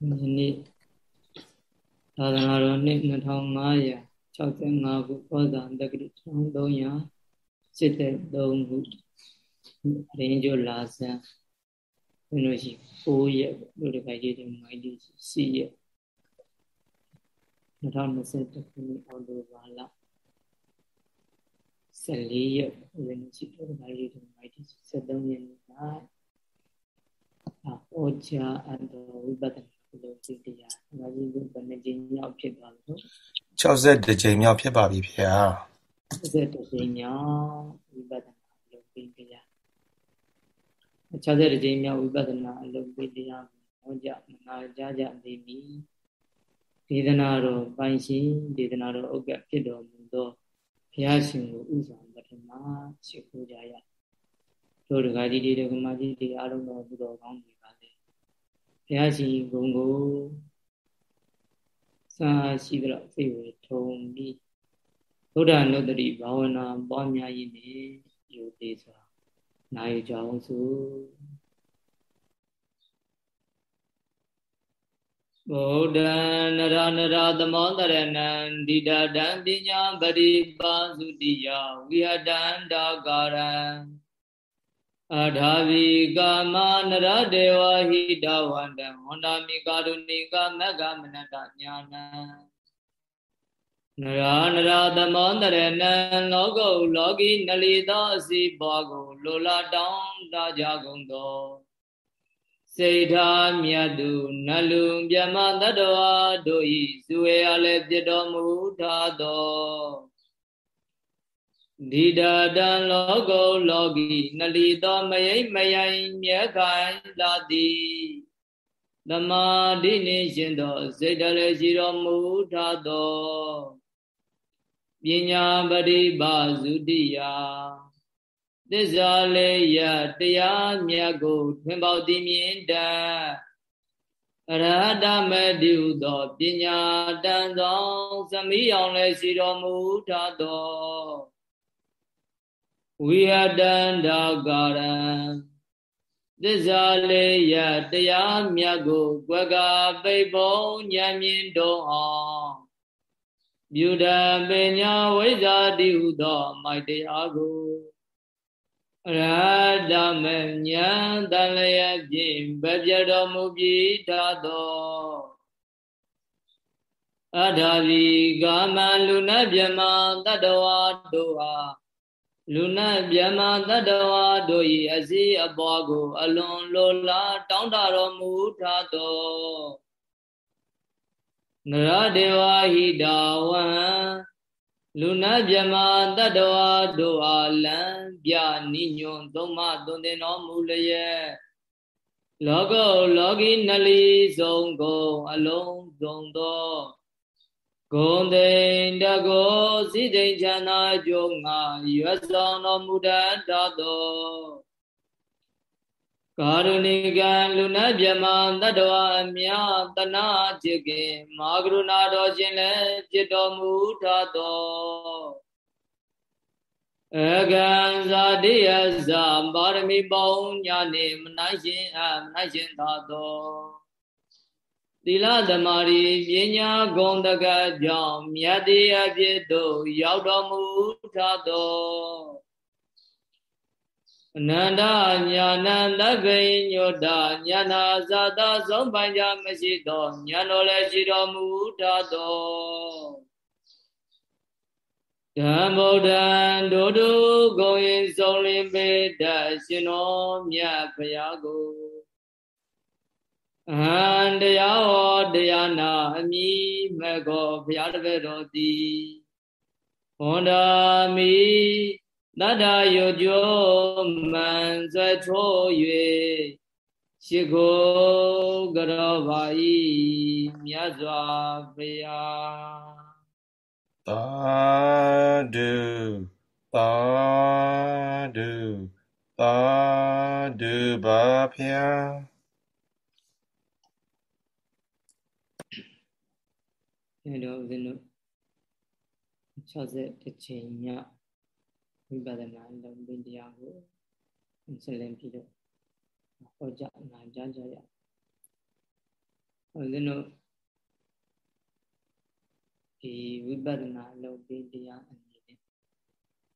ဒီနေ့သာသနာတော်နှစ်2565ခုပောဇာတက္ကရီ1383ခုရင်းကျိုလာဆန်းဘယ်လိုရှိ9ရက်လို့ဒီခိုင်ကြီးဒီမိုင်းဒီ10ရက်2021ခုနှစ်အောက်တိုဘာလ14ရက်ဘယ်လိုရှိတော့ဒီခိုင်ကြီးဒီမိုင်းဒီ73ရက်နေ့မှာဟောကြားအပ်တော်ဝိပဿနာ လို့ဒီတရားငါကြီးကဘယ်နှကြိမ်မြောက်ဖြစ်သွားလို့62ကြိမ်မြောက်ဖြစ်ပါပြီဖေဟာ62ကြိမ်မြောက်ဝိပဿနာလို့ဒီတရား62ကြိမ်မြောက်ဝိပဿနာအလုပ်ပေးတရားဟောကြားမနာကြကြသိပြီဒေသနာတော်ပိုင်ရှင်ဒေသနာတော်ဥက္ကဖြစ်တော်မူသောဘုရားရှင်ကိုဥဆောင်ပထမရှိခိုးကြရတို့ဒကာကြီးတွေဒကမကြီးတွေအားလုံးတော်ဘုတော်ကောင်းတွေပါလေ ဘုရားရှင်ဂုံကိုစာရှိသလောက်စိတ်ဝေထုံပြီးဗုဒ္ဓနုတ္တိဘာဝနာပွားများရည်နေယူသေးစွာနိုင်ကြအောင်စုဗုဒ္ဓံနရနရသမောတရဏံဒိဋ္ဌတံပညာပရိပါစုတိယဝိဟတံဒါကာရံ အထာဝီကာမနရဒေဝဟိတဝန္တံဝန္တာမိကာရုဏိကမဂ္ဂမနတညာနံနရာနရာသမောတရဏံလောကုလောကီနလီသောအစီဘွားကိုလိုလားတောင်းတကြကုန်သောစေထာမြတ်သူနလူမြမတတ္တဝါတို့ဤဇူဝေအလည်းပြတော်မူထသော ဒီတတံလောကုလောကီနလီသောမယိမယိုင်မြဲခိုင်လာသည်သမာဓိနှင့်ရှင်သောစိတ်တလည်းရှိတော်မူထသောပညာပရိပါစုတိယသစ္စာလေးရတရားမြတ်ကိုထွင်ပေါသည်မြင်တတ်အရဟတမတိဟုသောပညာတန်သော သမိအောင်လည်းရှိတော်မူထသော ဝိဟတန္တာကာရံသစ္စာလေးရတရားမြတ်ကိုကွက်ကပိတ်ပုံဉာဏ်မြင်တုံးအောင်မြူဒပညာဝိဇ္ဇာတိဟုသောမိုက်တရားကိုအရဟတမဉာဏ်တန်လျက်ဖြင့်ဗပြတော်မူပြီးသာသောအထာဝီကာမလူနဗျမတတ္တဝါတို့အား လူနာမြမတတ္တဝါတို့၏အစည်းအပွားကို အလွန်လိုလားတောင်းတတော်မူထသောနရဒေဝဟိတာဝံလူနာမြမတတ္တဝါတို့အားလံပြနိညွန်သုံးမသွန်သင်တော်မူလျက်လောကောလောကီနလီဆုံးကုန်အလုံးစုံသော ဂုံတိန်တကောစိတိန်ချန္နာကျုံငါရွတ်ဆောင်တော်မူတတ်သောကာရုဏိကံလူနာမြမတတ္တဝအမြတနာจิตကေမာကရုဏာတော်ရှင်လည်းဖြစ်တော်မူထသောအကံဇာတိယဇာပါရမီပေါင်းညာနေမနိုင်ရှင်အမနိုင်ရှင်သာသော သီလသမารီပညာဂုံတကကြောင့်မြတ်တရားဖြစ်သို့ရောက်တော်မူထသောအနန္တညာဏသဗ္ဗိညုတညာနာဇာတာဆုံးပိုင်ကြမရှိသောညာတော်လည်းရှိတော်မူထသောဓမ္မဗုဒ္ဓံဒုဒုဂုံရင်ဆုံးလင်းပေတရှင်တော်မြတ်ဖရာကို အဟံတရားဟောတရားနာအမိမကောဘုရားတပည့်တော်သည်ဝန္ဒာမိတတ္တယုကျိုးမံဆွဲထိုး၍ရှိခိုးကြောပါဤမြတ်စွာဘုရားသာဓုသာဓုသာဓုပါဖျား အဲတော့ဦးဇင်းတို့61ချိန်မြောက်ဝိပဿနာလုံးပင်တရားကိုဆက်လက်ပြီးတော့ဟောကြားနာကြားကြရဦးဇင်းတို့ဒီဝိပဿနာလုပ်ပြီးတရားအနေနဲ့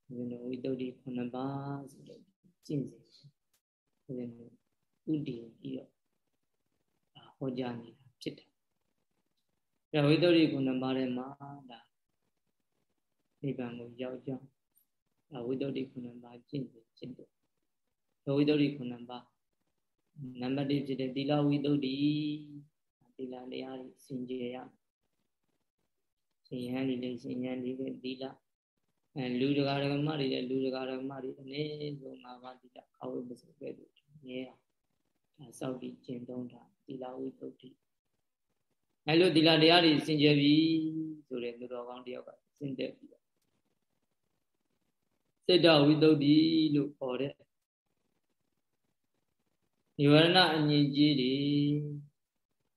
ဦးဇင်းတို့ဝိတ္တုခုနှစ်ပါးဆိုလို့ကျင့်စဉ်ဦးဇင်းတို့ဥတည်ပြီးတော့ဟောကြားနေတာဖြစ်တယ်။ ဒါဝိတ္တုခုနှစ်ပါးထဲမှာဒါနိဗ္ဗာန်ကိုရောက်ကြောင်းဒါဝိတ္တုခုနှစ်ပါးကျင့်စဉ်ဖြစ်တယ်။ဝိတ္တုခုနှစ်ပါးနံပါတ်1ဖြစ်တဲ့သီလဝိတ္တုသီလတရားတွေစင်ကြယ်ရရှင်ဟန်ဒီလေးရှင်ဟန်ဒီလေးသီလအဲလူတကာဓမ္မတွေလည်းလူတကာဓမ္မတွေအနည်းဆုံး၅ပါးသီလအဝိပ္ပစုပဲလို့မြဲအောင်ဒါစောက်ပြီးကျင့်သုံးတာသီလဝိတ္တု အဲလိုသီလတရားတွေစင်ကြယ်ပြီဆိုတဲ့လူတော်ကောင်းတယောက်ကစင်တက်ပြီးတော့စိတ်တဝိတ္တုလို့ခေါ်တဲ့နိဝရဏအငြိကြီးတွေ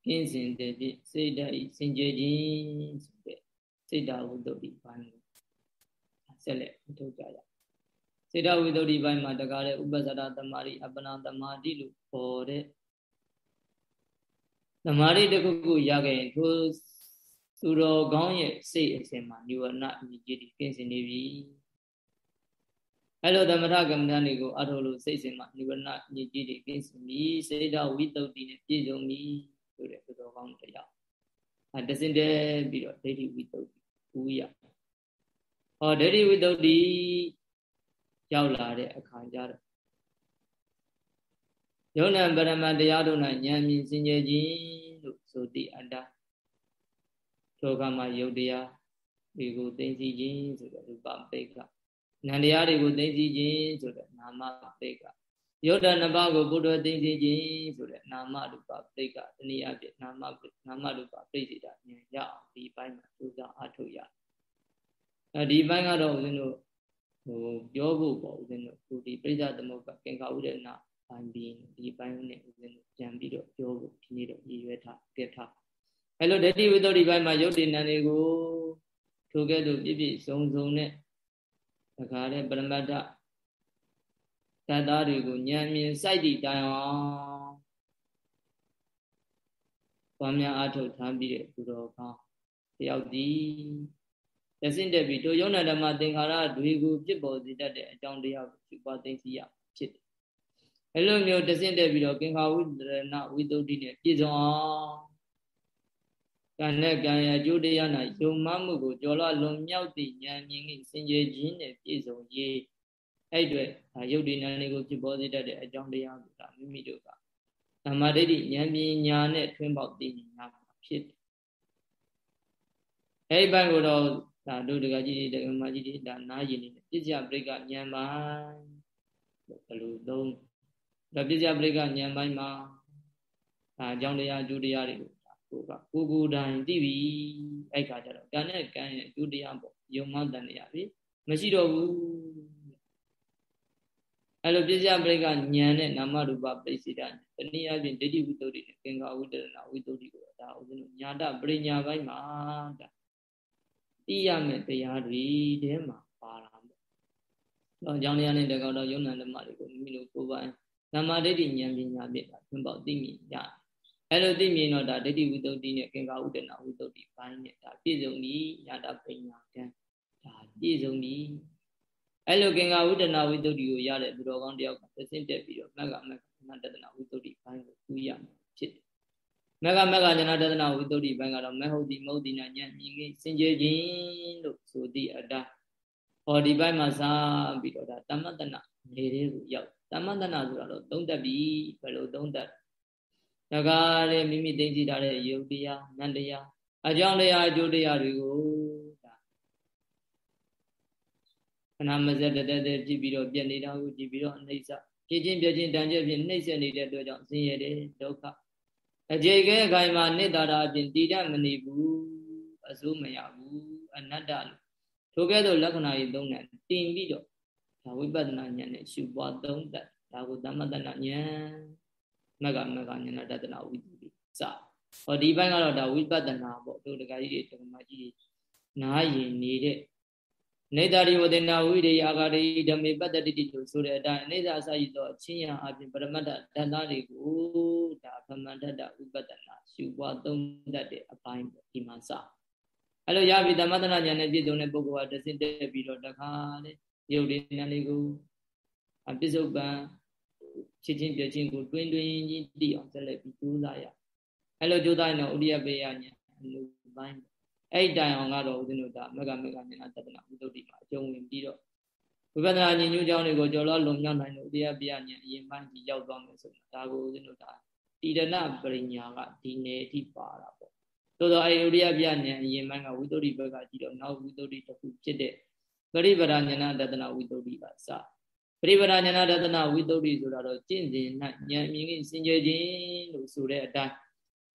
ကင်းစင်တဲ့ဖြင့်စိတ်ဓာတ်ဤစင်ကြယ်ခြင်းဆိုတဲ့စိတ်ဓာတ်ဝိတ္တုဒီပိုင်းကိုဆက်လက်ထုတ်ကြရစေတဝိတ္တုဒီပိုင်းမှာတကားတဲ့ဥပ္ပဇ္ဇာတသမารိအပ္ပနာသမာဓိလို့ခေါ်တဲ့ သမာဓိတစ်ခုခုရခဲ့ရင်ထိုသူတော်ကောင်းရဲ့စိတ်အစဉ်မှာနိဝရဏအမြင့်ကြီးကင်းစင်နေပြီအဲ့လိုသမထကမ္မဋ္ဌာန်းတွေကိုအထောလို့စိတ်စဉ်မှာနိဝရဏအမြင့်ကြီးတွေကင်းစင်ပြီစေတဝိတ္တုဒီနဲ့ပြည့်စုံပြီဆိုတဲ့သူတော်ကောင်းတရားအဲတစင်တဲပြီးတော့ဒိဋ္ဌိဝိတ္တုဥရဟောဒိဋ္ဌိဝိတ္တုရောက်လာတဲ့အခါကျတော့ ယုံနံပရမတရားတို့၌ဉာဏ်မြင်စင်ကြယ်ခြင်းလို့ဆိုသည့်အတ္တထိုကမှာယုတ်တရားတွေကိုသိသိခြင်းဆိုတဲ့ရူပပိက္ခနန္တရားတွေကိုသိသိခြင်းဆိုတဲ့နာမပိက္ခယုတ်တနှစ်ပါးကိုဘုဒ္ဓသိသိခြင်းဆိုတဲ့နာမရူပပိက္ခတနည်းအားဖြင့်နာမနာမရူပပိစိတာဉာဏ်ရအောင်ဒီဘိုင်းမှာသူစားအထုတ်ရအဲဒီဘိုင်းကတော့ဦးဇင်းတို့ဟိုပြောဖို့ပေါ့ဦးဇင်းတို့ဒီပြိဿသမုပ္ပါကင်္ခဥဒနာ ဘိုင်းပြီးဒီဘိုင်းနဲ့ဦးဇင်းတို့ပြန်ပြီးတော့ပြောဖို့ဒီနေ့တော့ရည်ရွယ်ထားပြထားအဲလိုဒဋ္ဌိဝိတ္တုဒီဘိုင်းမှာယုတ်တိနံတွေကိုထိုကဲ့သို့ပြည့်ပြည့်စုံစုံနဲ့တခါတဲ့ပရမတ္ထတတ်သားတွေကိုဉာဏ်မြင်စိုက်တည်တိုင်အောင်ပွားများအားထုတ်ထားပြီးတဲ့သူတော်ကောင်းတယောက်ဒီတဆင့်တက်ပြီးတို့ယုံနာဓမ္မသင်္ခါရတွေကိုပြစ်ပေါ်စေတတ်တဲ့အကြောင်းတရားကိုဖြစ်ပွားသိသိရဖြစ်တယ်။ အဲလိုမျိုးတဆင့်တက်ပြီးတော့ကင်္ခာဝိတရဏဝိတုဒ္ဓိနဲ့ပြည့်စုံအောင်ကံနဲ့ကံရအကျိုးတရား၌ယုံမှမှုကိုကြော်လွလွန်မြောက်သည့်ဉာဏ်မြင်၏စင်ကြယ်ခြင်းနဲ့ပြည့်စုံရေးအဲ့အတွက်ဒါယုတ်ဒီနာလေးကိုဖြစ်ပေါ်စေတတ်တဲ့အကြောင်းတရားကိုဒါမိမိတို့ကဓမ္မဒိဋ္ဌိဉာဏ်ပညာနဲ့ထွန်းပေါက်သိဉာဏ်မှာဖြစ်တယ်။အဲ့ဒီဘက်ကိုတော့ဒါတို့တကကြီးတွေတကမကြီးတွေဒါနားယင်နေပြစ္ဆယပရိကဉာဏ်ပိုင်းဘယ်လိုသုံး ဒါပြစ္ဆယပရိကဉာဏ်ပိုင်းမှာဒါအကြောင်းတရားအကျိုးတရားတွေကိုကိုကကိုကိုတိုင်သိပြီအဲ့ခါကျတော့ကံနဲ့ကံရဲ့အကျိုးတရားပေါ့ယုံမှတန်နေရပြီမရှိတော့ဘူးအဲ့လိုပြစ္ဆယပရိကဉာဏ်နဲ့နာမရူပပရိစ္ဆေဒတနည်းအားဖြင့်ဒိဋ္ဌိဝိတ္တုတွေနဲ့သင်္ခါဝိတ္တနာဝိတ္တုတွေကိုဒါဥစဉ်ညာတပရိညာပိုင်းမှာဒါသိရမယ့်တရားတွေထဲမှာပါတာပေါ့။တော့ကြောင့်တရားနဲ့တကောတော့ယုံနာဓမ္မတွေကိုမိမိတို့ကိုယ်ပိုင် ဓမ္မဒိဋ္ဌိဉာဏ်ပညာဖြင့်ဒါသင်ပေါသိမြင်ရတယ်။အဲ့လိုသိမြင်တော့ဒါဒိဋ္ဌိဝိတ္တုနဲ့ကင်္ကာဥဒ္ဒနာဝိတ္တုဘိုင်းနဲ့ဒါပြည့်စုံပြီညာတပညာကံဒါပြည့်စုံပြီအဲ့လိုကင်္ဂဝုဒနာဝိတ္တုကိုရတဲ့သူတော်ကောင်းတယောက်ကသစင့်တက်ပြီးတော့မက္ကမက္ကနာတဒနာဝိတ္တုဘိုင်းကိုကူးရမှာဖြစ်တယ်။မက္ကမက္ကဉာဏတဒနာဝိတ္တုဘိုင်းကတော့မဟုတ်ဒီမဟုတ်ဒီနာဉာဏ်မြင်ကြီးစင်ကြယ်ခြင်းလို့ဆိုသည့်အတာဟောဒီဘိုင်းမှာစားပြီးတော့ဒါတမတနာနေလေးကိုရောက် တမတနာဆိုတာတော့သုံးသက်ပြီဘယ်လိုသုံးသက်တကားတဲ့မိမိသိသိထားတဲ့ယုတ်တရားနန္တရားအကြောင်းတရားအကျိုးတရားတွေကိုခဏမစက်တသက်သက်ဖြစ်ပြီးတော့ပြက်နေတာကိုကြည့်ပြီးတော့အနှိမ့်စဖြစ်ချင်းပြက်ချင်းတန်ကျက်ဖြစ်နှိမ့်ဆက်နေတဲ့အတွက်ကြောင့်ဆင်းရဲတယ်ဒုက္ခအခြေခဲအခိုင်မှာနိတ္တာတာအပြင်တည်တတ်မနေဘူးအစိုးမရဘူးအနတ္တလို့ထိုကဲ့သို့လက္ခဏာကြီးသုံးတယ်တင်ပြီးတော့ ဒါဝိပဿနာဉာဏ်နဲ့ရှုပွားသုံးတတ်ဒါကိုသမတနာဉာဏ်မကမကဉာဏတတနာဝိသုတိစဟောဒီဘက်ကတော့ဒါဝိပဿနာပေါ့တို့တကကြီးတွေတက္ကမကြီးတွေနားရင်နေတဲ့နေတရိဝဒေနာဝိရိယအာဂရိဓမေပတ္တတိတိလို့ဆိုတဲ့အတိုင်းအနေသာအစရှိသောအချင်းရအပြင်ပရမတ္တဓာတ်သားတွေကိုဒါဗမန္တတဥပဒနာရှုပွားသုံးတတ်တဲ့အပိုင်းပေါ့ဒီမှာစအဲ့လိုရပြီသမထနာဉာဏ်နဲ့ပြည့်စုံတဲ့ပုဂ္ဂိုလ်ကတစင်တက်ပြီးတော့တခါလေ ရုပ်ရင်းဉာဏ်လေးကိုအပစ္စုပန်ချစ်ချင်းပြချင်းကိုတွင်းတွင်းကြီးတည်အောင်ဆက်လက်ပြီးကြိုးစားရအဲ့လိုကြိုးစားရင်တော့ဥရိယပေယဉာဏ်လူပိုင်းအဲ့တိုင်အောင်ကတော့ဦးဇင်းတို့ဒါမကမကဉာဏ်တဒနာဥဒ္ဒတိမှာအကျုံးဝင်ပြီးတော့ဝိပဿနာဉာဏ်ညွှန်ကြောင်းတွေကိုကြော်လောလုံမြောက်နိုင်လို့ဥရိယပေယဉာဏ်အရင်ပိုင်းကြီးရောက်သွားမယ်ဆိုတာဒါကိုဦးဇင်းတို့ဒါတိရဏပရိညာကဒီနယ်အထိပါတာပေါ့သို့တော့အဲ့ဥရိယပေယဉာဏ်အရင်ပိုင်းကဝိသုဒ္ဓိဘက်ကကြည့်တော့နောက်ဝိသုဒ္ဓိတစ်ခုဖြစ်တဲ့ ပရိပဒဉာဏတဒနာဝိသုဒ္ဓိပါစပရိပဒဉာဏတဒနာဝိသုဒ္ဓိဆိုတာတော့ကျင့်စဉ်၌ဉာဏ်မြင်ခြင်းစင်ကြယ်ခြင်းလို့ဆိုတဲ့အတိုင်း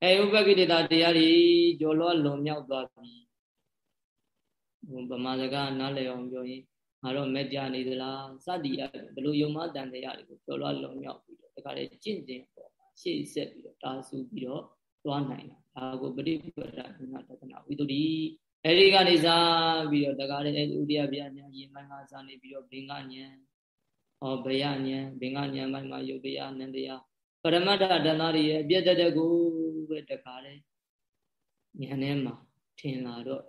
အဲဥပက္ခိတတရားတွေကြော်လွှားလွန်မြောက်သွားပြီဟိုဗမာစကားနားလည်အောင်ပြောရင်ငါတော့မက်ကြနေသလားစသည်ရဘလို့ယုံမတန်တရားတွေကိုကြော်လွှားလွန်မြောက်ပြီးတော့ဒါကြတဲ့ကျင့်စဉ်ပေါ်မှာရှေ့ဆက်ပြီးတော့တာဆူပြီးတော့သွားနိုင်တာဒါကိုပရိပဒဉာဏတဒနာဝိသုဒ္ဓိ အဲဒီကနေစားပြီးတော့တကားတဲ့ဥဒိယဗျာညာရင်မိုင်းကစားနေပြီးတော့ဘင်္ဂညာဟောဘယညာဘင်္ဂညာမိုင်းမှာယုတ်တရားနန္တရားပရမတ္ထတဏ္ဍာရီရဲ့အပြည့်တတဲ့ကိုပဲတကားတဲ့ဉာဏ်ထဲမှာထင်လာတော့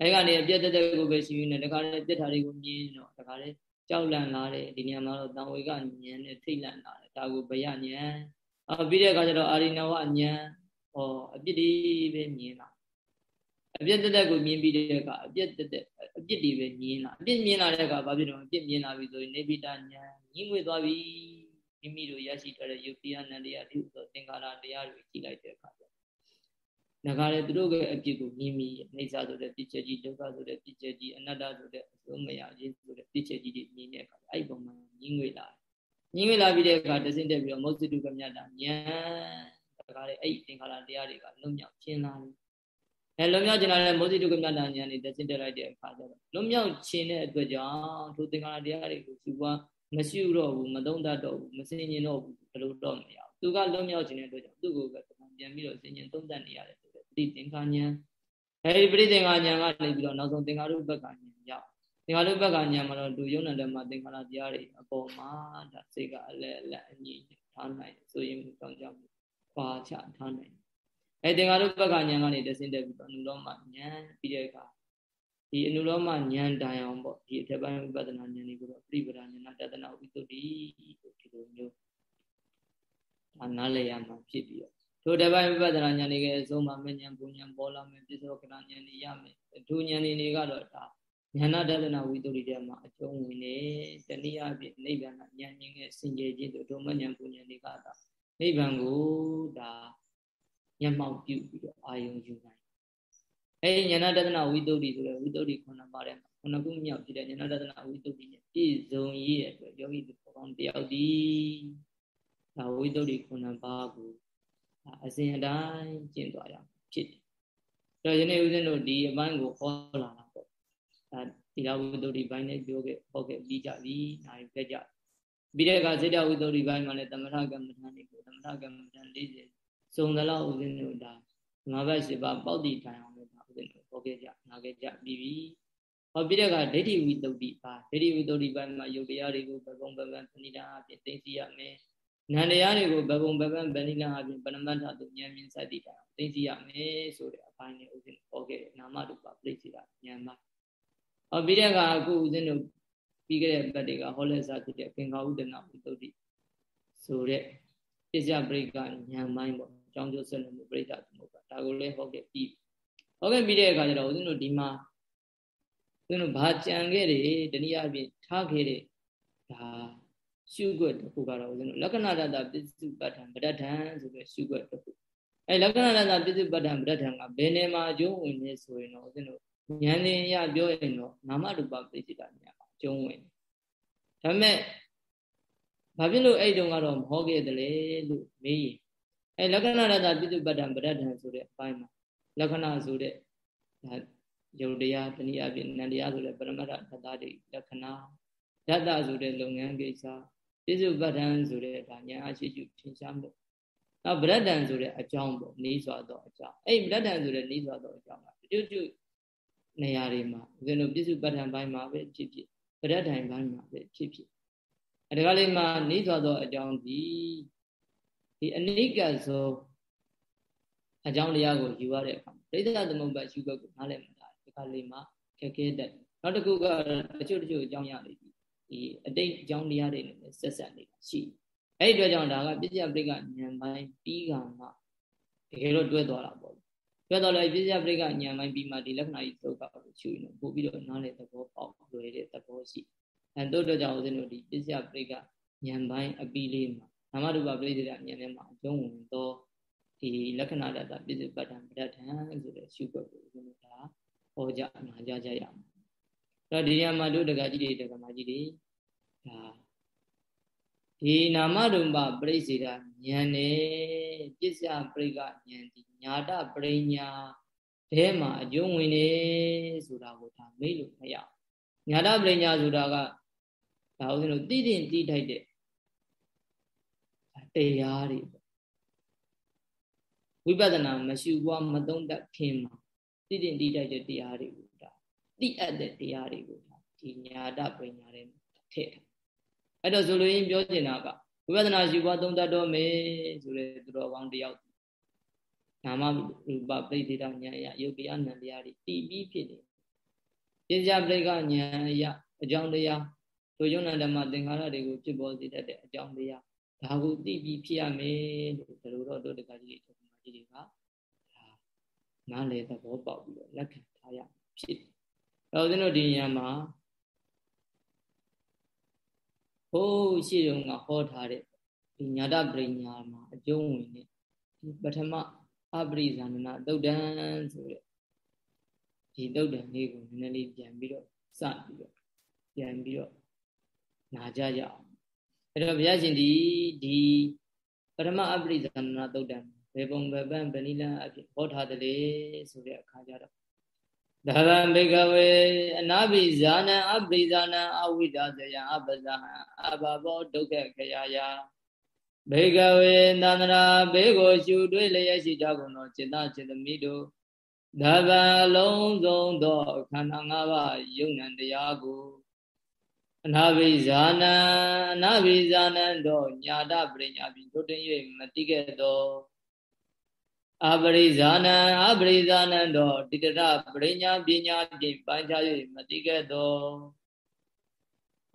အဲကနေအပြည့်တတဲ့ကိုပဲရှိနေတကားတဲ့ပြစ်ထာတွေကိုမြင်တော့တကားတဲ့ကြောက်လန့်လာတယ်ဒီနေရာမှာတော့တံဝေကဉာဏ်နဲ့ထိတ်လန့်လာတယ်ဒါကိုဘယဉာဏ်အပြီးတဲ့အခါကျတော့အာရိနဝဉာဏ်ဟောအပြစ်ဒီပဲမြင်လာ အပြစ်တက်တက်ကိုမြင်ပြီးတဲ့အခါအပြစ်တက်တက်အပြစ်တွေပဲမြင်လာအပြစ်မြင်လာတဲ့အခါဘာဖြစ်တော့အပြစ်မြင်လာပြီဆိုရင်နေပိတဉာဏ်ညှိငွေသွားပြီမိမိတို့ရရှိထားတဲ့ယုတ်တရားနန္တရားဒီဥသောသင်္ကာရတရားတွေကြည့်လိုက်တဲ့အခါကျငါကလည်းသူတို့ရဲ့အပြစ်ကိုမြင်ပြီးအိဋ္ဌဆိုတဲ့ပြစ်ချက်ကြီးဒုက္ခဆိုတဲ့ပြစ်ချက်ကြီးအနတ္တဆိုတဲ့အဆုံးမရခြင်းဆိုတဲ့ပြစ်ချက်ကြီးတွေမြင်တဲ့အခါအဲ့ဒီပုံမှာညှိငွေလာညှိငွေလာပြီးတဲ့အခါတစင်းတက်ပြီးတော့မောဇိတုကမြတ်တာဉာဏ်ဒါကလည်းအဲ့ဒီသင်္ခါရတရားတွေကလွတ်မြောက်ခြင်းလာတယ် အဲလွန်မြောက်ခြင်းလာတဲ့မောဇိတုကမြတ်တာဉာဏ်တွေတစင်းတက်လိုက်တဲ့အခါကျတော့လွန်မြောက်ခြင်းတဲ့အတွက်ကြောင့်ထိုသင်္ခါရတရားတွေကိုစုပွားမရှိတော့ဘူးမသုံးတတ်တော့ဘူးမစင်ញင်တော့ဘူးဘယ်လိုတော့မရဘူးသူကလွန်မြောက်ခြင်းတဲ့အတွက်ကြောင့်သူ့ကိုပဲပြန်ပြီးတော့စင်ញင်သုံးတတ်နေရတယ်ဆိုတဲ့ပရိသင်္ခာဉာဏ်အဲဒီပရိသင်္ခာဉာဏ်ကနေပြီးတော့နောက်ဆုံးသင်္ခါရုပ္ပကဉာဏ်ရောက်သင်္ခါရုပ္ပကဉာဏ်မှာတော့သူယုံနာဓမ္မသင်္ခါရတရားတွေအပေါ်မှာဒါစိတ်ကအလဲအလက်အညီထားနိုင်ဆိုရင်ကြောင့်ကြောင့်ခွာချထားနိုင် အဲသင်္ခါရုပ္ပကဉာဏ်ကနေတဆင်းတက်ပြီးတော့နုလောမဉာဏ်ပြီးတဲ့အခါဒီအနုလောမဉာဏ်တိုင်အောင်ပေါ့ဒီအထက်ပိုင်းဝိပဿနာဉာဏ်တွေကိုတော့ပြိပဒဉာဏတဒနာဝိသုဒ္ဓိလို့ဒီလိုမျိုးဒါနားလည်ရမှာဖြစ်ပြီးတော့ထိုတပိုင်းဝိပဿနာဉာဏ်တွေကအဆုံးမှာမဉဏ်ပူဉဏ်ပေါ်လာမယ်ပြစ္ဆောကနာဉာဏ်တွေရမယ်ဒုဉာဏ်တွေကတော့ဒါဉာဏတဒနာဝိသုဒ္ဓိထဲမှာအကျုံးဝင်နေတနည်းအားဖြင့်နိဗ္ဗာန်ဉာဏ်မြင်ရဲ့စင်ကြယ်ခြင်းတို့ဒုမဉဏ်ပူဉဏ်တွေကဒါနိဗ္ဗာန်ကိုဒါ မျက်မှောက်ပြုပြီးတော့အာယုံယူနိုင်အဲဒီဉာဏတဒနာဝိသုဒ္ဓိဆိုတဲ့ဝိသုဒ္ဓိခုနပါတဲ့ခုနခုမြောက်ဖြစ်တဲ့ဉာဏတဒနာဝိသုဒ္ဓိနဲ့ပြည့်စုံရည်တဲ့အတွက်ယောဂီသူပေါ်ကောင်းတယောက်ဒီဒါဝိသုဒ္ဓိခုနပါကိုအစဉ်အတိုင်းကျင့်သွားရဖြစ်တယ်။ဒါယနေ့ဦးဇင်းတို့ဒီအပိုင်းကိုဟောလာတာပေါ့။ဒါသီလဝိသုဒ္ဓိပိုင်းနဲ့ပြောခဲ့ဟောခဲ့ပြီးကြပြီ။နိုင်ပြကြ။ပြီးတဲ့အခါစေတဝိသုဒ္ဓိပိုင်းမှာလည်းသမထကမ္မဋ္ဌာန်းတွေကိုသမထကမ္မဋ္ဌာန်း40 စုံသလောက်ဦးဇင်းတို့ဒါငါးဘက်၈ပါးပေါက်တည်ထိုင်အောင်လို့ဒါဦးဇင်းတို့ဟောခဲ့ကြနာခဲ့ကြပြီးပြီ။ဟောပြီးတဲ့အခါဒိဋ္ဌိဝိသုဒ္ဓိပါဒိဋ္ဌိဝိသုဒ္ဓိပိုင်းမှာယုတ်တရားတွေကိုဘဂုံဘဂံပဏိတာအဖြစ်သိသိရမယ်။နန္တရားတွေကိုဘဂုံဘဂံပဏိလအပြင်ပရမတ္ထသူဉာဏ်မြင်စသည်တိုင်သိသိရမယ်ဆိုတဲ့အပိုင်းနဲ့ဦးဇင်းဟောခဲ့တယ်နာမရူပပြိစိတာဉာဏ်မှာ။ဟောပြီးတဲ့အခါအခုဦးဇင်းတို့ပြီးခဲ့တဲ့ဘက်တွေကဟောလက်စားဖြစ်တဲ့သင်္ခါဥဒနာဝိသုဒ္ဓိဆိုတဲ့ပစ္စယပရိကဉာဏ်ပိုင်းပေါ့အ ကြောင်းကျိုးဆက်နမှုပရိသသမုပ္ပါဒါကိုလည်းဟောခဲ့ပြီးဟောခဲ့ပြီးတဲ့အခါကျတော့ဦးဇင်းတို့ဒီမှာဦးဇင်းတို့ဘာကြံခဲ့တယ်တနည်းအားဖြင့်ထားခဲ့တဲ့ဒါရှုွက်တစ်ခုကတော့ဦးဇင်းတို့လက္ခဏာတတပစ္စုပ္ပတ္ထံပဋ္ဌာန်ဆိုတဲ့ရှုွက်တစ်ခုအဲလက္ခဏာတတပစ္စုပ္ပတ္ထံပဋ္ဌာန်ကဘယ်နေမှာအကျုံးဝင်နေဆိုရင်တော့ဦးဇင်းတို့ဉာဏ်ဉာဏ်ရပြောရင်တော့နာမရူပပရိစ္ဆေတာဉာဏ်အကျုံးဝင်ဒါပေမဲ့ဘာဖြစ်လို့အဲ့တုန်းကတော့မဟောခဲ့တယ်လေလို့မေးရင် အဲလက္ခဏာရတပိတုပတ္တံပရဒ္ဒံဆိုတဲ့အပိုင်းမှာလက္ခဏာဆိုတဲ့ဒါယုတ်တရားတနည်းအားဖြင့်နန္တရားဆိုတဲ့ပရမတ္ထသတ္တတွေလက္ခဏာဓာတဆိုတဲ့လုပ်ငန်းကိစ္စပိစုပတ္တံဆိုတဲ့ဒါဉာဏ်အရှိရှိထင်ရှားမှုနောက်ဗရဒ္ဒံဆိုတဲ့အကြောင်းပေါ့နေစွာသောအကြောင်းအဲ့ဗရဒ္ဒံဆိုတဲ့နေစွာသောအကြောင်းကပြုတ်ပြုတ်နေရာတွေမှာဦးဇင်းတို့ပြစ္စုပ္ပတ္ထန်ပိုင်းမှာပဲဖြစ်ဖြစ်ပရဒ္ဒိုင်ပိုင်းမှာပဲဖြစ်ဖြစ်အဲဒါကလေးမှာနေသောသောအကြောင်းဒီ ဒီအနိကသောအကြောင်းတရားကိုယူရတဲ့အခါပရိသတ်သမုပ္ပါရှုဘက်ကိုနားလည်မှတာဒီကလေးမှာခက်ခဲတဲ့နောက်တစ်ခုကတချို့တချို့အကြောင်းရလေးဒီအတိတ်အကြောင်းတရားတွေနဲ့ဆက်ဆက်နေတာရှိအဲ့ဒီအတွက်ကြောင့်ဒါကပြစ္ဆပရိကဉာဏ်ပိုင်းပြီးကမှတကယ်တော့တွဲသွားတာပေါ့တွဲသွားလဲပြစ္ဆပရိကဉာဏ်ပိုင်းပြီးမှဒီလက္ခဏာကြီးသုတ်ကကိုချူရင်ပို့ပြီးတော့နားလည်သဘောပေါက်လွယ်တဲ့သဘောရှိအဲတို့တော့ကြောင့်ဦးဇင်းတို့ဒီပြစ္ဆပရိကဉာဏ်ပိုင်းအပြီးလေးမှာ နာမရူပပရိသေရဉာဏ်ထဲမှာအကျုံးဝင်သောဒီလက္ခဏာတတပြစ္ဆပတ္တံပဋ္ဌာန်ဆိုတဲ့ရှုွက်ကိုဦးဇင်းတို့ဒါဟောကြနာကြကြရအောင်တော့ဒီနေရာမှာတို့တက္ကကြီးတွေတက္ကမကြီးတွေဒါဒီနာမရူပပရိစေဒဉာဏ်နဲ့ပစ္စယပရိကဉာဏ်ဒီညာတပရိညာတဲမှာအကျုံးဝင်နေဆိုတာကိုဒါမေ့လို့မရညာတပရိညာဆိုတာကဒါဥစဉ်လို့တည်တည်တည်ထိုက်တဲ့ တရားတွေဝိပဿနာမရှိဘွားမသုံးတတ်ခင်မှာတည်တည်တည်ထိုက်တဲ့တရားတွေကိုဒါတိအပ်တဲ့တရားတွေကိုဒါဒီညာတပရိညာထဲမှာထည့်ထားအဲ့တော့ဆိုလိုရင်းပြောချင်တာကဝိပဿနာရှိဘွားသုံးတတ်တော့မယ်ဆိုတဲ့သူတော်ကောင်းတယောက်နာမရူပပရိသေတဉာဏ်အရယုတ်တရားဉာဏ်တရားတွေတည်ပြီးဖြစ်နေပြစ္ဆပရိကဉာဏ်အရအကြောင်းတရားတို့ယုံနာဓမ္မသင်္ခါရတွေကိုဖြစ်ပေါ်စေတတ်တဲ့အကြောင်းတရား ဒါကိုသိပြီးဖြစ်ရမယ်လို့ဒါလိုတော့တို့တက္ကကြီးတွေထုတ်မှကြီးတွေကဒါနားလေသဘောပေါက်ပြီးတော့လက်ခံထားရဖြစ်တယ်။အဲတော့ဦးဇင်းတို့ဒီညမှာဟိုးရှိတုန်းကဟောထားတဲ့ဒီညာတပရိညာမှာအကျုံးဝင်တဲ့ဒီပထမအပရိဇာနနာသုတ်တံဆိုတဲ့ဒီသုတ်တံလေးကိုနည်းနည်းလေးပြန်ပြီးတော့စပြီးတော့ပြန်ပြီးတော့နာကြရအောင် အဲ့တော့ဘုရားရှင်ဒီဒီပထမအပရိဇာနနာသုတ်တံဘယ်ပုံဘယ်ပန်းဗဏိလအဖြစ်ဟောထားတယ်လေဆိုတဲ့အခါကျတော့ဒါဗံဘေကဝေအနာပိဇာနံအပိဇာနံအဝိဒဇယံအပဇဟံအဘဘောဒုက္ခခရာယဘေကဝေသန္တရာဘေကိုရှုတွေ့လျက်ရှိကြကုန်သောจิตจิตမိတို့ဒါဗံလုံးစုံသောခန္ဓာ၅ပါးယုံနံတရားကို အနာဘိဇာနံအနာဘိဇာနံတော့ညာတပရိညာပြီးတို့တင်၍မတိခဲ့သောအပရိဇာနံအပရိဇာနံတော့တိတရပရိညာပညာဖြင့်ပိုင်းခြား၍မတိခဲ့သော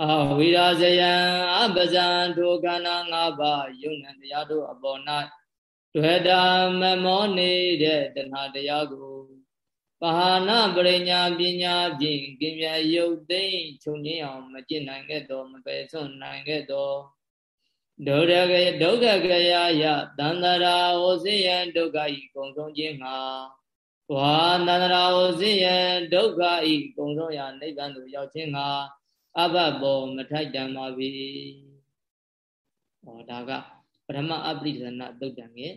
အဝိရာဇယံအပဇံထိုခန္ဓာ၅ပါးယုံနံတရားတို့အပေါ်၌တွေ့တာမမောနေတဲ့တဏှာတရားကို ပါဟနာပရိညာပညာဖြင့်ကင်မြယုတ်သိမ့်ခြုံငင်းအောင်မကျင့်နိုင်ခဲ့သောမပယ်စွန့်နိုင်ခဲ့သောဒုရကဒုက္ခကရာယတန္တရာဟောစိယံဒုက္ခဤကုံဆုံးခြင်းငှာဝါတန္တရာဟောစိယံဒုက္ခဤကုံဆုံးရာနိဗ္ဗာန်သို့ရောက်ခြင်းငှာအဘဘောမထိုက်တန်ပါပြီဟောဒါကပထမအပရိဒနာသုတ်တံရဲ့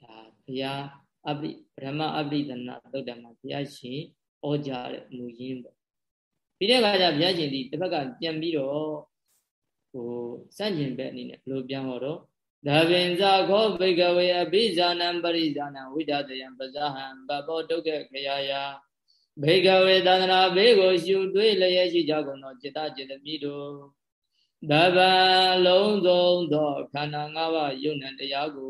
ဒါဘုရား အပိပထမအပိဒနာသုတ်တံမှာဘုရားရှင်ဩကြတဲ့မူရင်းပေါ့ပြီးတဲ့အခါကျဘုရားရှင်ဒီတစ်ဖက်ကပြန်ပြီးတော့ဟိုစန့်ကျင်ဘက်အနေနဲ့ဘယ်လိုပြန်ဟောတော့ဒါပင်ဇာခောဘိကဝေအပိဇာနံပရိဇာနံဝိဒတယံပဇဟံဘဘောဒုက္ခခရာယဘေကဝေသန္တနာဘေကိုရှုသွေးလျက်ရှိကြကုန်သောจิตจิตမိတို့တပံလုံးစုံသောခန္ဓာ၅ပါးယုံနံတရားကို ု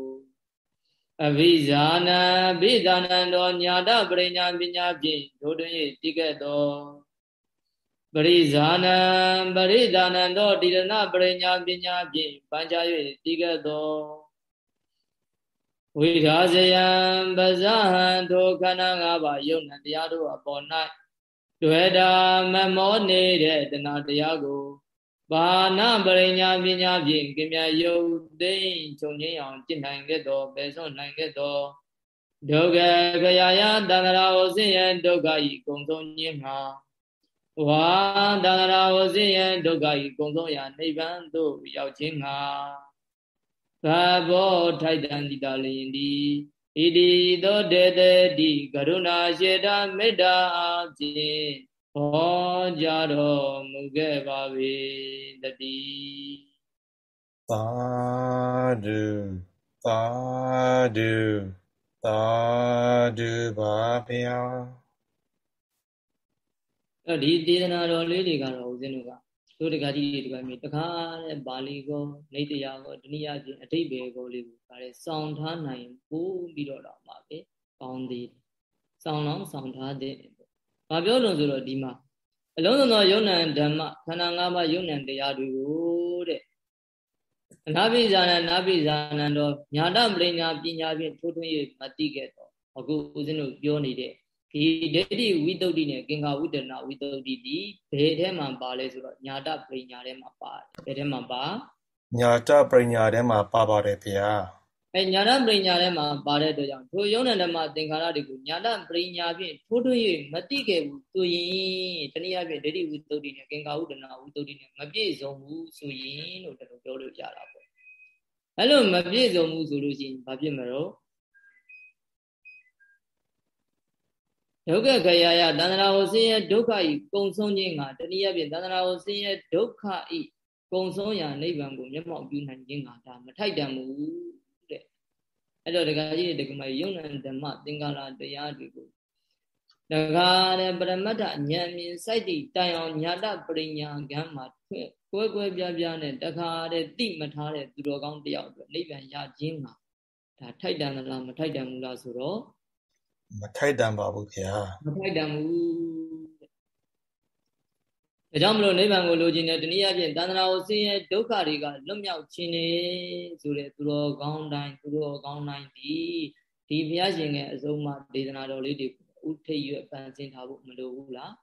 အဘိဇာနံဘိဇာနံတော်ညာတပရိညာပညာဖြင့်ဒုတွင်၏တိကဲ့သောပရိဇာနံပရိဇာနံတော်တိရဏပရိညာပညာဖြင့်ပန်းချ၍တိကဲ့သောဝိဓာဇယံပဇဟံထိုခန္ဓာ၅ပါးယုံနံတရားတို့အပေါ်၌တွေ့တာမမောနေတဲ့တဏှာတရားကို ဘာနာပရိညာပညာဖြင့်ကိမြယုတ်သိမ့်ခြုံငင်းအောင်ကျင့်နိုင်ခဲ့သောပဲစွန့်နိုင်ခဲ့သောဒုက္ခခရာယတန္တရာဝဆင်းရဲဒုက္ခဤကုံဆုံးခြင်းမှာဝါတန္တရာဝဆင်းရဲဒုက္ခဤကုံဆုံးရာနိဗ္ဗာန်သို့ရောက်ခြင်းငါဘာဘောထိုက်တန်တိတလင်ဒီဣတိသောတေတေတိကရုဏာရှေတာမေတ္တာအပြင် ဟောကြားတော်မူခဲ့ပါ၏တတိသာဓုသာဓုသာဓုပါဗျာအဲ့ဒီဒေသနာတော်လေးတွေကတော့ဦးဇင်းတို့ကတို့တက္ကကြီးတွေတက္ကမြေတခါတဲ့ပါဠိကောနေတရားကောတနည်းအားဖြင့်အတိတ်ပဲကောလေးကိုဒါလည်းစောင့်ထားနိုင်ပို့ပြီးတော့တော့မှာပဲကောင်းသေးစောင့်တော့စောင့်ထားတဲ့။ ဘာပြောလို့ဆိုတော့ဒီမှာအလုံးစုံသောယုံ nant ဓမ္မခန္ဓာ၅ပါးယုံ nant တရားတွေကိုတဲ့အနာပိဇာနနာပိဇာနံတော့ညာတပရိညာပညာဖြင့်ထိုးထွင်း၍မတိခဲ့တော့အခုဦးဇင်းတို့ပြောနေတဲ့ဒီဒိဋ္ဌိဝိတုဒ္ဓိနဲ့ကင်္ခာဝိတ္တနာဝိတုဒ္ဓိဒီဘယ်ထဲမှာပါလဲဆိုတော့ညာတပရိညာထဲမှာပါတယ်ဘယ်ထဲမှာပါညာတပရိညာထဲမှာပါပါတယ်ဗျာ အဲညာတပရိညာထဲမှာပါတဲ့အတွက်ကြောင့်ထိုယုံနဲ့ဓမ္မသင်္ခါရတွေကိုညာတပရိညာဖြင့်ထိုးထွင်း၍မတိခဲ့ဘူးဆိုရင်တနည်းအားဖြင့်ဒိဋ္ဌိဝိတုဒ္ဓိနဲ့ကင်္ခာဝိတ္တနာဝိတုဒ္ဓိနဲ့မပြည့်စုံဘူးဆိုရင်လို့တလို့ပြောလို့ရတာပေါ့အဲ့လိုမပြည့်စုံဘူးဆိုလို့ရှိရင်ဘာဖြစ်မလို့ဒုက္ခခရာယတန္တရာကိုဆင်းရဲဒုက္ခဤကုံဆုံးခြင်းကတနည်းအားဖြင့်တန္တရာကိုဆင်းရဲဒုက္ခဤကုံဆုံးရာနိဗ္ဗာန်ကိုမျက်မှောက်ပြုနိုင်ခြင်းကဒါမထိုက်တန်ဘူးတဲ့ အဲ့တော့ဒကာကြီးဒကာမယုံနံဓမ္မသင်္ကာရတရားတွေကိုဒကာတဲ့ပရမတ္ထဉာဏ်မြင်စိုက်တည်တိုင်အောင်ညာတပရိညာကံမှာထွဲ့ကွဲကွဲပြားပြားနဲ့တခါတဲ့တိမထားတဲ့သူတော်ကောင်းတယောက်အတွက်နိဗ္ဗာန်ရခြင်းကဒါထိုက်တန်သလားမထိုက်တန်ဘူးလားဆိုတော့မထိုက်တန်ပါဘူးခင်ဗျာမထိုက်တန်ဘူး ဒါကြောင့်မလို့နိဗ္ဗာန်ကိုလိုချင်တဲ့တနည်းအားဖြင့်တဏှာကိုဆင်းရဲဒုက္ခတွေကလွတ်မြောက်ခြင်းနေဆိုတဲ့သူတော်ကောင်းတိုင်းသူတော်ကောင်းတိုင်းဒီဒီဘုရားရှင်ရဲ့အစုံမှဒေသနာတော်လေးတွေဥထိပ်ရွက်ပန်းစင်ထားဖို့မလိုဘူးလား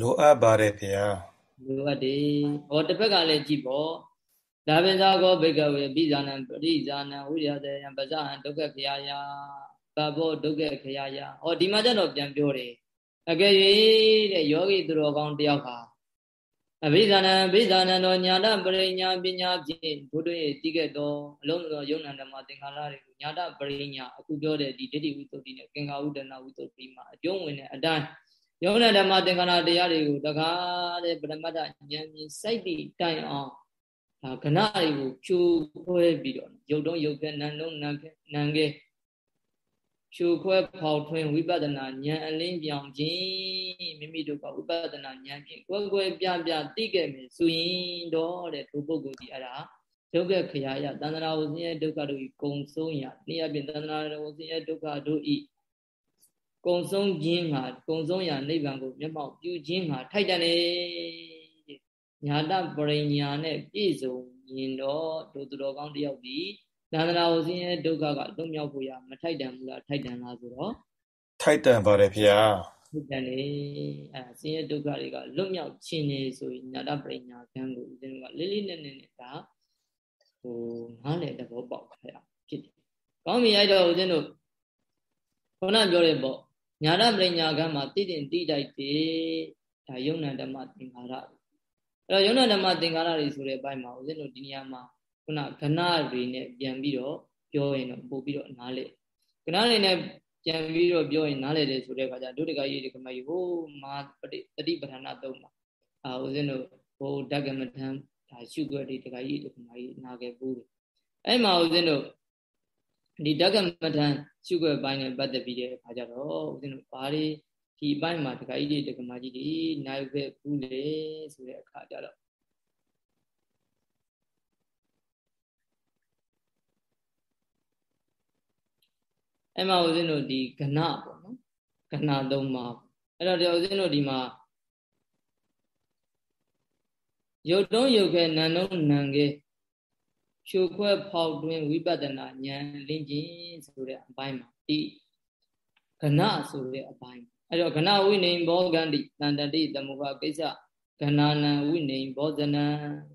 လိုအပ်ပါတယ်ခင်ဗျာလိုအပ်တယ်ဟောတစ်ဖက်ကလည်းကြည့်ပေါ့ဒါပင်သာကောဘိကဝေပိဇာနံပရိဇာနံဝိရတေယံပဇာဟံဒုက္ခခရာယပဘောဒုက္ခခရာယဟောဒီမှာကျတော့ပြန်ပြောတယ်အကယ်၍တဲ့ယောဂီသူတော်ကောင်းတယောက်ဟာ အဘိဇာနံဘိဇာနံတော်ညာတပရိညာပညာဖြင့်ဘုဒ္ဓရဲ့တိကတော်အလုံးစုံယုံနံဓမ္မသင်္ခါရတွေကိုညာတပရိညာအခုပြောတဲ့ဒီဒိဋ္ဌိဝိသုဒ္ဓိနဲ့ကင်္ဂါဝုဒနာဝိသုဒ္ဓိမှာအကျုံးဝင်တဲ့အတိုင်းယုံနံဓမ္မသင်္ခါရတရားတွေကိုတကားတဲ့ပရမတ္ထဉာဏ်မြင်စိုက်တည်တိုင်အောင်ဒါကဏတွေကိုဖြိုးခွဲပြီးတော့ရုပ်တုံးရုပ်ခဲနံလုံးနံခဲနံခဲ ဖြိုခွဲဖောက်ထွင်းဝိပဿနာဉာဏ်အလင်းပြောင်ခြင်းမိမိတို့ကဝိပဿနာဉာဏ်ဖြင့်ကွယ်ကွယ်ပြပြသိခဲ့မယ်ဆိုရင်တော့တဲ့ထိုပုဂ္ဂိုလ်ဒီအဲ့ဒါဒုက္ခခရာယတန္တရာဝဆင်းရဲဒုက္ခတို့ဤကုံဆုံးရာနည်းအပြင်တန္တရာဝဆင်းရဲဒုက္ခတို့ဤကုံဆုံးခြင်းမှာကုံဆုံးရာနိဗ္ဗာန်ကိုမျက်မှောက်ပြုခြင်းမှာထိုက်တန်နေညာတပရိညာနဲ့ပြည့်စုံရင်တော့ဒုသူတော်ကောင်းတယောက်ဒီ သန္တရာကိုဆင်းရဲဒုက္ခကလွတ်မြောက်ဖို့ရမထိုက်တန်ဘူးလားထိုက်တန်လားဆိုတော့ထိုက်တန်ပါတယ်ဖေ။ထိုက်တန်လေအဲဆင်းရဲဒုက္ခတွေကလွတ်မြောက်ခြင်းနေဆိုရင်ညာတပရိညာခံကိုဦးဇင်းကလေးလေးနက်နက်နဲ့ဒါဟိုနားလေသဘောပေါက်ခဲ့ရဖြစ်တယ်။ကောင်းပြီအဲ့တော့ဦးဇင်းတို့ခုနပြောတဲ့ပေါ့ညာတပရိညာခံမှာတည်တင်တည်တိုက်တယ်ဒါယုံနာဓမ္မသင်္ခါရအဲ့တော့ယုံနာဓမ္မသင်္ခါရတွေဆိုတဲ့အပိုင်းမှာဦးဇင်းတို့ဒီနေရာမှာ ခုနကဏတွေနဲ့ပြန်ပြီးတော့ပြောရင်တော့ပို့ပြီးတော့နားလေကဏတွေနဲ့ပြန်ပြီးတော့ပြောရင်နားလေတယ်ဆိုတဲ့အခါကျဒုတိယရေးဒီကမကြီးဟိုမာပတိတတိပဋ္ဌာနာသုံးပါအာဦးဇင်းတို့ဟိုဓကမထံဒါရှုွက်ဒီတခါကြီးဒီကမကြီးနာခဲ့ဘူးအဲ့မှာဦးဇင်းတို့ဒီဓကမထံရှုွက်ပိုင်းနဲ့ပတ်သက်ပြီးတဲ့အခါကျတော့ဦးဇင်းတို့ဘာတွေဒီအပိုင်းမှာတခါကြီးဒီကမကြီးဒီနိုင်ခဲ့ဘူးလေဆိုတဲ့အခါကျတော့ အဲ့မှာဦးဇင်းတို့ဒီကဏပေါ့နော်ကဏသုံးပါအဲ့တော့ဒီဦးဇင်းတို့ဒီမှာရုပ်တုံးရုပ်ခဲနာနှုံးနံခဲဖြိုခွဲဖောက်တွင်းဝိပဿနာဉာဏ်လင်းခြင်းဆိုတဲ့အပိုင်းမှာဒီကဏဆိုတဲ့အပိုင်းအဲ့တော့ကဏဝိနေဘောဂန္တိတန်တတိသမုခကိစ္စကဏနံဝိနေဘောဇနံ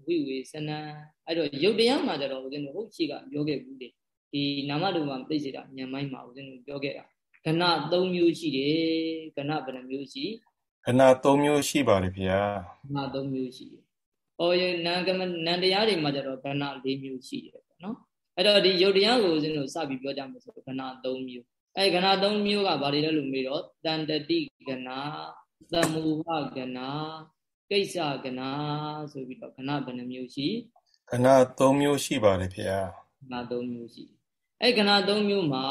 ဝိဝေစနံအဲ့တော့ရုပ်တရားမှာကြတော့ဦးဇင်းတို့ဟုတ်ရှိကပြောခဲ့ဘူးလေ ဒီနာမရူပသိစေတာဉာဏ်မိုင်းမှာဦးဇင်းတို့ပြောခဲ့တာကဏ၃မျိုးရှိတယ်ကဏဘယ်နှမျိုးရှိကဏ၃မျိုးရှိပါတယ်ဗျာကဏ၃မျိုးရှိတယ်။အော်နံကမနံတရားတွေမှာကျတော့ကဏ၄မျိုးရှိတယ်ပေါ့နော်။အဲ့တော့ဒီယုတ်တရားကိုဦးဇင်းတို့စပြီးပြောကြမှာဆိုကဏ၃မျိုး။အဲ့ကဏ၃မျိုးကဘာတွေလဲလို့မေးတော့တန်တတိကဏသမုဟကဏကိစ္စကဏဆိုပြီးတော့ကဏဘယ်နှမျိုးရှိကဏ၃မျိုးရှိပါတယ်ဗျာကဏ၃မျိုးရှိ အဲ့ကဏသုံးမျိုးမှာ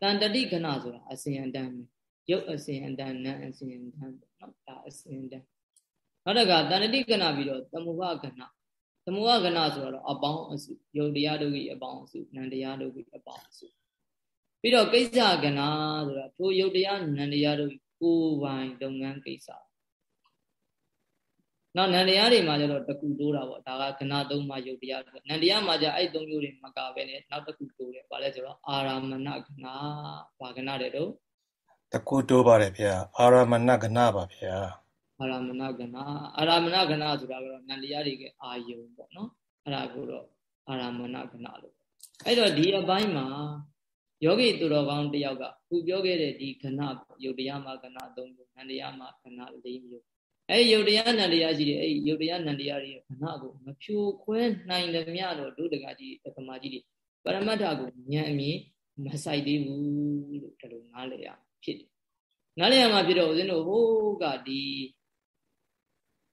တန်တတိကဏဆိုတာအစဉ်အတန်းပဲရုပ်အစဉ်အတန်နာအစဉ်အတန်ပေါ့နော်ဒါအစဉ်အတန်နောက်တစ်ခါတဏှတိကဏပြီးတော့သမုဟကဏသမုဟကဏဆိုတော့အပေါင်းအစုယုတ်တရားတို့ကြီးအပေါင်းအစုနံတရားတို့ကြီးအပေါင်းအစုပြီးတော့ကိစ္စကဏဆိုတာထိုယုတ်တရားနံတရားတို့ကိုယ်ပိုင်လုပ်ငန်းကိစ္စ နောက်နန္တရားတွေမှာကျတော့တကူတိုးတာပေါ့ဒါကခဏသုံးပါယုတ်တရားနန္တရားမှာကျအဲ့သုံးမျိုးတွေမကပဲနဲ့နောက်တကူတိုးတယ်ဘာလဲဆိုတော့အာရမဏခဏဘာခဏတဲ့တော့တကူတိုးပါတယ်ဗျာအာရမဏခဏပါဗျာအာရမဏခဏအာရမဏခဏဆိုတာကတော့နန္တရားတွေကအာယုံပေါ့နော်အဲ့ဒါကိုတော့အာရမဏခဏလို့အဲ့တော့ဒီအပိုင်းမှာယောဂီသူတော်ကောင်းတယောက်ကခုပြောခဲ့တဲ့ဒီခဏယုတ်တရားမှာခဏ၃မျိုးနန္တရားမှာခဏ၄မျိုး အဲ့ယုတ်တရားနန္တရားရှိတယ်အဲ့ယုတ်တရားနန္တရားတွေခဏကိုမဖြိုခွဲနိုင်တယ်မြတော့ဒုဒကကြီးတက္ကမကြီးတွေပရမတ္ထကိုဉာဏ်အမြင်မဆိုင်သေးဘူးလို့ဒီလိုနားလည်ရဖြစ်တယ်နားလည်ရမှာဖြစ်တော့ဦးဇင်းတို့ဟိုးကဒီ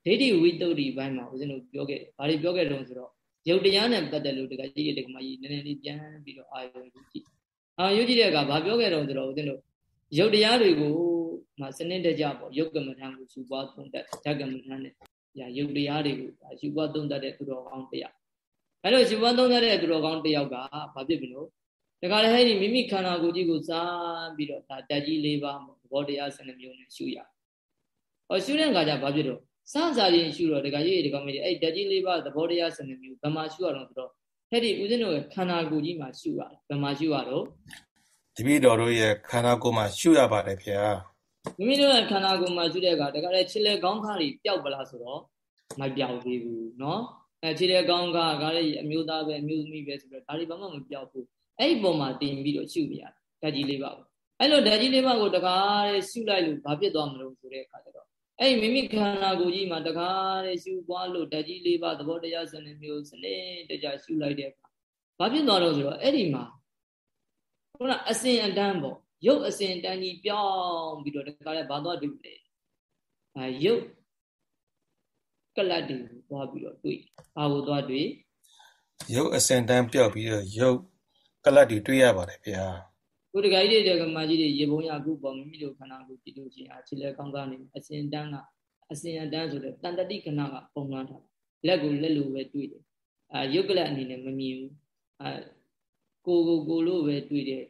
ဒိဋ္ဌိဝိတ္တုဒီဘိုင်းမှာဦးဇင်းတို့ပြောခဲ့တယ်ဘာတွေပြောခဲ့တုံးဆိုတော့ယုတ်တရားနဲ့ပတ်သက်လို့တက္ကကြီးတွေတက္ကမကြီးနည်းနည်းလေးပြန်ပြီးတော့အာရုံယူကြည့်အာရုံယူကြည့်တဲ့အခါဘာပြောခဲ့တုံးဆိုတော့ဦးဇင်းတို့ယုတ်တရားတွေကို မှစနစ်တကျပေါ့ယုတ်ကမ္မထံကိုယူပွားသုံးတတ်ဓကမ္မထံနဲ့ညာယုတ်တရားတွေကိုယူပွားသုံးတတ်တဲ့သူတော်ကောင်းတရားအဲ့လိုယူပွားသုံးတတ်တဲ့သူတော်ကောင်းတရားကဘာဖြစ်ပြီလို့ဒါကြလည်းဟဲ့ဒီမိမိခန္ဓာကိုယ်ကြီးကိုစားပြီးတော့ဒါတက်ကြီး၄ပါးပေါ့သဘောတရား12မျိုးနဲ့ရှုရဟောရှုတဲ့အခါကျဘာဖြစ်တော့စစားရင်ရှုတော့ဒါကြကြီးဒီကောင်မေးအဲ့တက်ကြီး၄ပါးသဘောတရား12မျိုးဘယ်မှာရှုရတော့ဆိုတော့ဟဲ့ဒီဦးဇင်းတို့ရဲ့ခန္ဓာကိုယ်ကြီးမှာရှုရတယ်ဘယ်မှာရှုရတော့တပည့်တော်တို့ရဲ့ခန္ဓာကိုယ်မှာရှုရပါတယ်ဗျာ မိမိတို့ရဲ့ခန္ဓာကိုယ်မှာရှုတဲ့အခါတခါလေခြေလေကောင်းခါတွေပျောက်ပလားဆိုတော့မပျောက်သေးဘူးเนาะအဲခြေလေကောင်းခါကလည်းအမျိုးသားပဲအမျိုးသမီးပဲဆိုတော့ဒါတွေဘာမှမပျောက်ဘူးအဲ့ဒီပုံမှာတင်ပြီးတော့ရှုနေရတယ်ဓာတ်ကြီးလေးပါအဲ့လိုဓာတ်ကြီးလေးပါကိုတခါလေရှုလိုက်လို့ဘာဖြစ်သွားမလို့ဆိုတဲ့အခါကျတော့အဲ့မိမိခန္ဓာကိုယ်ကြီးမှာတခါလေရှုပွားလို့ဓာတ်ကြီးလေးပါသဘောတရားစနစ်မျိုးစနစ်တကြရှုလိုက်တဲ့အခါဘာဖြစ်သွားတော့ဆိုတော့အဲ့ဒီမှာခုနအစဉ်အတန်းပေါ့ ရုပ်အစဉ်တန်းကြီးပြောင်းပြီးတော့တခါလဲဘာသွားတွေ့လဲအဲရုပ်ကလတ်တွေကိုသွားပြီးတော့တွေ့ဘာကိုသွားတွေ့ရုပ်အစဉ်တန်းပြောက်ပြီးတော့ရုပ်ကလတ်တွေတွေ့ရပါတယ်ဗျာခုတခါကြီးတွေကမာကြီးတွေရေပုံရခုပေါ်မိမိတို့ခန္ဓာကိုကြည့်လို့ချင်းအခြေလဲကောင်းကောင်းနေအစဉ်တန်းကအစဉ်အတန်းဆိုတဲ့တန်တတိခဏကပုံမှန်ထားလက်ကိုလက်လိုပဲတွေ့တယ်အာရုပ်ကလတ်အနေနဲ့မမြင်ဘူးအာကိုကိုကိုလို့ပဲတွေ့တယ်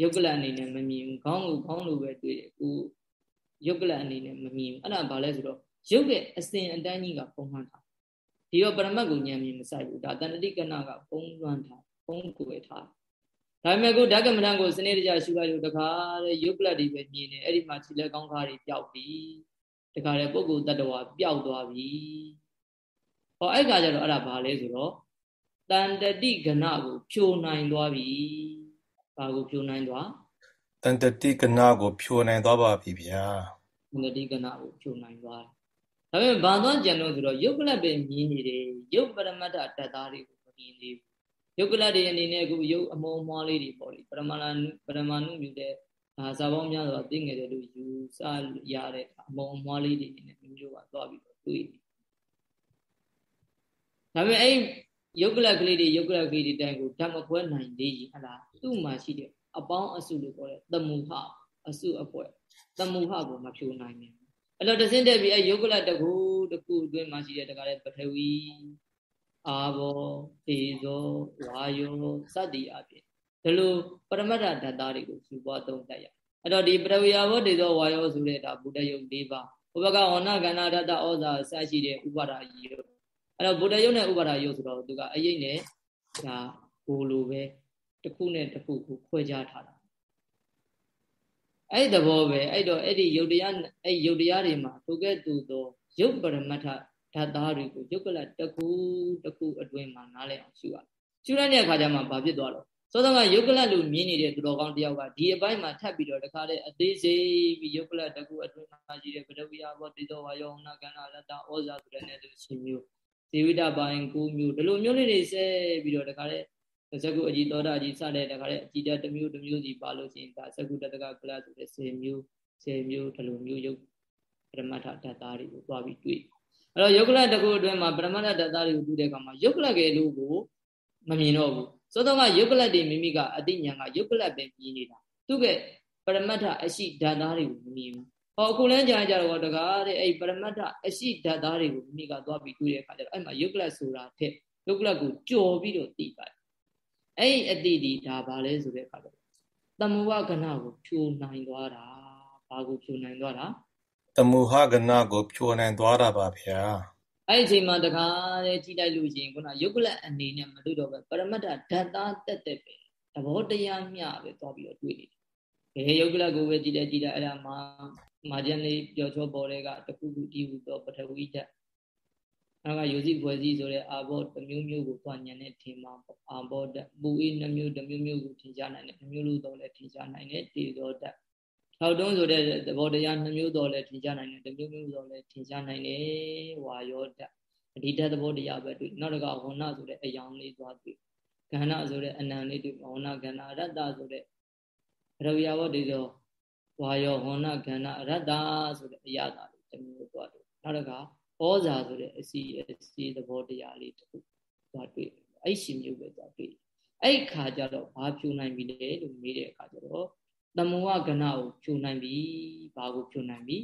ယုတ်ကလအနေနဲ့မမြင်ဘူးခေါင်းကိုခေါင်းလိုပဲတွေ့တယ်ကိုယုတ်ကလအနေနဲ့မမြင်ဘူးအဲ့ဒါဘာလဲဆိုတော့ယုတ်ရဲ့အစဉ်အတန်းကြီးကပုံမှန်ထားဒီတော့ပရမတ်ကိုဉာဏ်မြင်မဆိုင်ဘူးဒါတဏှတိကဏကပုံလွှမ်းထားပုံကိုယ်ထားဒါပေမဲ့ကိုဓကမဏကိုစနစ်တကျရှုလိုက်လို့တခါတဲ့ယုတ်ကလတွေပဲမြင်နေအဲ့ဒီမှာခြေလက်ကောင်းခါတွေပျောက်ပြီတခါတဲ့ပုဂ္ဂိုလ်တ attva ပျောက်သွားပြီဟောအဲ့ကကြတော့အဲ့ဒါဘာလဲဆိုတော့တန်တတိကဏကိုဖြိုနိုင်သွားပြီ ဘာကိုဖြိုနိုင်သွားတန်တတိကဏကိုဖြိုနိုင်သွားပါပြီဗျာတန်တတိကဏကိုဖြိုနိုင်သွားတယ်ဒါပေမဲ့ဘာသွားကြံလို့ဆိုတော့ယုတ်ကလတ်ပဲမြင်နေတယ်ယုတ်ပရမတ္ထတတ်သားတွေကိုမမြင်သေးဘူးယုတ်ကလတ်တွေအနေနဲ့အခုယုတ်အမုံမွားလေးတွေပေါ့လေပရမလာပရမနုမြူတဲ့ဒါဇာပေါင်းများစွာသိငယ်တယ်လို့ယူဆရတဲ့အမုံမွားလေးတွေအနေနဲ့မျိုးကသွားပြီးတော့တွေ့ဒါပေမဲ့အဲ့ ယုတ်ကလကလေးတွေယုတ်ကလကလေးတွေတိုင်းကိုဓာတ်မခွဲနိုင်သေးရင်ဟလားသူ့မှာရှိတဲ့အပေါင်းအစုလို့ခေါ်တဲ့သမုဟအစုအဖွဲ့သမုဟကိုမဖြိုနိုင်ဘူးအဲ့တော့တစင်းတက်ပြီးအဲယုတ်ကလတကူတကူအတွင်းမှာရှိတဲ့တကားတဲ့ပထဝီအာဘောတေဇောဝါယောစသည်အပြင်ဒီလိုပရမတ္ထဓာတ်သားတွေကိုယူပွားသုံးတတ်ရအဲ့တော့ဒီပထဝီအာဘောတေဇောဝါယောဆိုတဲ့ဒါဘုဒ္ဓယုတ်၄ပါးဥပကဝဏကန္နာဓာတ်ဩဇာစရှိတဲ့ဥပါဒာယုတ် အဲ့တော့ဗုဒ္ဓယုတ်နဲ့ဥပါဒယုတ်ဆိုတော့သူကအရေးနဲ့ဒါဘိုလ်လိုပဲတစ်ခုနဲ့တစ်ခုကိုခွဲခြားထားတာအဲ့ဒီသဘောပဲအဲ့တော့အဲ့ဒီယုတ်တရားအဲ့ယုတ်တရားတွေမှာထိုကဲ့သို့သောယုတ်ပရမတ္ထဓာတ်သားတွေကိုယုတ်ကလတစ်ခုတစ်ခုအတွင်းမှာနားလည်အောင်ရှုရတယ်ရှုရတဲ့အခါကျမှဘာဖြစ်သွားတော့စောစောကယုတ်ကလလို့မြင်နေတဲ့သူတော်ကောင်းတယောက်ကဒီအပိုင်းမှာထပ်ပြီးတော့တခါတည်းအသေးစိတ်ပြီးယုတ်ကလတကူအတွင်းမှာရှိတဲ့ပဒဝိယဘောတိတော်ဝါယောနာကန္နာရတ္တဩဇာဆိုတဲ့နဲ့သူရှင်မျိုး ဇေဝိတပိုင်း၉မျိုးဒီလိုမျိုးလေးတွေဆက်ပြီးတော့တခါလေဇကုအကြည်သောတာကြီးစတဲ့တခါလေအကြည်တတစ်မျိုးတစ်မျိုးစီပါလို့ရှိရင်ဒါဇကုတတကကလဆိုတဲ့10မျိုး10မျိုးဒီလိုမျိုးယုတ်ပရမတ္ထဓာတ်သားတွေကိုသွားပြီးတွေ့အဲ့တော့ယုတ်ကလတကူအတွင်းမှာပရမတ္ထဓာတ်သားတွေကိုတွေ့တဲ့အခါမှာယုတ်ကလကလေးလို့ကိုမမြင်တော့ဘူးသောတော့ကယုတ်ကလတွေမိမိကအတိညာကယုတ်ကလပဲမြင်နေတာသူကပရမတ္ထအရှိဓာတ်သားတွေကိုမမြင်ဘူး ဟောအခုလန်းကြာကြတော့တကားတဲ့အဲ့ပရမတ္ထအရှိဓာတ်သားတွေကိုမိမိကသွားပြီးတွေ့တဲ့အခါကျတော့အဲ့မှာယုတ်ကလတ်ဆိုတာထက်ယုတ်ကလတ်ကိုကြော်ပြီးတော့သိပါတယ်အဲ့အတိဒီဒါဘာလဲဆိုတဲ့အခါကျတော့တမဝကဏကိုဖြိုနိုင်သွားတာဘာကိုဖြိုနိုင်သွားတာတမုဟကဏကိုဖြိုနိုင်သွားတာပါဗျာအဲ့ဒီအချိန်မှာတခါလေကြည့်လိုက်လို့ရှိရင်ခုနယုတ်ကလအနေနဲ့မတွေ့တော့ပဲပရမတ္ထဓာတ်သားတက်တက်ပဲသဘောတရားမျှပဲသွားပြီးတော့တွေ့နေတယ်။ဘယ်ယုတ်ကလကိုပဲကြည့်လိုက်ကြည့်လိုက်အဲ့ဒါမှာ မာကျန်လေးပျော်ချောပေါ်တဲ့ကတခုခုတည်ဟူသောပထဝီဓာတ်နောက်ကယုစီဖွဲ့စည်းဆိုတဲ့အာဘောတစ်မျိုးမျိုးကိုသွားညံတဲ့ထင်မှာပေါ့အာဘောဓာတ်ပူအေးနှမျိုးတစ်မျိုးမျိုးကိုထင်ရှားနိုင်တယ်နှမျိုးလို့တော့လည်းထင်ရှားနိုင်တယ်တေဇောဓာတ်ထောက်တုံးဆိုတဲ့သဘောတရားနှမျိုးတော့လည်းထင်ရှားနိုင်တယ်တစ်မျိုးမျိုးတော့လည်းထင်ရှားနိုင်တယ်ဝါယောဓာတ်ဒီဓာတ်သဘောတရားပဲတွေ့နောက်တစ်ခါဝဏဆိုတဲ့အယောင်လေးသွားတွေ့ကဏ္ဍဆိုတဲ့အနံလေးတွေ့ဝဏကဏ္ဍရတ္တဆိုတဲ့ရဝိယဝတ္တိသော ဝါယောဝဏကဏ္ဍရတ္တဆိုတဲ့အရာသာလေးတစ်မျိုးသွားတွေ့နောက်တစ်ခါဩဇာဆိုတဲ့အစီအစီသဘောတရားလေးတစ်ခုသွားတွေ့အဲ့ရှင်မျိုးပဲသွားတွေ့အဲ့ခါကျတော့ဘာဖြူနိုင်ပြီလဲလို့မေးတဲ့အခါကျတော့တမုဝကဏကိုဖြူနိုင်ပြီဘာကိုဖြူနိုင်ပြီ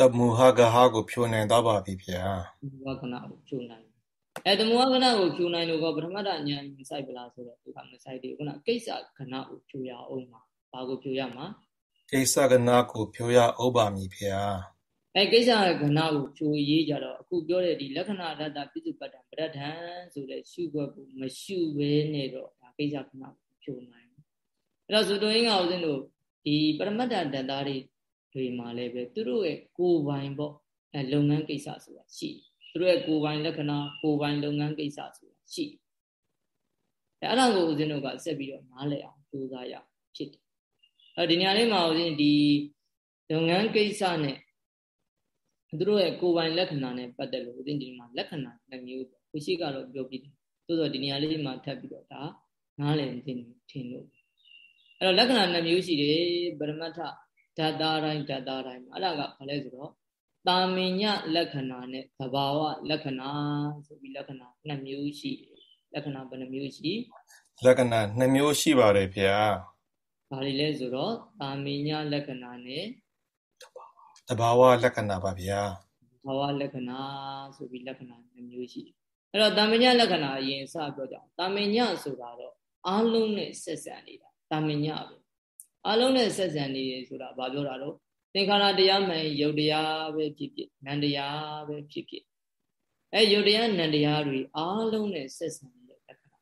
တမုဟဂဟကိုဖြူနိုင်တော့ပါပြီဗျာတမုဝကဏကိုဖြူနိုင်အဲတမုဝကဏကိုဖြူနိုင်လို့ကပထမတဉာဏ်စိုက်ပလားဆိုတော့ဒီကမစိုက်သေးခုနကိစ္စကဏကိုဖြူရအောင်မှာဘာကိုဖြူရမှာ ကိစ္စကဏကိုဖြူရအောင်ပါမည်ဗျာအဲကိစ္စကဏကိုဖြူရေးကြတော့အခုပြောတဲ့ဒီလက္ခဏာတတပိစုပတ္တံပရဒံဆိုတဲ့ရှုွက်ကိုမရှုဘဲနဲ့တော့ဒါကိစ္စကဏကိုဖြူနိုင်အဲ့တော့ဇူတိုရင်းကဦးဇင်းတို့ဒီပရမတ္တတန်သားတွေတွေမှာလည်းပဲသူတို့ရဲ့ကိုယ်ပိုင်ပေါ့အဲလုပ်ငန်းကိစ္စဆိုတာရှိသူတို့ရဲ့ကိုယ်ပိုင်လက္ခဏာကိုယ်ပိုင်လုပ်ငန်းကိစ္စဆိုတာရှိအဲအဲ့ဒါကိုဦးဇင်းတို့ကဆက်ပြီးတော့နားလည်အောင်ကြိုးစားရဖြစ်တယ် အဲဒီနေရာလေးမှာဦးဇင်းဒီလုပ်ငန်းကိစ္စနဲ့သူတို့ရဲ့ကိုယ်ပိုင်လက္ခဏာနဲ့ပတ်သက်လို့ဦးဇင်းဒီမှာလက္ခဏာနှစ်မျိုးပေါ့ခုရှိကတော့ပြောပြီးတယ်သို့သောဒီနေရာလေးမှာထပ်ပြီးတော့ဒါနားလည်ခြင်းထင်လို့အဲ့တော့လက္ခဏာနှစ်မျိုးရှိတယ်ပရမတ္ထဓာတ်သားတိုင်းဓာတ်သားတိုင်းအဲ့ဒါကဘာလဲဆိုတော့တာမင်ညလက္ခဏာနဲ့သဘာဝလက္ခဏာဆိုပြီးလက္ခဏာနှစ်မျိုးရှိတယ်လက္ခဏာဘယ်နှမျိုးရှိလက္ခဏာနှစ်မျိုးရှိပါတယ်ဗျာ ဘာတွေလဲဆိုတော့တာမင်ညလက္ခဏာနဲ့သဘာဝလက္ခဏာပါဗျာသဘာဝလက္ခဏာဆိုပြီးလက္ခဏာနှစ်မျိုးရှိတယ်အဲ့တော့တာမင်ညလက္ခဏာအရင်စပြောကြအောင်တာမင်ညဆိုတာတော့အလုံးနဲ့ဆက်ဆံနေတာတာမညပဲအလုံးနဲ့ဆက်ဆံနေတယ်ဆိုတာဘာပြောတာတော့သင်္ခါရတရားမှန်ယုတ်တရားပဲဖြစ်ဖြစ်နန္တရားပဲဖြစ်ဖြစ်အဲယုတ်တရားနန္တရားတွေအားလုံးနဲ့ဆက်ဆံနေတဲ့တက္ကရာ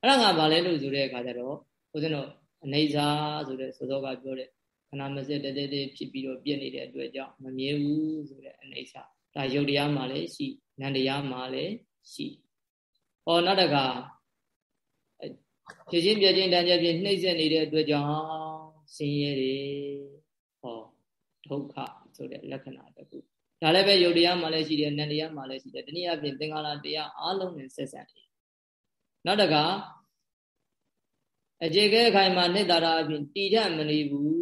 အဲ့ဒါကဘာလဲလို့ဆိုတဲ့အခါကျတော့ဦးဇင်းတို့ အနေစာဆိုတဲ့စောစောကပြောတဲ့ခဏမစက်တည်းတည်းဖြစ်ပြီးတော့ပြည့်နေတဲ့အတွက်ကြောင့်မမြဲဘူးဆိုတဲ့အနေစာဒါယုတ်တရားမှလည်းရှိနန္တရားမှလည်းရှိဟောနောက်တကဖြစ်ချင်းပြချင်းတန်ကြဖြစ်နှိမ့်ဆက်နေတဲ့အတွက်ကြောင့်ဆင်းရဲတွေဟောဒုက္ခဆိုတဲ့လက္ခဏာတစ်ခုဒါလည်းပဲယုတ်တရားမှလည်းရှိတယ်နန္တရားမှလည်းရှိတယ်တနည်းအားဖြင့်သင်္ခါရတရားအလုံးနဲ့ဆက်ဆက်တယ်နောက်တက အကျေကဲခိုင်မှာနှစ်သာရအပြင်တည်တတ်မနေဘူး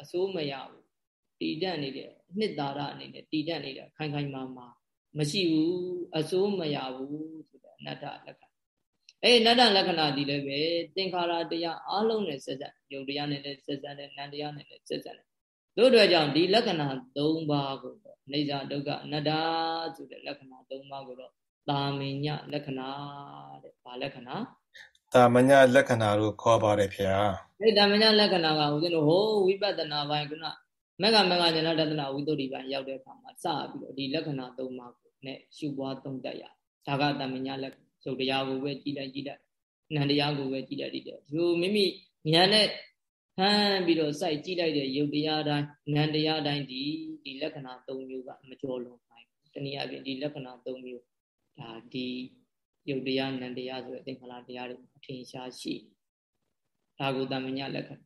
အစိုးမရဘူးတည်တတ်နေတဲ့နှစ်သာရအနေနဲ့တည်တတ်နေတဲ့ခိုင်ခိုင်မာမာမရှိဘူးအစိုးမရဘူးဆိုတဲ့အနတ္တလက္ခဏာအဲ့နတ္တလက္ခဏာဒီလည်းပဲသင်္ခါရတရားအလုံးနဲ့ဆက်ဆက်ယုတ်တရားနဲ့လည်းဆက်ဆက်တယ်နံတရားနဲ့လည်းဆက်ဆက်တယ်တို့အတွက်ကြောင့်ဒီလက္ခဏာ၃ပါးကိုပေါ့နေဇာဒုက္ခအနတ္တဆိုတဲ့လက္ခဏာ၃ပါးကိုတော့တာမင်ညလက္ခဏာတဲ့ဘာလက္ခဏာ တာမညလက္ခဏာလို့ခေါ်ပါတယ်ဖေဟာအဲ့တာမညလက္ခဏာကဦးဇင်းတို့ဟိုဝိပဿနာပိုင်းကမကမကဉာဏတတနာဝိသုဒ္ဓိပိုင်းရောက်တဲ့အခါမှာစပြီးတော့ဒီလက္ခဏာ၃ပါးကိုနဲ့ရှုပွားသုံးတတ်ရဒါကတာမညလက္ခရုပ်တရားကိုပဲကြည်လိုက်ကြည်လိုက်နံတရားကိုပဲကြည်လိုက်ကြည့်တယ်ဒီလိုမိမိဉာဏ်နဲ့ဟမ်းပြီးတော့စိုက်ကြည့်လိုက်တဲ့ရုပ်တရားတိုင်းနံတရားတိုင်းဒီဒီလက္ခဏာ၃မျိုးကမကျော်လွန်နိုင်တနည်းအားဖြင့်ဒီလက္ခဏာ၃မျိုးဒါဒီ ရုပ်တရားနံတရားဆိုတဲ့သင်္ခါရတရားတွေအထင်ရှားရှိဒါကိုတမညာလက္ခဏာ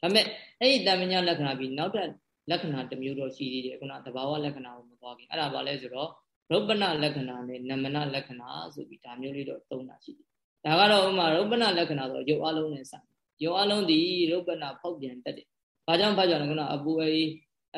ဒါပေမဲ့အဲ့ဒီတမညာလက္ခဏာပြီးနောက်ထပ်လက္ခဏာတစ်မျိုးတော့ရှိသေးတယ်ခုနသဘာဝလက္ခဏာကိုမသွားခင်အဲ့ဒါဘာလဲဆိုတော့ရုပ်ပနလက္ခဏာနဲ့နမနလက္ခဏာဆိုပြီးဒါမျိုးလေးတော့သုံးတာရှိတယ်။ဒါကတော့ဥမာရုပ်ပနလက္ခဏာဆိုရုပ်အလုံးနဲ့ဆိုင်။ရုပ်အလုံးဒီရုပ်ပနဖောက်ပြန်တတ်တယ်။ဘာကြောင့်ဘာကြောင့်လဲခုနအပူအေး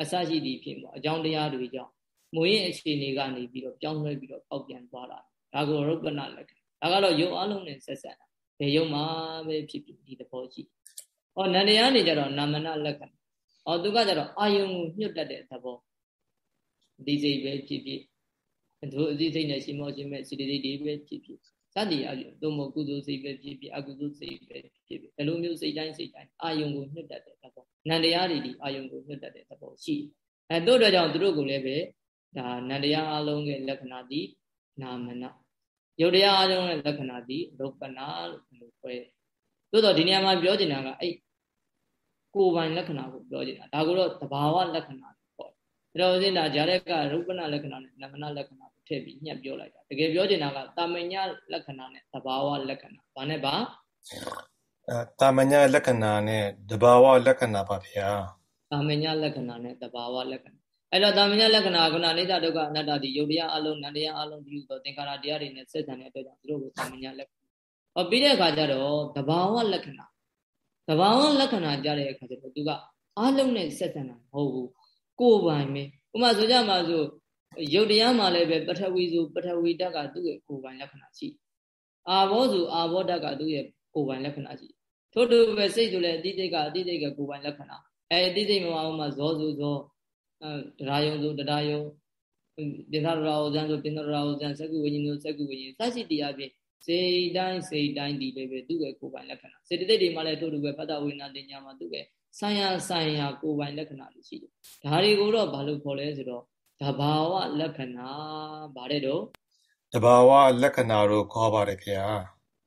အစရှိသည်ဖြစ်ပေါ့အကြောင်းတရားတွေကြောင့်မွေးရင်အခြေအနေကနေပြီးတော့ပြောင်းလဲပြီးတော့ဖောက်ပြန်သွားတာ။ ဒါကိုရုပ်ပနလက္ခဏာ။ဒါကတော့ရုပ်အလုံးနဲ့ဆက်ဆက်တာ။ဘယ်ရုပ်မှာပဲဖြစ်ဖြစ်ဒီသဘောရှိ။အော်နန္တရားနေကြတော့နာမနာလက္ခဏာ။အော်သူကကြတော့အာယုံကိုညှို့တတ်တဲ့သဘော။အသိစိတ်ပဲဖြစ်ဖြစ်သူအသိစိတ်နဲ့ရှင်မောရှင်မဲ့စိတ္တိတွေပဲဖြစ်ဖြစ်စသည်အပြင်သို့မဟုတ်ကုသိုလ်စိတ်ပဲဖြစ်ဖြစ်အကုသိုလ်စိတ်ပဲဖြစ်ဖြစ်ဒီလိုမျိုးစိတ်တိုင်းစိတ်တိုင်းအာယုံကိုညှို့တတ်တဲ့သဘော။နန္တရားတွေဒီအာယုံကိုညှို့တတ်တဲ့သဘောရှိတယ်။အဲတို့တော့ကြောင့်သူတို့ကိုလည်းပဲဒါနန္တရားအလုံးရဲ့လက္ခဏာဒီနာမနာ ယုတ်တရားအလုံးရဲ့လက္ခဏာဒီဒုက္ခနာလို့ခေါ်တယ်သို့တော့ဒီနေရာမှာပြောချင်တာကအဲ့ကိုယ်ပိုင်လက္ခဏာကိုပြောချင်တာဒါကိုတော့သဘာဝလက္ခဏာပေါ့ဒါတော့ဦးဇင်းဒါဂျာရက်ကရုပ်ပနာလက္ခဏာနဲ့နမနာလက္ခဏာကိုထည့်ပြီးညှက်ပြောလိုက်တာတကယ်ပြောချင်တာကတာမညာလက္ခဏာနဲ့သဘာဝလက္ခဏာဘာနဲ့ပါအဲတာမညာလက္ခဏာနဲ့သဘာဝလက္ခဏာပါဗျာတာမညာလက္ခဏာနဲ့သဘာဝလက္ခဏာ အဲ့တော့တာမညာလက္ခဏာကနာအိဋ္ဌဒုက္ခအနတ္တဒီယုတ်တရားအလုံးနန္တရားအလုံးဒီလိုသင်္ခါရတရားတွေနဲ့ဆက်ဆံတဲ့အတွက်ကြောင့်သူတို့ကိုတာမညာလက္ခဏာဟောပြီးတဲ့အခါကျတော့တဘာဝလက္ခဏာတဘာဝလက္ခဏာကြတဲ့အခါကျတော့သူကအလုံးနဲ့ဆက်ဆံတာမဟုတ်ဘူးကိုယ်ပိုင်ပဲဥပမာဆိုကြမှာဆိုရုပ်တရားမှာလည်းပဲပထဝီဆိုပထဝီဓာတ်ကသူ့ရဲ့ကိုယ်ပိုင်လက္ခဏာရှိအာဘောဆိုအာဘောဓာတ်ကသူ့ရဲ့ကိုယ်ပိုင်လက္ခဏာရှိထို့တူပဲစိတ်ဆိုလည်းအတိတ်ကအတိတ်ကကိုယ်ပိုင်လက္ခဏာအဲအတိတ်မှာဥမာဇောဆိုဇော တရားယုံဆိုတရားယုံပိသရရာဝဇန်ဆိုပိသရရာဝဇန်စကုဝိညာဉ်ဆိုစကုဝိညာဉ်စသတိတရားဖြင့်စိတ်တိုင်းစိတ်တိုင်းဒီလည်းပဲသူ့ရဲ့ကိုယ်ပိုင်လက္ခဏာစေတသိက်တွေမှာလည်းထို့တူပဲဖတ်တာဝိညာဉ်တင်ညာမှာသူ့ရဲ့ဆိုင်ရာဆိုင်ရာကိုယ်ပိုင်လက္ခဏာတွေရှိတယ်ဒါတွေကိုတော့ဘာလို့ခေါ်လဲဆိုတော့တဘာဝလက္ခဏာဗါတဲ့တော့တဘာဝလက္ခဏာတို့ခေါ်ပါတယ်ခင်ဗျာ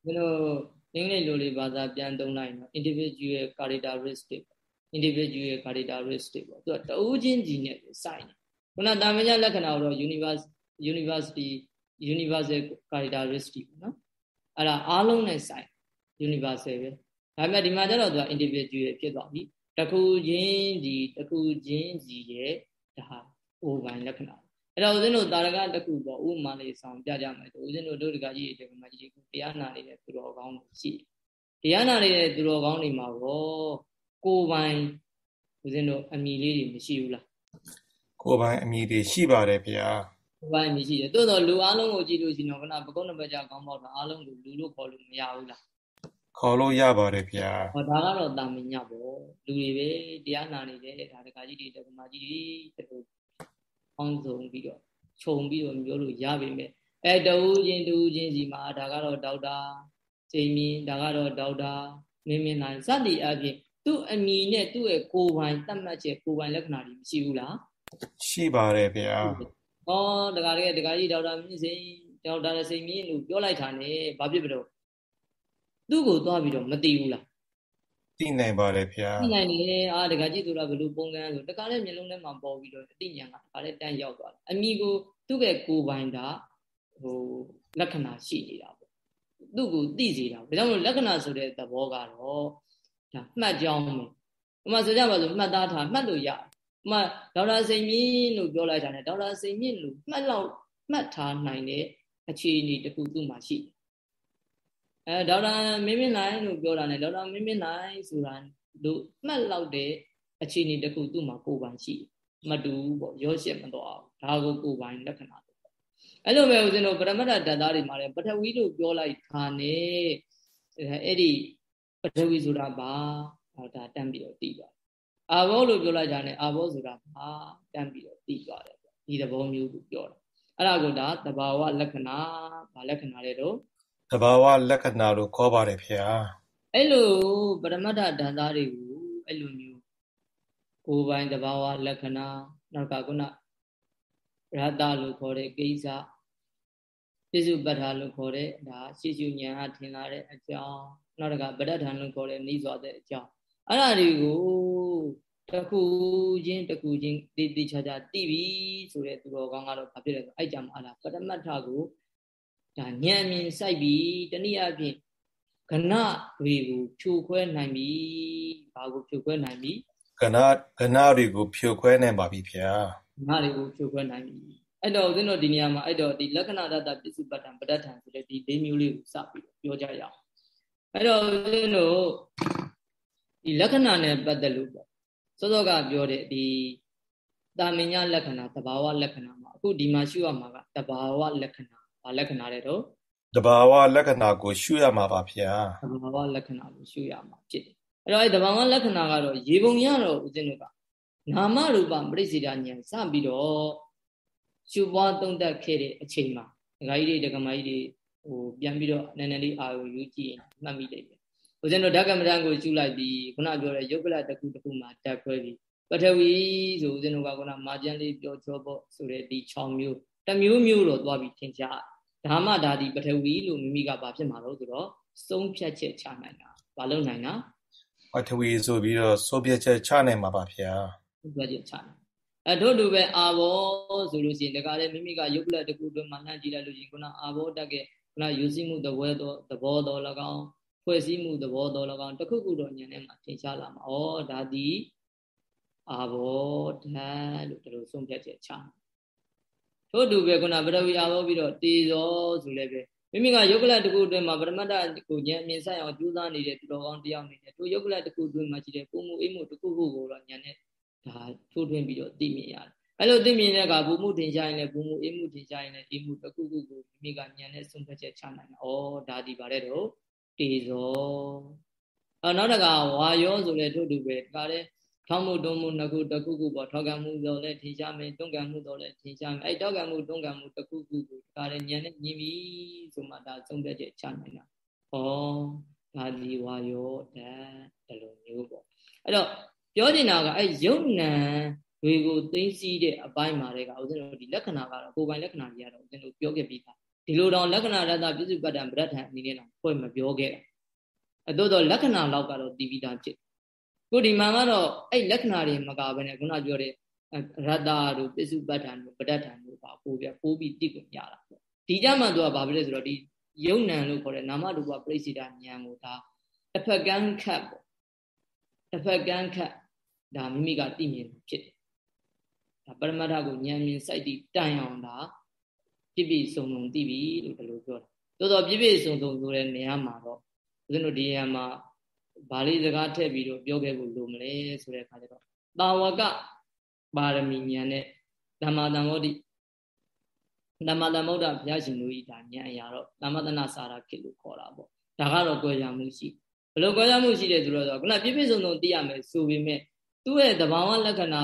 ဘယ်လိုအင်္ဂလိပ်လိုလေးဘာသာပြန်သုံးလိုက်နော် individual characteristic individual characteristic ပေါ့သူကတဦးချင်းကြီးနဲ့စိုက်တယ်ခုနတာမညာလက္ခဏာကိုတော့ universe university universal characteristic ပေါ့နော်အဲ့ဒါအားလုံးနဲ့ဆိုင် universal ပဲဒါပေမဲ့ဒီမှာကျတော့သူက individual ဖြစ်သွားပြီတခုချင်းဒီတခုချင်းစီရဲ့ဒါဟာ O ဘိုင်လက္ခဏာအဲ့တော့ဦးဇင်းတို့တာရကတခုပေါ့ဥမာလေးဆောင်ပြကြမယ်ဆိုဦးဇင်းတို့ဒုဒကကြီးတွေဒီမှာကြီးကိုတရားနာနေတဲ့သူတော်ကောင်းတွေရှိတရားနာနေတဲ့သူတော်ကောင်းတွေမှာပေါ့ ကိုပိုင်ဦးဇင်းတို့အမိလေးတွေမရှိဘူးလားကိုပိုင်အမိတွေရှိပါတယ်ဗျာကိုပိုင်အမိရှိတယ်တိုးတော့လူအားလုံးကိုကြည့်လို့ရှိရင်တော့ခဏပကုတ်နံပါတ်ကြကောင်းပေါ့တာအားလုံးကိုလူလို့ခေါ်လို့မရဘူးလားခေါ်လို့ရပါတယ်ဗျာဟောဒါကတော့တာမညပေါ့လူတွေပဲတရားနာနေတယ်ဒါတကကြီးတွေတက္ကမကြီးတွေတူအောင်းဆုံးပြီးတော့ခြုံပြီးတော့ပြောလို့ရပါမယ်အဲတူချင်းတူချင်းစီမှာဒါကတော့ဒေါက်တာချိန်မြင့်ဒါကတော့ဒေါက်တာမင်းမင်းနိုင်စသည်အပြင် သူ့အမိနဲ့သူ့ရဲ့ကိုယ်ပိုင်တတ်မှတ်ချက်ကိုယ်ပိုင်လက္ခဏာတွေမရှိဘူးလားရှိပါတယ်ဗျာဟောတကားလေးတကားကြီးဒေါက်တာမြင့်စိန်ဒေါက်တာစိန်မြင့်လို့ပြောလိုက်တာ ਨੇ ဘာဖြစ်မလို့သူ့ကိုသွားပြီးတော့မသိဘူးလားသိနိုင်ပါတယ်ဗျာသိနိုင်တယ်အာတကားကြီးဆိုတာဘယ်လိုပုံကန်းဆိုတကားလေးမျက်လုံးထဲမှာပေါ်ပြီးတော့အသိဉာဏ်ကတကားလေးတန်းရောက်သွားတယ်အမိကိုသူ့ရဲ့ကိုယ်ပိုင်တာဟိုလက္ခဏာရှိနေတာပေါ့သူ့ကိုသိစေတာဒါကြောင့်မို့လက္ခဏာဆိုတဲ့သဘောကတော့ ဒါမှတ်ကြောင်းပဲဥမာဆိုကြပါစို့မှတ်သားထားမှတ်လို့ရတယ်ဥမာဒေါက်တာစိန်မြင့်လို့ပြောလိုက်တာ ਨੇ ဒေါက်တာစိန်မြင့်လို့မှတ်လောက်မှတ်ထားနိုင်တဲ့အခြေအနေတခုသူ့မှာရှိအဲဒေါက်တာမင်းမင်းနိုင်လို့ပြောတာ ਨੇ ဒေါက်တာမင်းမင်းနိုင်ဆိုတာလို့မှတ်လောက်တဲ့အခြေအနေတခုသူ့မှာကိုယ်ပိုင်ရှိမတူပေါ့ရောရှက်မတော့ဒါကိုကိုယ်ပိုင်လက္ခဏာအဲ့လိုပဲဦးဇင်းတို့ပရမတ္တဓာတ်သားတွေမှာလည်းပထဝီလို့ပြောလိုက်တာ ਨੇ အဲ့ဒီ ပထဝီဆိုတာဘာဒါတန်းပြီးတော့သိသွားအာဘောလို့ပြောလိုက်တာ ਨੇ အာဘောဆိုတာဘာတန်းပြီးတော့သိသွားတယ်ဒီသဘောမျိုးကိုပြောတာအဲ့ဒါကိုဒါသဘာဝလက္ခဏာဘာလက္ခဏာလဲတော့သဘာဝလက္ခဏာလို့ခေါ်ပါတယ်ဖေဟာအဲ့လိုပရမတ္ထဓာတ်သားတွေကိုအဲ့လိုမျိုးကိုယ်ပိုင်သဘာဝလက္ခဏာနောက်ကခုနရတ္တလို့ခေါ်တဲ့ကိစ္စပြစ္စုပ္ပတ္ထာလို့ခေါ်တဲ့ဒါရှေရှုဉာဏ်အထင်လာတဲ့အကြောင်း နောက်တကပဋ္ဌာန်လို့ခေါ်တဲ့နှိစွာတဲ့အကြောင်းအဲ့ဒါတွေကိုတခုချင်းတခုချင်းတိတိချာချာသိပြီဆိုတဲ့သူတော်ကောင်းကတော့ဘာဖြစ်လဲဆိုအဲ့ကြမှာအလားပရမတ္ထကိုဒါဉာဏ်မြင်စိုက်ပြီတနည်းအားဖြင့်ကဏတွေကိုဖြိုခွဲနိုင်ပြီဘာကိုဖြိုခွဲနိုင်ပြီကဏကဏတွေကိုဖြိုခွဲနိုင်ပါပြီဗျာကဏတွေကိုဖြိုခွဲနိုင်ပြီအဲ့တော့ဦးဇင်းတို့ဒီနေရာမှာအဲ့တော့ဒီလက္ခဏာတတပစ္စုပ္ပတ္တံပဋ္ဌာန်ဆိုတဲ့ဒီ၄မျိုးလေးကိုစပြီးပြောကြရအောင် အဲ့တော့ဦးဇင်းတို့ဒီလက္ခဏာနဲ့ပတ်သက်လို့ပေါ့စောစောကပြောတဲ့ဒီတာမညလက္ခဏာတဘာဝလက္ခဏာမှာအခုဒီမှာရှုရမှာကတဘာဝလက္ခဏာဘာလက္ခဏာလဲတော့တဘာဝလက္ခဏာကိုရှုရမှာပါဗျာတဘာဝလက္ခဏာကိုရှုရမှာဖြစ်တယ်အဲ့တော့အဲ့တဘာဝလက္ခဏာကတော့ရေပုံရတော့ဦးဇင်းတို့ကနာမရူပပရိစ္ဆေဒဉာဏ်စပြီးတော့ရှုပွားသုံးသပ်ခဲ့တဲ့အချိန်မှာဒကာကြီးတွေဒကမကြီးတွေ ဟိုပြန်ပြီးတော့နည်းနည်းလေးအာရုံယူကြည့်ရင်မှတ်မိလိမ့်မယ်ဦးဇင်းတို့ဓကမတန်ကိုရှုလိုက်ပြီးခုနပြောတဲ့ယုတ်ကလတစ်ခုတစ်ခုမှာတက်ခွဲပြီးပထဝီဆိုဦးဇင်းတို့ကခုနမာကျန်လေးပြောချောဖို့ဆိုတဲ့ဒီ6မျိုးတစ်မျိုးမျိုးတော့သွားပြီးထင်ရှားဓမ္မဓာတိပထဝီလို့မိမိကဘာဖြစ်မှာလို့ဆိုတော့သုံးဖြတ်ချက်ချနိုင်တာဘာလို့နိုင်တာပထဝီဆိုပြီးတော့စိုးပြချက်ချနိုင်မှာပါဗျာသုံးဖြတ်ချက်ချနိုင်အဲတို့လိုပဲအာဘောဆိုလို့ရှိရင်ဒါကလည်းမိမိကယုတ်ကလတကူတွင်မှနှမ်းကြည့်လိုက်လို့ရှိရင်ခုနအာဘောတက်ခဲ့ ခုနယူစီမှုသဘောတော်သဘောတော်၎င်းဖွဲ့စည်းမှုသဘောတော်၎င်းတခုခုတော့ဉာဏ်နဲ့မှထင်ရှားလာမှာဩဒါဒီအာဘောဓာတ်လို့ဒီလိုဆုံးဖြတ်ချက်ချထို့တူပဲခုနပရဝီအာဘောပြီးတော့တေဇောဆိုလည်းပဲမိမိကယုတ်ကလတကူအတွင်းမှာပရမတ္တကိုဉာဏ်အမြင်ဆိုင်အောင်ကြိုးစားနေတဲ့သူတော်ကောင်းတယောက်နေတယ်ထိုယုတ်ကလတကူအတွင်းမှာရှိတဲ့ပုံမှုအိမ်မှုတခုခုကိုတော့ဉာဏ်နဲ့ဒါထိုးထွင်းပြီးတော့သိမြင်ရတယ် အဲ့လိုသိမြင်တဲ့အခါဘုမှုထင်ရှားရင်လည်းဘုမှုအိမ်မှုထင်ရှားရင်လည်းအိမ်မှုတခုခုကိုမိမိကဉာဏ်နဲ့ဆုံးဖြတ်ချက်ချနိုင်တယ်။ဩဒါဒီပါတဲ့တော့တေဇောအနောက်တကဝါယောဆိုလဲတို့တူပဲဒါလည်းထောက်မှုတွန်းမှုနှစ်ခုတစ်ခုခုပေါ့ထောက်ကံမှုတော့လည်းထင်ရှားမယ်တွန်းကံမှုတော့လည်းထင်ရှားမယ်အဲ့တောက်ကံမှုတွန်းကံမှုတစ်ခုခုကိုဒါလည်းဉာဏ်နဲ့ညီပြီဆိုမှဒါသုံးပြချက်ချနိုင်တာ။ဩဒါဒီဝါယောတန်ဒီလိုမျိုးပေါ့အဲ့တော့ပြောနေတာကအဲ့ယုံနံ တွေကိုသိသိတဲ့အပိုင်းမှာတွေကဦးဇင်းတို့ဒီလက္ခဏာကတော့ကိုယ်ပိုင်လက္ခဏာကြီးကတော့ဦးဇင်းတို့ပြောခဲ့ပြီးသားဒီလိုတော့လက္ခဏာရတ္တပြစ္စုပ္ပတ္တဗရဒ္ဓံအနေနဲ့တော့ဖွဲ့မပြောခဲ့တာအတော့တော့လက္ခဏာလောက်ကတော့တည်ပြီးသားဖြစ်ကိုဒီမှာကတော့အဲ့လက္ခဏာတွေမကဘဲနဲ့ခုနပြောတဲ့ရတ္တတို့ပြစ္စုပ္ပတ္တတို့ဗရဒ္ဓံတို့ပါပို့ပြပို့ပြီးတိကိုရတာပေါ့ဒီကြမှာသူကဘာဖြစ်လဲဆိုတော့ဒီယုံနံလို့ခေါ်တဲ့နာမရူပပရိစ္ဆေဒဉာဏ်ကိုဒါတစ်ဖက်ကန်းခတ်ပေါ့တစ်ဖက်ကန်းခတ်ဒါမိမိကသိမြင်ဖြစ်တယ်ဒါ ပရမတ္ထကိုဉာဏ်မြင်စိုက်တည်တိုင်အောင်ဒါပြည့်ပြည့်စုံစုံသိပြီလို့ဒီလိုပြောတာသို့တော့ပြည့်ပြည့်စုံစုံဆိုတဲ့နေရာမှာတော့ဦးဇင်းတို့ဒီနေရာမှာဗာလိစကားထည့်ပြီးတော့ပြောခဲ့ဖို့လိုမလဲဆိုတဲ့အခါကျတော့တာဝကပါရမီဉာဏ်နဲ့ဓမ္မတံဝတိဓမ္မတံဗုဒ္ဓဘုရားရှင်တို့ဤဒါဉာဏ်အရာတော့သမတနာစာရခေလို့ခေါ်တာပေါ့ဒါကတော့ကြွယ်ရမှုရှိဘယ်လိုကြွယ်ရမှုရှိတယ်ဆိုတော့ခုနပြည့်ပြည့်စုံစုံသိရမယ်ဆိုပေမဲ့သူ့ရဲ့တဘာဝလက္ခဏာ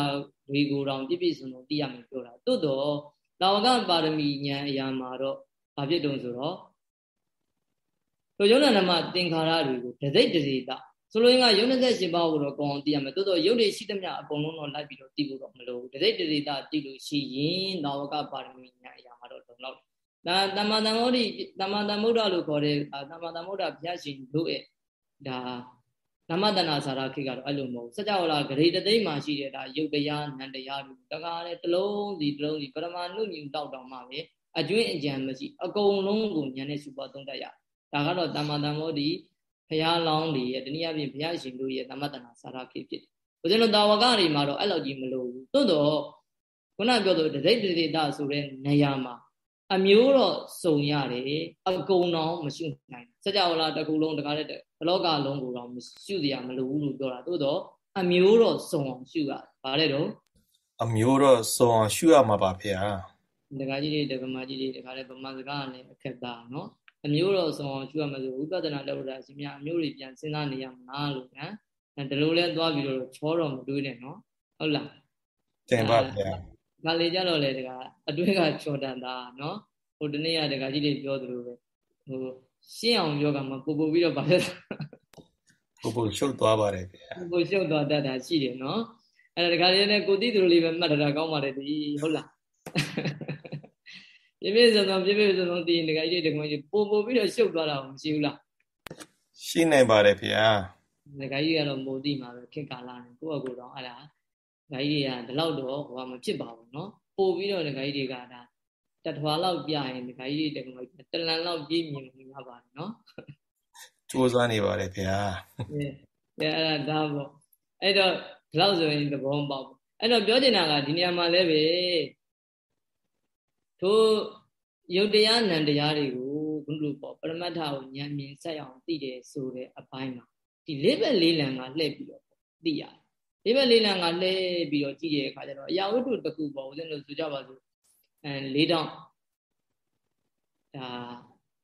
တွေကိုတောင်ပြည့်ပြည့်စုံစုံသိရမယ်ပြောတာတိုးတော့တာဝကပါရမီဉာဏ်အရာမှာတော့ဘာဖြစ်တုံဆိုတော့တို့ယုံနာနမသင်္ခါရတွေကိုတစိတ်တစီတာဆိုလိုရင်းကယုံ28ပါးကိုတော့ကောင်းအောင်သိရမယ်တိုးတော့ယုတ်တွေရှိသမျှအကုန်လုံးတော့လိုက်ပြီးတော့သိဖို့တော့မလိုဘူးတစိတ်တစီတာသိလို့ရှိရင်တာဝကပါရမီဉာဏ်အရာမှာတော့လုံလောက်ဒါတမ္မာတမ္မောတိတမ္မာတမ္မုဒ္ဒလို့ခေါ်တဲ့တမ္မာတမ္မုဒ္ဒဘုရားရှင်တို့ရဲ့ဒါ ဓမ္မတဏဇာရခိကတော့အဲ့လိုမဟုတ်စကြဝဠာဂရေတသိမ့်မှာရှိတဲ့ဒါယုတ်တရားနန္တရားတွေတကားလည်းတစ်လုံးစီတစ်လုံးစီပရမနုညူတောက်တောင်မှပဲအကျွင်းအကြံမရှိအကုန်လုံးကိုဉာဏ်နဲ့စုပေါ်သုံးတတ်ရဒါကတော့တမ္မာတမောဒီဘုရားလောင်းတွေရဲ့တနည်းအားဖြင့်ဘုရားရှင်တို့ရဲ့ဓမ္မတဏဇာရခိဖြစ်တယ်ဘုရားတော်တာဝကတွေမှာတော့အဲ့လောက်ကြီးမလိုဘူးသို့တော့ခုနပြောတဲ့ဒိဋ္ဌိတေတဆိုတဲ့နေရာမှာအမျိုးတော့စုံရတယ်အကုန်တော့မရှုနိုင်စကြဝဠာတစ်ခုလုံးတကားတဲ့ဘ လောကလုံးကိုတော့မရှုစရာမလိုဘူးလို့ပြောတာသို့တော့အမျိုးတော့စုံအောင်ရှုရတယ်ဗါတဲ့တော့အမျိုးတော့စုံအောင်ရှုရမှာပါဗျာတကားကြီးတွေတကမာကြီးတွေတကားတဲ့ဗမာစကားနဲ့အခက်သားနော်အမျိုးတော့စုံအောင်ရှုရမှာဆိုဝိပဿနာလောက်တာအရှင်မြအမျိုးတွေပြန်စဉ်းစားနေရမှာလို့နော်ဒီလိုလဲသွားပြီးတော့ချောတော့မတွေးနဲ့နော်ဟုတ်လားတင်ပါဗျာငါလေကြတော့လေတကအတွင်းကချော်တန်တာနော်ဟိုတနေ့ကတကကြီးတွေပြောသလိုပဲဟို ရှင်းအောင်ပြောကမှပို့ပို့ပြီးတော့ပါလဲပို့ပို့ရှုပ်သွားပါတယ်ဗျာပို့ပို့ရှုပ်သွားတတ်တာရှိတယ်နော်အဲ့ဒါတခါလေးနဲ့ကိုတိသူတို့လေးပဲမှတ်ထားတာကောင်းပါတယ်ဒီဟုတ်လားပြပြစုံစုံပြပြစုံစုံတည်ရင်တခါကြီးတခါကြီးပို့ပို့ပြီးတော့ရှုပ်သွားတာမရှိဘူးလားရှိနိုင်ပါတယ်ဗျာတခါကြီးကတော့မိုတိမှာပဲခေတ်ကာလနဲ့ကိုယ့်အကူတော့အဲ့ဒါတခါကြီးကဒီလောက်တော့ဟိုကမဖြစ်ပါဘူးနော်ပို့ပြီးတော့တခါကြီးတွေကဒါ တထွားလောက်ပြရင်ဒီခါကြီးတက္ကမကြီးတလန်လောက်ပြည့်မြင်နေရပါတယ်နော်ကြိုးစားနေပါတယ်ခင်ဗျာအဲအဲ့ဒါဒါပေါ့အဲ့တော့ဒီလောက်ဆိုရင်သဘောပေါက်အဲ့တော့ပြောချင်တာကဒီနေရာမှာလည်းပဲထိုယုတ်တရားနံတရားတွေကိုဘုလိုပေါ့ပရမတ္ထကိုဉာဏ်မြင်ဆက်အောင်သိတယ်ဆိုတဲ့အပိုင်းမှာဒီလေးဘက်လေးလံကလှည့်ပြီးတော့သိရတယ်လေးဘက်လေးလံကလှည့်ပြီးတော့ကြည့်ရတဲ့အခါကျတော့အရာဝတ္ထုတစ်ခုပေါ့ဦးဇင်းတို့ဆိုကြပါစို့ အဲလေးတောင်ဒါ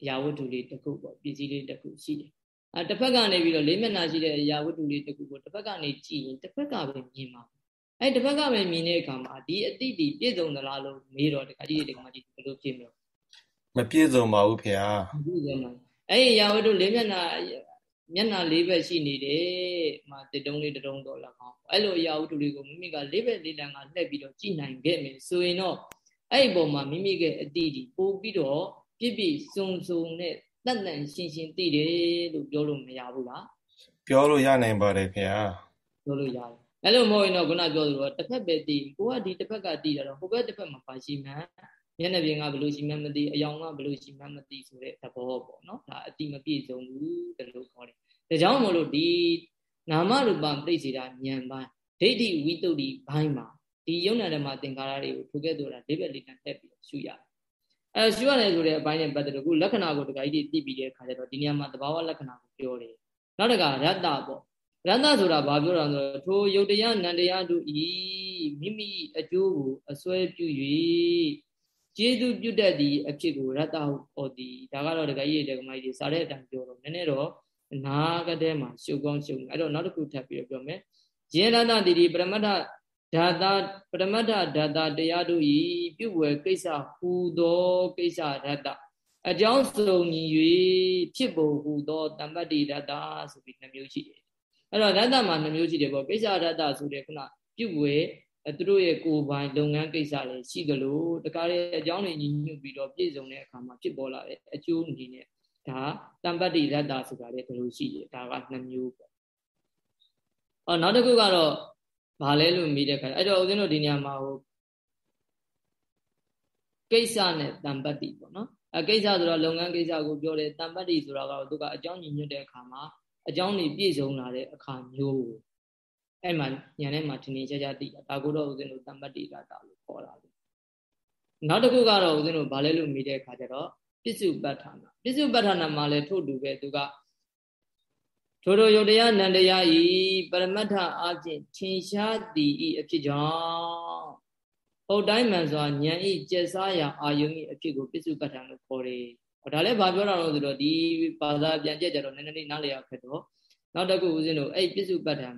အရာဝတ္ထုလေးတစ်ခုပေါ့ပစ္စည်းလေးတစ်ခုရှိတယ်အဲတစ်ဖက်ကနေပြီးတော့လေးမျက်နှာရှိတဲ့အရာဝတ္ထုလေးတစ်ခုကိုတစ်ဖက်ကနေကြည့်ရင်တစ်ဖက်ကပဲမြင်မှာအဲတစ်ဖက်ကပဲမြင်တဲ့အခါမှာဒီအတိတ်ဒီပြည့်စုံသလားလို့မေးတော့တခါကြီးတခါကြီးဘယ်လိုဖြစ်မလဲမပြည့်စုံပါဘူးဖေဟာမပြည့်စုံပါအဲ့ဒီအရာဝတ္ထုလေးမျက်နှာမျက်နှာလေးဘက်ရှိနေတယ်။မှာတတုံးလေးတတုံးတော့၎င်းအဲ့လိုအရာဝတ္ထုလေးကိုမိမိကလေးဘက်လေးတန်းကလှည့်ပြီးတော့ကြည်နိုင်ခဲ့မယ်ဆိုရင်တော့ အဲ့ဒီပုံမှာမိမိရဲ့အတိအဒီပို့ပြီးတော့ပြည့်ပြည့်စုံစုံနဲ့တန်တန်ရှင်းရှင်းသိတယ်လို့ပြောလို့မရဘူးလားပြောလို့ရနိုင်ပါတယ်ခင်ဗျာပြောလို့ရတယ်အဲ့လိုမဟုတ်ရင်တော့ခုနပြောသလိုတစ်ဖက်ပဲသိကိုကဒီတစ်ဖက်ကသိတာတော့ဟိုဘက်တစ်ဖက်မှာပါရှိမှန်းမျက်နှာပြင်ကဘလို့ရှိမှန်းမသိအယောင်ကဘလို့ရှိမှန်းမသိဆိုတဲ့သဘောပေါ့နော်ဒါအတိမပြည့်စုံဘူးတလို့ခေါ်တယ်ဒါကြောင့်မလို့ဒီနာမရူပပြိစေတာဉာဏ်ပိုင်းဒိဋ္ဌိဝိတုဒ္ဓိဘိုင်းမှာ ဒီယုံနာဓမ္မသင်္ခါရတွေကိုထိုကဲ့သို့တာလေးပဲလေးတန်တက်ပြီးရှုရတယ်အဲရှုရတယ်ဆိုတဲ့အပိုင်းနဲ့ပတ်သက်လို့ခုလက္ခဏာကိုတခါကြီးသိပြီးတဲ့အခါကျတော့ဒီနေရာမှာသဘာဝလက္ခဏာကိုပြောတယ်နောက်တကရတ္တပေါ့ရတ္တဆိုတာဘာပြောတာလဲဆိုတော့ထိုယုတ်တရားနန္တရားတို့ဤမိမိအကျိုးကိုအစွဲပြု၍ကျေးဇူးပြုတတ်သည့်အဖြစ်ကိုရတ္တဟုဟောသည်ဒါကတော့တခါကြီးတက္ကမကြီးစားတဲ့အတိုင်းပြောတော့နည်းနည်းတော့နာကတဲ့မှာရှုပ်ကောင်းရှုပ်အဲ့တော့နောက်တစ်ခုထပ်ပြီးတော့ပြောမယ်ယေရတတိတိပရမတ္ထ ဓာတာပရမတ္ထဓာတာတရားတို့ဤပြုဝယ်ကိစ္စဟူသောကိစ္စဓာတာအကြောင်းစုံညီ၍ဖြစ်ပေါ်ဟူသောတမ္ပတ္တိဓာတာဆိုပြီးနှမျိုးရှိတယ်အဲ့တော့ဓာတာမှာနှမျိုးရှိတယ်ပေါ့ကိစ္စဓာတာဆိုတဲ့ခုနပြုဝယ်သူတို့ရဲ့ကိုယ်ပိုင်လုပ်ငန်းကိစ္စတွေရှိကြလို့တကားရဲ့အကြောင်းတွေညီညွတ်ပြီးတော့ပြည့်စုံတဲ့အခါမှာဖြစ်ပေါ်လာတဲ့အကျိုးအနေနဲ့ဒါတမ္ပတ္တိရတ္တာဆိုတာလေဘယ်လိုရှိလဲဒါကနှစ်မျိုးပေါ့အော်နောက်တစ်ခုကတော့ ဘာလဲလို့မိတဲ့ခါအဲ့တော့ဦးဇင်းတို့ဒီညမှာဟိုကိစ္စနဲ့တမ္ပတ္တိပေါ့နော်အကိစ္စဆိုတော့လုပ်ငန်းကိစ္စကိုပြောတယ်တမ္ပတ္တိဆိုတာကတော့သူကအကြောင်းညီညွတ်တဲ့အခါမှာအကြောင်းတွေပြည့်စုံလာတဲ့အခါမျိုးအဲ့မှာညံထဲမှာထင်ထင်ရှားရှားသိတာဒါကိုတော့ဦးဇင်းတို့တမ္ပတ္တိရတာလို့ခေါ်တာလေနောက်တစ်ခုကတော့ဦးဇင်းတို့ဘာလဲလို့မိတဲ့အခါကျတော့ပစ္စုပ္ပတ္ထာနာပစ္စုပ္ပတ္ထာနာမှာလည်းထို့တူပဲသူက ထိုတို့ယုတ်တရားနန္တရားဤပရမတ္ထအချင်းထင်ရှားသည်ဤအဖြစ်ကြောင့်ဟုတ်တိုင်းမှန်စွာဉာဏ်ဤကျက်စားရာအာယုံဤအဖြစ်ကိုပစ္စုပ္ပတ္ထာလို့ခေါ်တယ်။ဒါလည်းဘာပြောတာလို့ဆိုတော့ဒီဘာသာပြန်ကြက်ကြတော့နည်းနည်းလေးနားလည်ရခက်တော့နောက်တစ်ခုဦးဇင်းတို့အဲ့ပစ္စုပ္ပတ္ထာ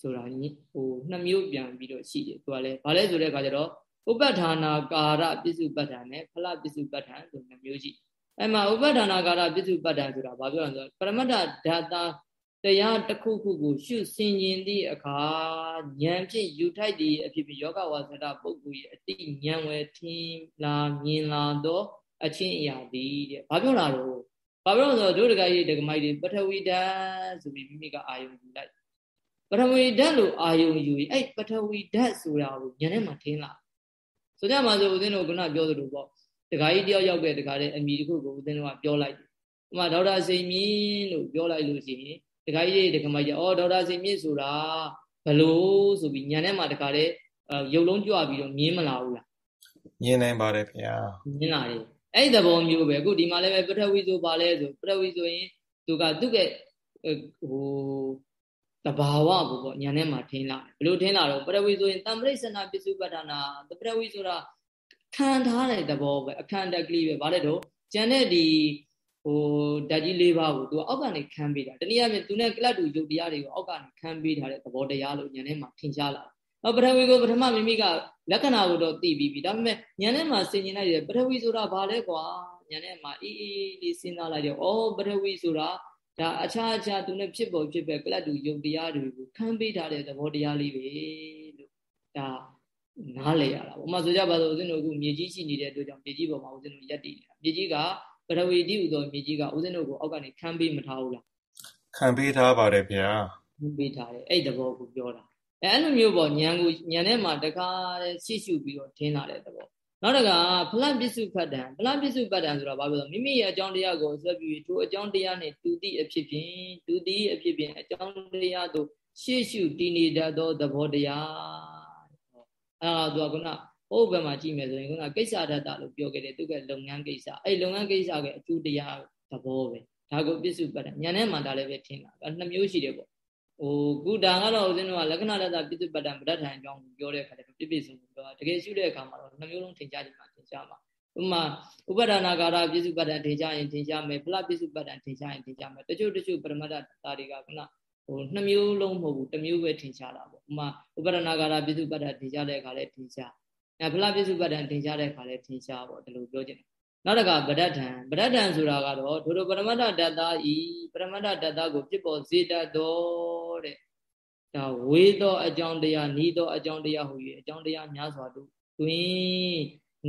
ဆိုတာကြီးဟိုနှစ်မျိုးပြန်ပြီးတော့ရှိတယ်။သူကလည်းဘာလဲဆိုတဲ့အခါကျတော့ဥပ္ပဌာနာကာရပစ္စုပ္ပတ္ထာနဲ့ဖလပစ္စုပ္ပတ္ထာဆိုနှစ်မျိုးရှိ။အဲ့မှာဥပ္ပဌာနာကာရပစ္စုပ္ပတ္ထာဆိုတာဘာပြောလဲဆိုတော့ပရမတ္ထဓာတာ တရားတစ်ခုခုကိုရှုဆင်ခြင်သည့်အခါဉာဏ်ဖြင့်ယူထိုက်သည့်အဖြစ်ဖြင့်ယောဂဝါစဒပုဂ္ဂိုလ်ရဲ့အတိဉာဏ်ဝယ်ထင်လာမြင်လာသောအချင်းအရာသည်တဲ့ဘာပြောတာတော့ဘာပြောလို့ဆိုတော့ဒုဒကကြီးဒကမိုက်တွေပထဝီဓာတ်ဆိုပြီးမိမိကအာယုံယူလိုက်ပထဝီဓာတ်လို့အာယုံယူရင်အဲ့ပထဝီဓာတ်ဆိုတာကိုဉာဏ်ထဲမှာထင်လာဆိုကြမှာဆိုဦးဇင်းတို့ကပြောသလိုပေါ့ဒကာကြီးတယောက်ရောက်တဲ့ဒကာတဲ့အမိတခုကိုဦးဇင်းတို့ကပြောလိုက်တယ်ဥမာဒေါက်တာစိန်မြင့်လို့ပြောလိုက်လို့ရှိရင် တခါကြီးတခါမကြီးအော်ဒေါက်တာစိန်မြင့်ဆိုတာဘလို့ဆိုပြီးညံထဲမှာတခါတဲ့ရုပ်လုံးကြွပြီးတော့မြင်မလာဘူးလားမြင်နိုင်ပါတယ်ခင်ဗျာမြင်လာတယ်အဲ့ဒီသဘောမျိုးပဲအခုဒီမှာလည်းပဲပထဝီဆိုပါလဲဆိုပထဝီဆိုရင်သူကသူ့ရဲ့ဟိုတဘာဝကိုပေါ့ညာထဲမှာထင်းလာဘယ်လိုထင်းလာတော့ပထဝီဆိုရင်တမ္ပရိစ္ဆနာပစ္စုပ္ပတ္ထနာပထဝီဆိုတာခံထားတဲ့သဘောပဲအခန္ဓာကလေးပဲဗါတဲ့တော့ကျန်တဲ့ဒီ ဟိုဓာတ်ကြီး၄ပါးကိုသူအောက်ကနေခံပေးတာတနည်းအားဖြင့်သူနဲ့ကလတ်တူယုတ်တရားတွေကိုအောက်ကနေခံပေးထားတဲ့သဘောတရားလို့ဉာဏ်ထဲမှာထင်ရှားလာတယ်။ပထဝီကိုပထမမိမိကလက္ခဏာကိုတော့သိပြီးပြီ။ဒါပေမဲ့ဉာဏ်ထဲမှာဆင်ခြင်လိုက်တယ်ပထဝီဆိုတာဘာလဲကွာဉာဏ်ထဲမှာအေးအေးလေးစဉ်းစားလိုက်တယ်။အော်ပထဝီဆိုတာဒါအခြားအခြားသူနဲ့ဖြစ်ပေါ်ဖြစ်ပဲကလတ်တူယုတ်တရားတွေကိုခံပေးထားတဲ့သဘောတရားလေးပဲလို့ဒါနားလည်ရတာပေါ့။ဥပမာဆိုကြပါစို့ဦးဇင်းတို့အခုမြေကြီးရှိနေတဲ့အတွက်ကြောင့်မြေကြီးပေါ်မှာဦးဇင်းတို့ရက်တည်နေတာ။မြေကြီးက ပရဝေတိဥသောမြေကြီးကဦးဇင်းတို့ကိုအောက်ကနေခံပေးမထားဘူးလားခံပေးထားပါတယ်ဗျာခံပေးထားတယ်အဲ့တဘောကိုပြောတာအဲအဲ့လိုမျိုးပေါ့ညံကိုညံထဲမှာတကားတဲ့ရှိရှုပြီးတော့ထင်းလာတဲ့သဘောနောက်တကဖလန့်ပစ္စုပ္ပတ္တံဖလန့်ပစ္စုပ္ပတ္တံဆိုတာဘာပြောလဲမိမိရဲ့အကြောင်းတရားကိုဆွဲပြီးထိုအကြောင်းတရားနဲ့တူတိအဖြစ်ဖြင့်တူတိအဖြစ်ဖြင့်အကြောင်းတရားတို့ရှေ့ရှုတည်နေတတ်သောသဘောတရားအဲဒါကက ဟိုဘက်မှာကြည့်မယ်ဆိုရင်ခုနကိစ္စဒတ္တလို့ပြောခဲ့တယ်သူကလုပ်ငန်းကိစ္စအဲ့လုပ်ငန်းကိစ္စကအကျိုးတရားသဘောပဲဒါကိုပစ္စုပ္ပတ္တညာနဲ့မှဒါလည်းပဲထင်တာအဲ့နှစ်မျိုးရှိတယ်ပေါ့ဟိုကုဒါကတော့ဦးဇင်းတို့ကလက္ခဏာတတပစ္စုပ္ပတ္တပဋ္ဌာန်အကြောင်းကိုပြောတဲ့အခါကျတော့ပြည့်ပြည့်စုံစုံပြောတာတကယ်ရှိတဲ့အခါမှာတော့နှစ်မျိုးလုံးထင်ရှားကြမှာထင်ရှားမှာဥမာဥပဒနာကာရပြစ္စုပ္ပတ္တထင်ရှားရင်ထင်ရှားမယ်ဖလပြစ္စုပ္ပတ္တထင်ရှားရင်ထင်ရှားမယ်တချို့တချို့ပရမတ္တတာတွေကခုနဟိုနှစ်မျိုးလုံးမဟုတ်ဘူးတစ်မျိုးပဲထင်ရှားတာပေါ့ဥမာဥပဒနာကာရပြစ္စုပ္ပတ္တထင်ရှားတဲ့အခါလဲထင်ရှား အဲဖလပြစ္စုပ္ပတ္တထင်ရှားတဲ့အခါလဲထင်ရှားပေါ့ဒီလိုပြောချင်တယ်နောက်တကဗဒ္ဒထံဗဒ္ဒထံဆိုတာကတော့ဒုရပရမတ္တတတ္တာဤပရမတ္တတတ္တာကိုပြစ်ပေါ်စေတတ်တော်တဲ့ဒါဝေသောအကြောင်းတရားနီးသောအကြောင်းတရားဟူ၍အကြောင်းတရားများစွာတို့တွင်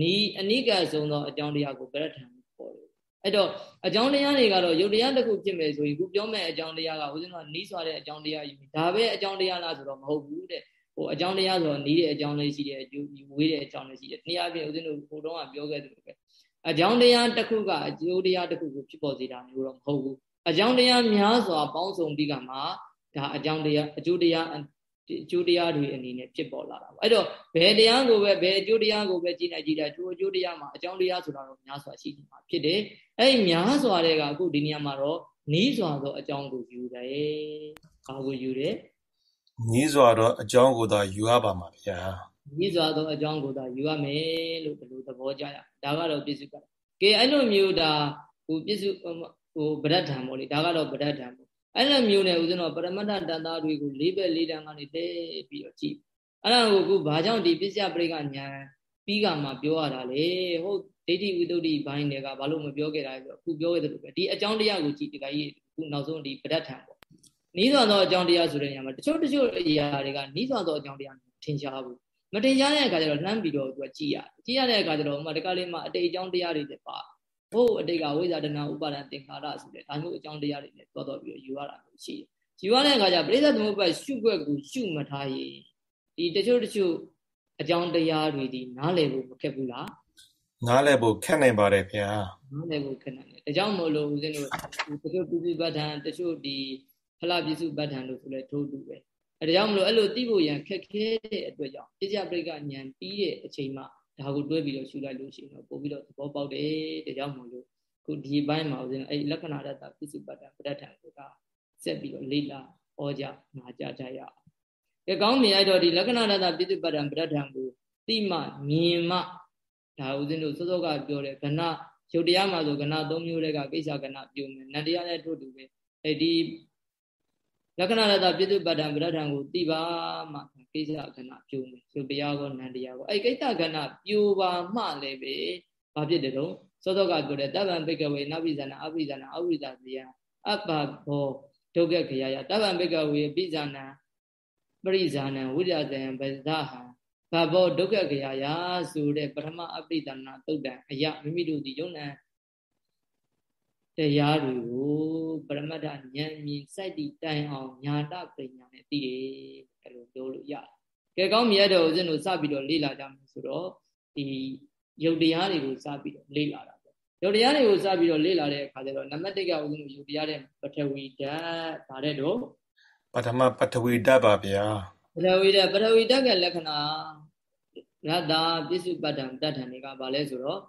နီးအနိကဆုံးသောအကြောင်းတရားကိုဗဒ္ဒထံခေါ်တယ်အဲ့တော့အကြောင်းတရားတွေကတော့ယုတ်တရားတစ်ခုဖြစ်မယ်ဆိုရင်ခုပြောမဲ့အကြောင်းတရားကဦးဇင်းတို့နီးစွာတဲ့အကြောင်းတရားယူဒါပဲအကြောင်းတရားလားဆိုတော့မဟုတ်ဘူးတဲ့ ဟိုအကြောင်းတရားဆိုတော့နီးတဲ့အကြောင်းလေးရှိတယ်ဝေးတဲ့အကြောင်းလေးရှိတယ်တနည်းအားဖြင့်ဦးဇင်းတို့ဟိုတုန်းကပြောခဲ့သလိုပဲအကြောင်းတရားတစ်ခုကအကျိုးတရားတစ်ခုကိုဖြစ်ပေါ်စေတာမျိုးတော့မဟုတ်ဘူးအကြောင်းတရားများစွာပေါင်းစုံပြီးကမှဒါအကြောင်းတရားအကျိုးတရားအကျိုးတရားတွေအနေနဲ့ဖြစ်ပေါ်လာတာပေါ့အဲ့တော့ဘယ်တရားကိုပဲဘယ်အကျိုးတရားကိုပဲကြည်နေကြည်တယ်သူအကျိုးတရားမှာအကြောင်းတရားဆိုတာတော့များစွာရှိနေမှာဖြစ်တယ်အဲ့ဒီများစွာတဲ့ကအခုဒီနေရာမှာတော့နီးစွာသောအကြောင်းကိုယူတယ်ဘာကိုယူတယ် နီးစွာသောအကြောင်းကိုသာ ယူရပါမှာဗျာနီးစွာသောအကြောင်းကိုသာယူရမယ်လို့ဒီလိုသဘောကျရဒါကတော့ပြစ္စုပ္ပန်ကဲအဲ့လိုမျိုးဒါဟိုပြစ္စုဟိုဗဒ္ဒံပေါ့လေဒါကတော့ဗဒ္ဒံပေါ့အဲ့လိုမျိုးနဲ့ဦးဇင်းတော်ပရမတ္တတန်သားတွေကိုလေးဘက်လေးတန်းကနေတဲပြီးတော့ကြည့်အဲ့ဒါကိုခုဘာကြောင့်ဒီပစ္စယပရိကညာပြီးကမှပြောရတာလေဟုတ်ဒိဋ္ဌိဝိတုဒ္ဓိဘိုင်းတွေကဘာလို့မပြောခဲ့တာလဲဆိုတော့ခုပြောခဲ့တယ်လို့ပဲဒီအကြောင်းတရားကိုကြည့်ဒီကကြီးခုနောက်ဆုံးဒီပဒတ်ထံပေါ့ နီးစွာသောအကြောင်းတရားဆိုတဲ့နေရာမှာတချို့တချို့အရာတွေကနီးစွာသောအကြောင်းတရားထင်ရှားဘူးမတင်ရှားတဲ့အခါကျတော့လှမ်းပြီးတော့သူကကြည်ရကြည်ရတဲ့အခါကျတော့ဥမာတကလေးမှာအတိတ်အကြောင်းတရားတွေလည်းပါဟိုအတိတ်ကဝိဇာတနာဥပါဒံသင်္ခါရဆိုတဲ့ဒါမျိုးအကြောင်းတရားတွေလည်းတော်တော်ပြီးယူရတာမျိုးရှိတယ်ယူရတဲ့အခါကျပရိသတ်သမုပ္ပါရှုွက်ကိုရှုမထားရင်ဒီတချို့တချို့အကြောင်းတရားတွေဒီနားလည်ဖို့မခက်ဘူးလားနားလည်ဖို့ခက်နိုင်ပါတယ်ခင်ဗျာနားလည်ဖို့ခက်နိုင်တယ်ဒါကြောင့်မို့လို့ဦးဇင်းတို့တချို့ပြပြပဋ္ဌာန်တချို့ဒီ ဖလပြစုပဋ္ဌာန်လို့ဆိုလဲထိုးတူပဲအဲဒါကြောင့်မလို့အဲ့လိုသိဖို့ရန်ခက်ခဲတဲ့အတွက်ကြောင့်ပြစ္ဆပရိကဉာဏ်ပြီးတဲ့အချိန်မှဒါကိုတွဲပြီးတော့ရှုလိုက်လို့ရှိရင်တော့ပို့ပြီးတော့သဘောပေါက်တယ်ဒါကြောင့်မို့လို့ခုဒီဘိုင်းမှာဦးဇင်းအဲ့လက္ခဏာတတပြစ္စုပ္ပတ္တပဋ္ဌာန်ကိုကဆက်ပြီးတော့လေ့လာဟောကြနာကြကြရအောင်။ဒီကောင်းမြင်ရတော့ဒီလက္ခဏာတတပြစ္စုပ္ပတ္တပဋ္ဌာန်ကိုသိမှမြင်မှဒါဦးဇင်းတို့စောစောကပြောတဲ့ကဏရုပ်တရားမှာဆိုကဏ၃မျိုးတွေကကိစ္စကဏပြုမယ်နတ်တရားလည်းထို့တူပဲအဲဒီ လက္ခဏာရတပြစ္စုပ္ပတ္တံပရဒံကိုသိပါမှကိစ္စကဏပြုံးမယ်ရုပ်တရားကောနန္တရားကောအဲ့ကိစ္စကဏပြိုပါမှလည်းပဲဘာဖြစ်တယ်တော့စောစောကပြောတဲ့တဗ္ဗံပိကဝေနပိဇာနာအပိဇာနာအဝိဇာဇယအပ္ပဘောဒုက္ခခရယတဗ္ဗံပိကဝေပိဇာနာပရိဇာနံဝိရဇယံဗဇဟံဘာဘောဒုက္ခခရယဆိုတဲ့ပထမအပိဒနာတုတ်တံအယမိမိတို့ဒီယုံနံ တရားတွေကိုပရမတ္ထဉာဏ်မြင်စိုက်တည်တိုင်အောင်ညာတပညာနဲ့သိတယ်အဲ့လိုပြောလို့ရတယ်။ကဲကောင်းမြတ်တော်ဦးဇင်းတို့စပြီးတော့လေ့လာကြမယ်ဆိုတော့ဒီယုတ်တရားတွေကိုစပြီးတော့လေ့လာတာပေါ့။ယုတ်တရားတွေကိုစပြီးတော့လေ့လာတဲ့အခါကျတော့နံပါတ်1ကဦးဇင်းတို့ယုတ်တရားတဲ့ပထဝီဓာတ်ဗါတဲ့တော့ပထမပထဝီဓာတ်ပါဗျာ။ပထဝီဓာတ်ပထဝီဓာတ်ကလက္ခဏာရတ္တာပြစ္စုပ္ပတ္တံတတ္ထန်တွေကဘာလဲဆိုတော့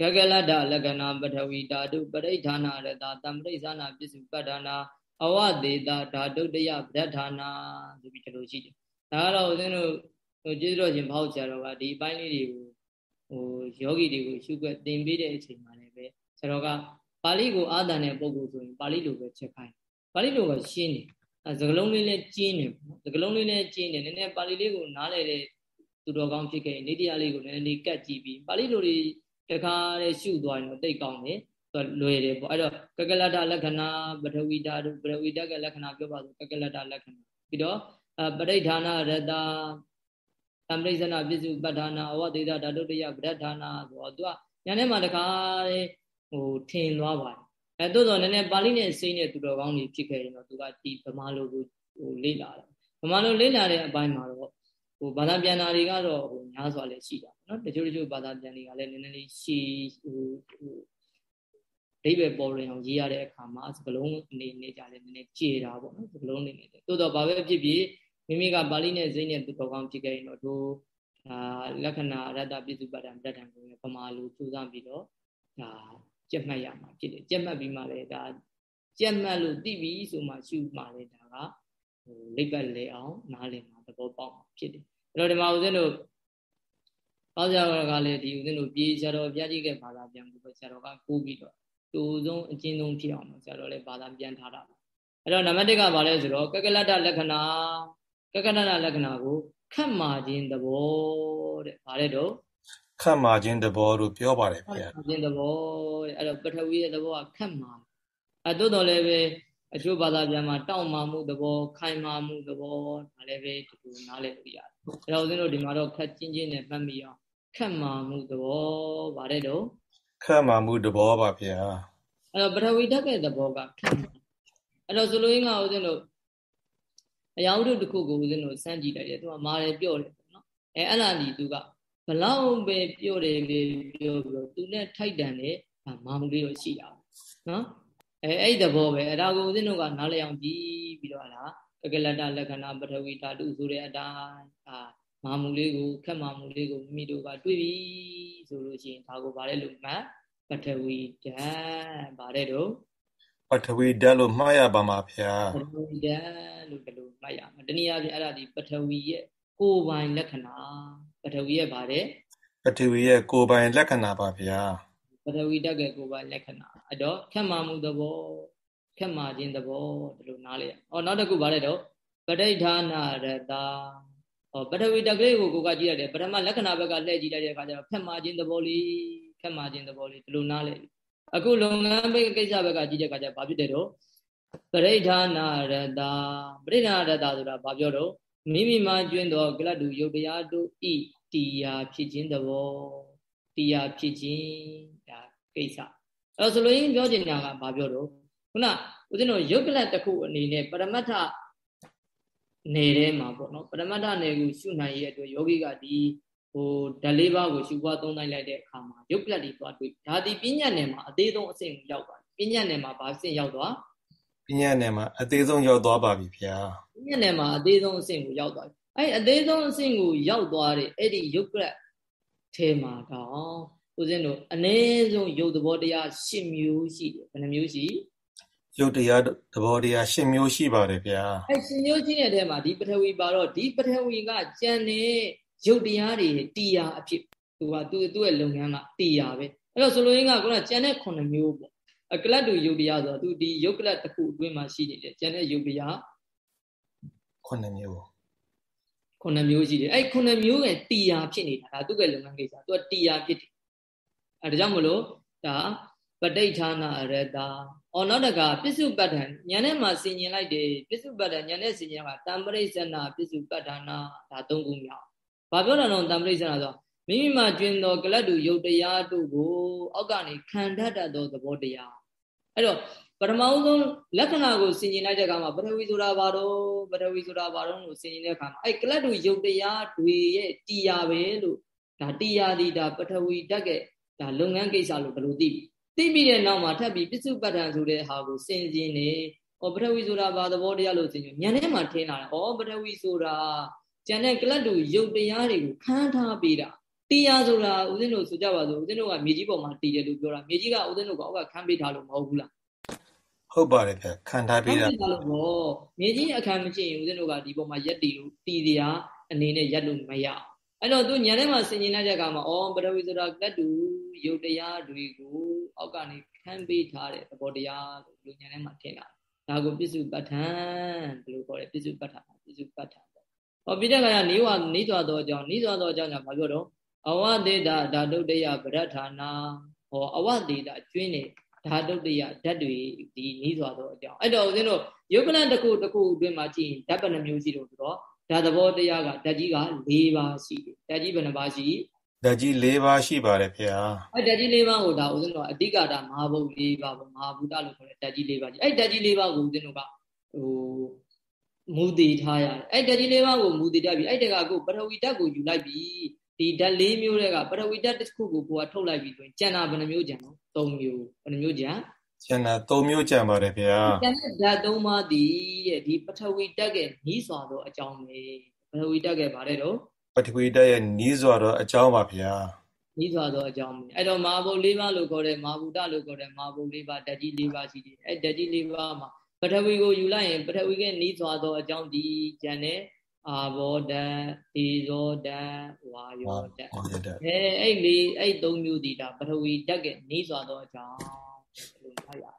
ဂဂလတ္တလက္ခဏာပထဝီဓာတုပရိဌာနာရတတံပရိသနာပစ္စုပ္ပတ္ထနာအဝသေးတာဓာတုတယပဋ္ဌာနာဆိုပြီးဒီလိုရှိတယ်။ဒါကတော့ဦးဇင်းတို့ဟိုကျေးဇူးတော်ရှင်ဘောက်ဆရာတော်ကဒီအပိုင်းလေးတွေကိုဟိုယောဂီတွေကိုရှုွက်သင်ပေးတဲ့အချိန်မှာလည်းပဲဆရာတော်ကပါဠိကိုအာသန်တဲ့ပုဂ္ဂိုလ်ဆိုရင်ပါဠိလိုပဲချက်ခိုင်းပါဠိလိုပဲရှင်းတယ်အဲစကလုံးလေးလည်းကျင်းတယ်ပေါ့စကလုံးလေးလည်းကျင်းတယ်နည်းနည်းပါဠိလေးကိုနားလည်တဲ့သူတော်ကောင်းဖြစ်ခဲ့နေတရားလေးကိုနည်းနည်းလေးကတ်ကြည့်ပြီးပါဠိလိုတွေ တခါတည်းရှုသွားရင်တော့တိတ်ကောင်းတယ်သူလွယ်တယ်ပေါ့အဲ့တော့ကကလတ္တလက္ခဏာပထဝီဓာတုပထဝီဓာတ်ကလက္ခဏာပြောပါဆိုကကလတ္တလက္ခဏာပြီးတော့ပရိဋ္ဌာနာရတ္တသံပရိဇနာပြစ္စုပ္ပဌာနာအဝတေဒဓာတုတယပဋ္ဌာနာဆိုတော့သူကညာထဲမှာတခါတည်းဟိုထင်သွားပါတယ်အဲတိုးတော့နည်းနည်းပါဠိနဲ့စိတ်နဲ့သူတော်ကောင်းကြီးဖြစ်ခဲ့ရင်တော့သူကဒီဗမာလိုကိုဟိုလေ့လာတယ်ဗမာလိုလေ့လာတဲ့အပိုင်းမှာတော့ဟို ဘာသာပြန်တာတွေကတော့ဟိုများစွာလည်းရှိတာနော်တချို့တချို့ဘာသာပြန်တွေကလည်းနည်းနည်းလေးရှည်ဟိုဟိုဒိဗေပေါ်လွင်အောင်ရေးရတဲ့အခါမှာစကလုံးအနေနဲ့ကြလည်းနည်းနည်းကြေတာပေါ့နော်စကလုံးအနေနဲ့တိုးတော့ဘာပဲဖြစ်ဖြစ်မိမိကပါဠိနဲ့ဇိနဲ့သူတော်ကောင်းဖြစ်ခဲ့ရင်တော့တို့ဒါလက္ခဏာရတ္တပြစ္စုပ္ပတ္တံတတ်တံကိုပမာလိုစူးစမ်းပြီးတော့ဒါကြက်မှတ်ရမှာဖြစ်တယ်ကြက်မှတ်ပြီးမှလည်းဒါကြက်မှတ်လို့သိပြီဆိုမှရှုမှလည်းဒါကဟိုလိပ်ပတ်လေအောင်နားလည်မှာသဘောပေါက်မှာဖြစ်တယ်အဲ့ တော့ဒီမှာဦးဇင်းတို့ဟောဆရာတော်ကလည်းဒီဦးဇင်းတို့ပြေဆရာတော်ဘုရားကြီးကဘာသာပြန်ပြီးတော့ဆရာတော်ကကိုးပြီးတော့တူဆုံးအကျဉ်းဆုံးဖြစ်အောင်ဆရာတော်လည်းဘာသာပြန်ထားတာအဲ့တော့နံပါတ်1ကဘာလဲဆိုတော့ကကလတ္တလက္ခဏာကကလတ္တလက္ခဏာကိုခတ်မာခြင်းသဘောတဲ့ဘာလဲတော့ခတ်မာခြင်းသဘောလို့ပြောပါတယ်ဗျာခတ်မာခြင်းသဘောတဲ့အဲ့တော့ပထဝီရဲ့သဘောကခတ်မာအဲ့တိုးတော်လည်းပဲအချို့ဘာသာပြန်မှာတောင့်မာမှုသဘောခိုင်မာမှုသဘောဒါလည်းပဲဒီလိုနားလည်လို့ရတယ် အဲ့တော့ဦးဇင်းတို့ဒီမှာတော့ခက်ချင်းချင်းနဲ့မှတ်မိအောင်ခက်မာမှုသဘောဗါတဲ့တော့ခက်မာမှုသဘောပါဗျာအဲ့တော့ပထဝီဓာတ်ရဲ့သဘောကခက်မာအဲ့တော့ဆိုလိုရင်းကဦးဇင်းတို့အရာဝတ္ထုတစ်ခုကိုဦးဇင်းတို့စမ်းကြည့်လိုက်တယ်သူကမာတယ်ပြော့တယ်ပေါ့နော်အဲအဲ့လာဒီသူကဘလောက်ပဲပြော့တယ်လေပြောပြီးတော့သူနဲ့ထိုက်တန်တဲ့မာမှုလေးတော့ရှိတာနော်အဲအဲ့ဒီသဘောပဲအဲ့ဒါကိုဦးဇင်းတို့ကနားလည်အောင်ကြည့်ပြီးတော့ဟာကကလတ္တလက္ခဏာပထဝီဓာတုဆိုတဲ့အတိုင်းအာ မာမှုလေးကိုခက်မာမှုလေးကိုမိမိတို့ကတွေ့ပြီဆိုလို့ရှိရင်ဒါကိုဗါလဲလို့မှတ်ပထဝီဓာတ်ဗါတဲ့တော့ပထဝီဓာတ်လို့မှားရပါမှာဗျာပထဝီဓာတ်လို့ဘယ်လိုမှတ်ရမလဲတနည်းအားဖြင့်အဲ့ဒါဒီပထဝီရဲ့ကိုယ်ပိုင်လက္ခဏာပထဝီရဲ့ဗါတဲ့ပထဝီရဲ့ကိုယ်ပိုင်လက္ခဏာပါဗျာပထဝီဓာတ်ရဲ့ကိုယ်ပိုင်လက္ခဏာအဲ့တော့ခက်မာမှုသဘောခက်မာခြင်းသဘောဒီလိုနားလေ။အော်နောက်တစ်ခုဗါတဲ့တော့ပဋိဌာနာရတာ ဟောပထဝီတက်ကလေးကိုကိုကကြည့်ရတယ်ပထမလက္ခဏာဘက်ကလှည့်ကြည့်လိုက်တဲ့အခါကျတော့ဖက်မာခြင်းသဘောလေးဖက်မာခြင်းသဘောလေးဒီလိုနားလဲအခုလုပ်ငန်းဘက်ကိစ္စဘက်ကကြည့်တဲ့အခါကျဘာဖြစ်တယ်တော့ပရိဌာနာရတပရိဌာနာရတဆိုတာဘာပြောတော့မိမိမှာကျွင်းသောကလတ်တူယုတ်တရားတို့ဤတရားဖြစ်ခြင်းသဘောတရားဖြစ်ခြင်းဒါကိစ္စအဲဆိုလို့ရင်ပြောချင်တာကဘာပြောတော့ခုနဦးဇင်းတို့ယုတ်ကလတ်တစ်ခုအနေနဲ့ပရမတ္ထ နယ်ထဲမှာပေါ့နော်ပရမတ္ထနယ်ကိုရှုနိုင်ရဲ့အတွက်ယောဂီကဒီဟိုဓာလေးပါးကိုရှုပွားသုံးနိုင်လိုက်တဲ့အခါမှာရုပ်ကလတ်တွေသွားတွေ့ဒါဒီပညာနယ်မှာအသေးဆုံးအဆင့်ကိုရောက်သွားပညာနယ်မှာဘာအဆင့်ရောက်သွားပညာနယ်မှာအသေးဆုံးရောက်သွားပါပြီဗျာပညာနယ်မှာအသေးဆုံးအဆင့်ကိုရောက်သွားအဲ့အသေးဆုံးအဆင့်ကိုရောက်သွားတဲ့အဲ့ဒီရုပ်ကလတ်ထဲမှာတော့ဦးဇင်းတို့အနည်းဆုံးရုပ်သဘောတရား၈မျိုးရှိတယ်ဘယ်နှမျိုးရှိ ရုပ်တရားသဘောတရား၈မျိုးရှိပါတယ်ဗျာအဲ၈မျိုးရှိတဲ့ထဲမှာဒီပထဝီပါတော့ဒီပထဝီကကြံတဲ့ရုပ်တရားတွေတရားအဖြစ်သူကသူ့သူ့ရဲ့လုပ်ငန်းကတရားပဲအဲ့တော့ဆိုလိုရင်းကခုနကြံတဲ့9မျိုးပေါ့အကလတ်တူရုပ်တရားဆိုတော့သူဒီရုပ်ကလတ်တစ်ခုအတွင်းမှာရှိနေတယ်ကြံတဲ့ရုပ်တရား9မျိုး9မျိုးရှိတယ်အဲ့9မျိုးရဲ့တရားဖြစ်နေတာဒါသူ့ရဲ့လုပ်ငန်းကိစ္စသူကတရားဖြစ်တယ်အဲဒါကြောင့်မလို့ဒါပဋိဌာနာရတ အော်နောက်တကပစ္စုပ္ပတ္ထံညာနဲ့မှာဆင်ញင်လိုက်တယ်ပစ္စုပ္ပတ္ထံညာနဲ့ဆင်ញင်ကတံပရိစ္ဆနာပစ္စုပ္ပတ္ထနာဒါသုံးခုမြောက်ဘာပြောတာတော့တံပရိစ္ဆနာဆိုမိမိမှာကျွင်သောကလတ်တူယုတ်တရားတို့ကိုအောက်ကနေခံတတ်တတ်သောသဘောတရားအဲ့တော့ပထမဆုံးလက္ခဏာကိုဆင်ញင်လိုက်တဲ့အခါမှာပထဝီဆိုတာဘာတော့ပထဝီဆိုတာဘာတော့လို့ဆင်ញင်တဲ့အခါမှာအဲ့ကလတ်တူယုတ်တရားတွေရဲ့တရားပဲလို့ဒါတရားဒီဒါပထဝီတက်ကဒါလုပ်ငန်းကိစ္စလို့ဘယ်လိုသိပြီ သိပြီးတဲ့နောက်မှာထပ်ပြီးပစ္စုပ္ပတ္ထံဆိုတဲ့ဟာကိုစင်စင်နေဩပထဝီဆိုတာဘာသဘောတရားလို့စင်ကြညံထဲမှာထင်းလာတယ်ဩပထဝီဆိုတာကျန်တဲ့ကလတ်တူရုပ်တရားတွေကိုခန်းထားပေးတာတရားဆိုတာဦးဇင်းတို့ဆိုကြပါစို့ဦးဇင်းတို့ကမြေကြီးပေါ်မှာတည်တယ်လို့ပြောတာမြေကြီးကဦးဇင်းတို့ကအောက်ကခန်းပေးထားလို့မဟုတ်ဘူးလားဟုတ်ပါတယ်ဗျခန်းထားပေးတာဟုတ်လို့ဘောမြေကြီးအခန်းမရှိရင်ဦးဇင်းတို့ကဒီပေါ်မှာရက်တည်လို့တည်တရားအနေနဲ့ရက်လို့မရအောင်အဲ့တော့သူညနေမှာဆင်ញင်လိုက်တဲ့အခါမှာဩပထဝီဆိုတာကတ်တူ ယုတ်တရားတွေကိုအောက်ကနေခန်းပေးထားတဲ့သဘောတရားလို့လူညနေမှာထင်တာဒါကိုပြစ္စုပ္ပထံဘယ်လိုခေါ်လဲပြစ္စုပ္ပထံပြစ္စုပ္ပထံပေါ့ဟောပြီးတဲ့အခါကျနေဝနေသွားတော့အကြောင်းနေသွားတော့အကြောင်းကဘာပြောတော့အဝတေတာဓာတုတ္တယပရဋ္ဌာနာဟောအဝတေတာကျွင်းနေဓာတုတ္တယဓာတ်တွေဒီနေသွားတော့အကြောင်းအဲ့တော့ဦးဇင်းတို့ယုတ်ကလန်တစ်ခုတစ်ခုအတွင်းမှာကြည့်ရင်ဓာတ်ပဏမျိုးရှိတော့ဆိုတော့ဓာတ်သဘောတရားကဓာတ်ကြီးက၄ပါးရှိတယ်ဓာတ်ကြီးဘယ်နှပါးရှိ ဓာတ်ကြီး၄ပါးရှိပါတယ်ဖေဟာအဲဓာတ်ကြီး၄ပါးကိုဒါဦးဇင်းတို့ကအဓိကဒါမဟာဘုတ်၄ပါးပေါ့မဟာဘူတလို့ခေါ်တဲ့ဓာတ်ကြီး၄ပါးကြီးအဲဓာတ်ကြီး၄ပါးကိုဦးဇင်းတို့ကဟိုမူတည်ထားရတယ်အဲဓာတ်ကြီး၄ပါးကိုမူတည်တတ်ပြီးအဲတကကိုပထဝီဓာတ်ကိုယူလိုက်ပြီးဒီဓာတ်၄မျိုးတွေကပထဝီဓာတ်တစ်ခုကိုကိုကထုတ်လိုက်ပြီးဆိုရင်ကျန်တာဘယ်နှမျိုးကျန်တော့၃မျိုးဘယ်နှမျိုးကျန်ကျန်တာ၃မျိုးကျန်ပါတယ်ဗျာကျန်တဲ့ဓာတ်၃ပါးဒီရဲ့ဒီပထဝီဓာတ်ရဲ့နီးစွာသောအကြောင်းပဲပထဝီဓာတ်ရဲ့ဗါတဲ့တော့ ပထဝီဓာတ်ရဲ့နီးစွာသောအကြောင်းပါဗျာနီးစွာသောအကြောင်းပဲအဲ့တော့မာဘုတ်၄ပါးလို့ခေါ်တဲ့မာဘူတလို့ခေါ်တဲ့မာဘုတ်၄ပါးဓာတ်ကြီး၄ပါးရှိတယ်အဲ့ဓာတ်ကြီး၄ပါးမှာပထဝီကိုယူလိုက်ရင်ပထဝီကနီးစွာသောအကြောင်းဒီကျန်တဲ့အာဘောဓာတ်ဒေဇောဓာတ်ဝါယောဓာတ်ဝါယောဓာတ်အဲအဲ့လေးအဲ့သုံးမျိုးဒီဒါပထဝီဓာတ်ကနေစွာသောအကြောင်းလို့ထားရတယ်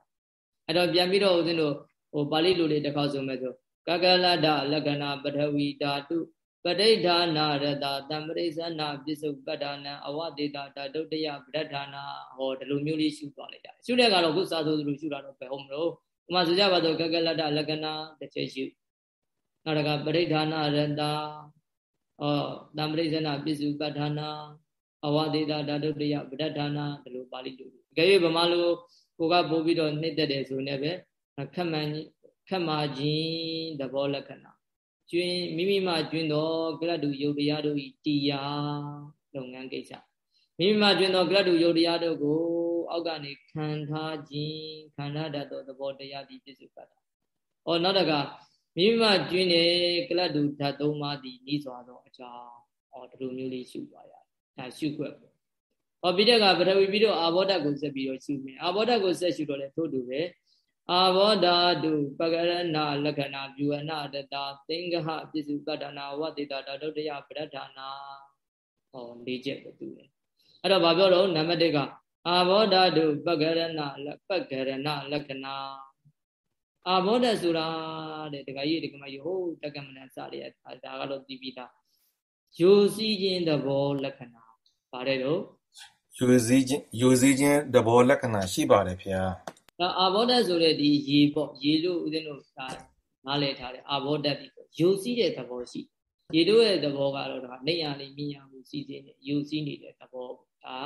အဲ့တော့ပြန်ပြီးတော့ဦးဇင်းတို့ဟိုပါဠိလိုလေးတစ်ခေါက်ဆိုမဲ့ဆိုကကလတ္တလက္ခဏာပထဝီဓာတု ပဋိဌာနာရတတံပရိသနာပစ္စုပ္ပတ္ဌာနံအဝတေတာဓာတုတ္တယပဋ္ဌာနာဟောဒီလိုမျိုးလေးရှုသွားလိုက်ကြရှုတဲ့ကတော့ခုစာဆိုလိုရှုတာတော့ပဲဟုတ်မလို့ဥမာဆိုကြပါတော့ကကလတ္တလက္ခဏာတစ်ချက်ရှုနောက်တကပဋိဌာနာရတဩတံပရိသနာပစ္စုပ္ပတ္ဌာနာအဝတေတာဓာတုတ္တယပဋ္ဌာနာဒီလိုပါဠိလိုတကယ်၍ဗမာလိုကိုကပို့ပြီးတော့နှိမ့်သက်တယ်ဆိုနေပဲခက်မှန်ခက်မာခြင်းသဘောလက္ခဏာ ကျွင်းမိမိမှကျွင်းသောကလတ်တူယုတ်တရားတို့ဤတရားလုပ်ငန်းကိစ္စမိမိမှကျွင်းသောကလတ်တူယုတ်တရားတို့ကိုအောက်ကနေခံထားခြင်းခံရတတ်သောသဘောတရားသည်ပြည့်စုံပါတာ။အော်နောက်တကမိမိမှကျွင်းတဲ့ကလတ်တူဓာတ်သုံးပါးသည်ဤစွာသောအကြောင်းအော်ဒီလိုမျိုးလေးရှုပါရတယ်။ဒါရှုခွက်ပေါ့။ဟောပြီးတဲ့ကပထဝီပြီးတော့အာဘောဓာတ်ကိုဆက်ပြီးတော့ရှုမယ်။အာဘောဓာတ်ကိုဆက်ရှုတော့လေထို့တူပဲ။ အာဘောဓာတုပကရဏလက္ခဏာပြုဝနာတတာသင်္ကဟပစ္စုပတ္တနာဝတိတာဓာတုတယပဋ္ဌာနာဟော၄ချက်ပဲသူတယ်အဲ့တော့ဗာပြောတော့နံပါတ်1ကအာဘောဓာတုပကရဏပကရဏလက္ခဏာအာဘောဓဆိုတာတဲ့တခါကြီးတခါမကြီးဟိုးတက္ကမနစရရဒါကတော့သိပြီးသားယူစည်းခြင်းသဘောလက္ခဏာပါတယ်တော့ယူစည်းခြင်းယူစည်းခြင်းသဘောလက္ခဏာရှိပါတယ်ဖေ။ ဒါအာဘောဓာတ်ဆိုတဲ့ဒီရေပေါ့ရေလို့ဦးဇင်းတို့ဒါနားလည်ထားတယ်အာဘောဓာတ်ဒီယုံစည်းတဲ့သဘောရှိရေတို့ရဲ့သဘောကတော့ဒါနေရလေးမြင်ရမှုစီစဉ်နေယုံစည်းနေတဲ့သဘောဒါ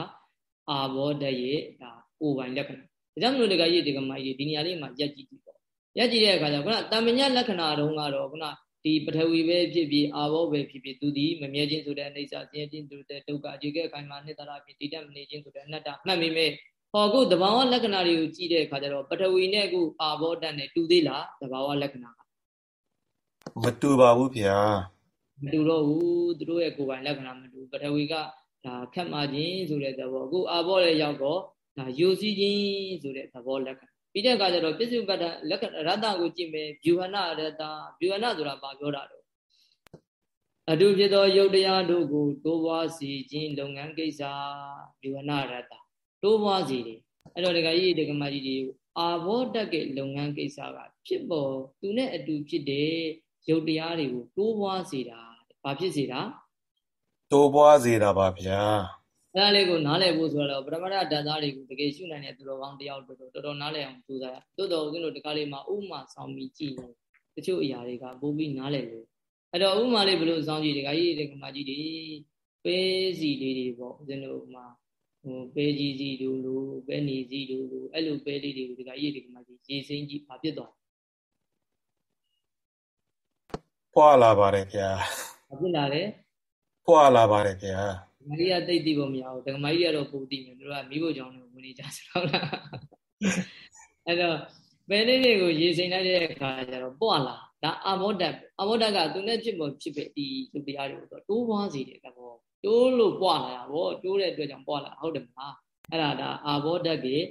အာဘောဓာတ်ရဲ့ဒါကိုယ်ပိုင်လက္ခဏာဒါကြောင့်မလို့တကကြီးဒီကမကြီးဒီနေရာလေးမှာရက်ကြည့်ကြည့်ပေါ့ရက်ကြည့်တဲ့အခါကျခုနတမညာလက္ခဏာတုံးကတော့ခုနဒီပထဝီပဲဖြစ်ဖြစ်အာဘောပဲဖြစ်ဖြစ်သူဒီမမြဲခြင်းဆိုတဲ့အိဋ္ဌာဆင်းရဲခြင်းဆိုတဲ့ဒုက္ခအခြေခဲ့အခိုင်မှာနှစ်သာရဖြစ်တည်တတ်မနေခြင်းဆိုတဲ့အနတ္တမှတ်မိမဲ့ ဟောခုတဘာဝလက္ခဏာတွေကိုကြည့်တဲ့အခါကျတော့ပထဝီနဲ့ခုအာဘောတန်နဲ့တူသေးလားတဘာဝလက္ခဏာကမတူပါဘူးဗျာမတူတော့ဘူးသူတို့ရဲ့ကိုယ်ပိုင်လက္ခဏာမတူပထဝီကဒါခက်မှခြင်းဆိုတဲ့သဘောအခုအာဘောလည်းရောက်တော့ဒါယိုစီးခြင်းဆိုတဲ့သဘောလက္ခဏာပြီးတဲ့အခါကျတော့ပစ္စုပ္ပတ္တလက္ခဏာရတ္တကိုကြည့်မယ်ဗျူဟနာရတ္တဗျူဟနာဆိုတာဘာပြောတာတော့အတုဖြစ်သောယုတ်တရားတို့ကိုတိုးပွားစီခြင်းလုပ်ငန်းကိစ္စဗျူဟနာရတ္တ တိုးပွားစေတယ်အဲ့တော့ဒကာကြီးဒကာမကြီးတွေအာဘောတက်ကလုပ်ငန်းကိစ္စကဖြစ်ပေါ်သူနဲ့အတူဖြစ်တဲ့ရုပ်တရားတွေကိုတိုးပွားစေတာဘာဖြစ်စေတာတိုးပွားစေတာပါဗျာအဲ့ဒါလေးကိုနားလည်ဖို့ဆိုတော့ပရမတ္ထဓာတ်သားတွေကိုတကယ်ရှုနိုင်တဲ့သူတော်ကောင်းတယောက်တော်တော်တော်နားလည်အောင်ကြိုးစားရတိုးတော်ဦးဇင်းတို့ဒီကားလေးမှာဥမာဆောင်ပြီးကြည့်ရင်တချို့အရာတွေကပို့ပြီးနားလည်လို့အဲ့တော့ဥမာလေးဘယ်လိုဆောင်ကြည့်ဒီကားကြီးဒီကမာကြီးတွေပေးစီလေးတွေပေါ့ဦးဇင်းတို့မှာ ဟိုပဲကြီးစီတို့လိုပဲနေစီတို့လိုအဲ့လိုပဲလေးတွေကိုဒီကရေးဒီကမှကြီးရေစိမ့်ကြီးဘာဖြစ်သွားဖွာလာပါတယ်ဗျာဘာဖြစ်လာလဲဖွာလာပါတယ်ဗျာမကြီးကတိတ်သိဖို့မရဘူးဒကမကြီးကတော့ပုံသိမယ်တို့ကမိဖို့ကြောင့်လည်းဝင်နေကြဆိုတော့လားအဲ့တော့ပဲလေးတွေကိုရေစိမ့်လိုက်တဲ့အခါကျတော့ပွာလာဒါအဘောဓာတ်အဘောဓာတ်ကသူနဲ့ဖြစ်ပေါ်ဖြစ်ပဲဒီလူတရားတွေကိုတိုးပွားစေတဲ့သဘော တိုးလို့ပွားလာတာဗောတိုးတဲ့အတွက်ကြောင့်ပွားလာဟုတ်တယ်မလားအဲ့ဒါဒါအာဘောဓာတ်ကြီး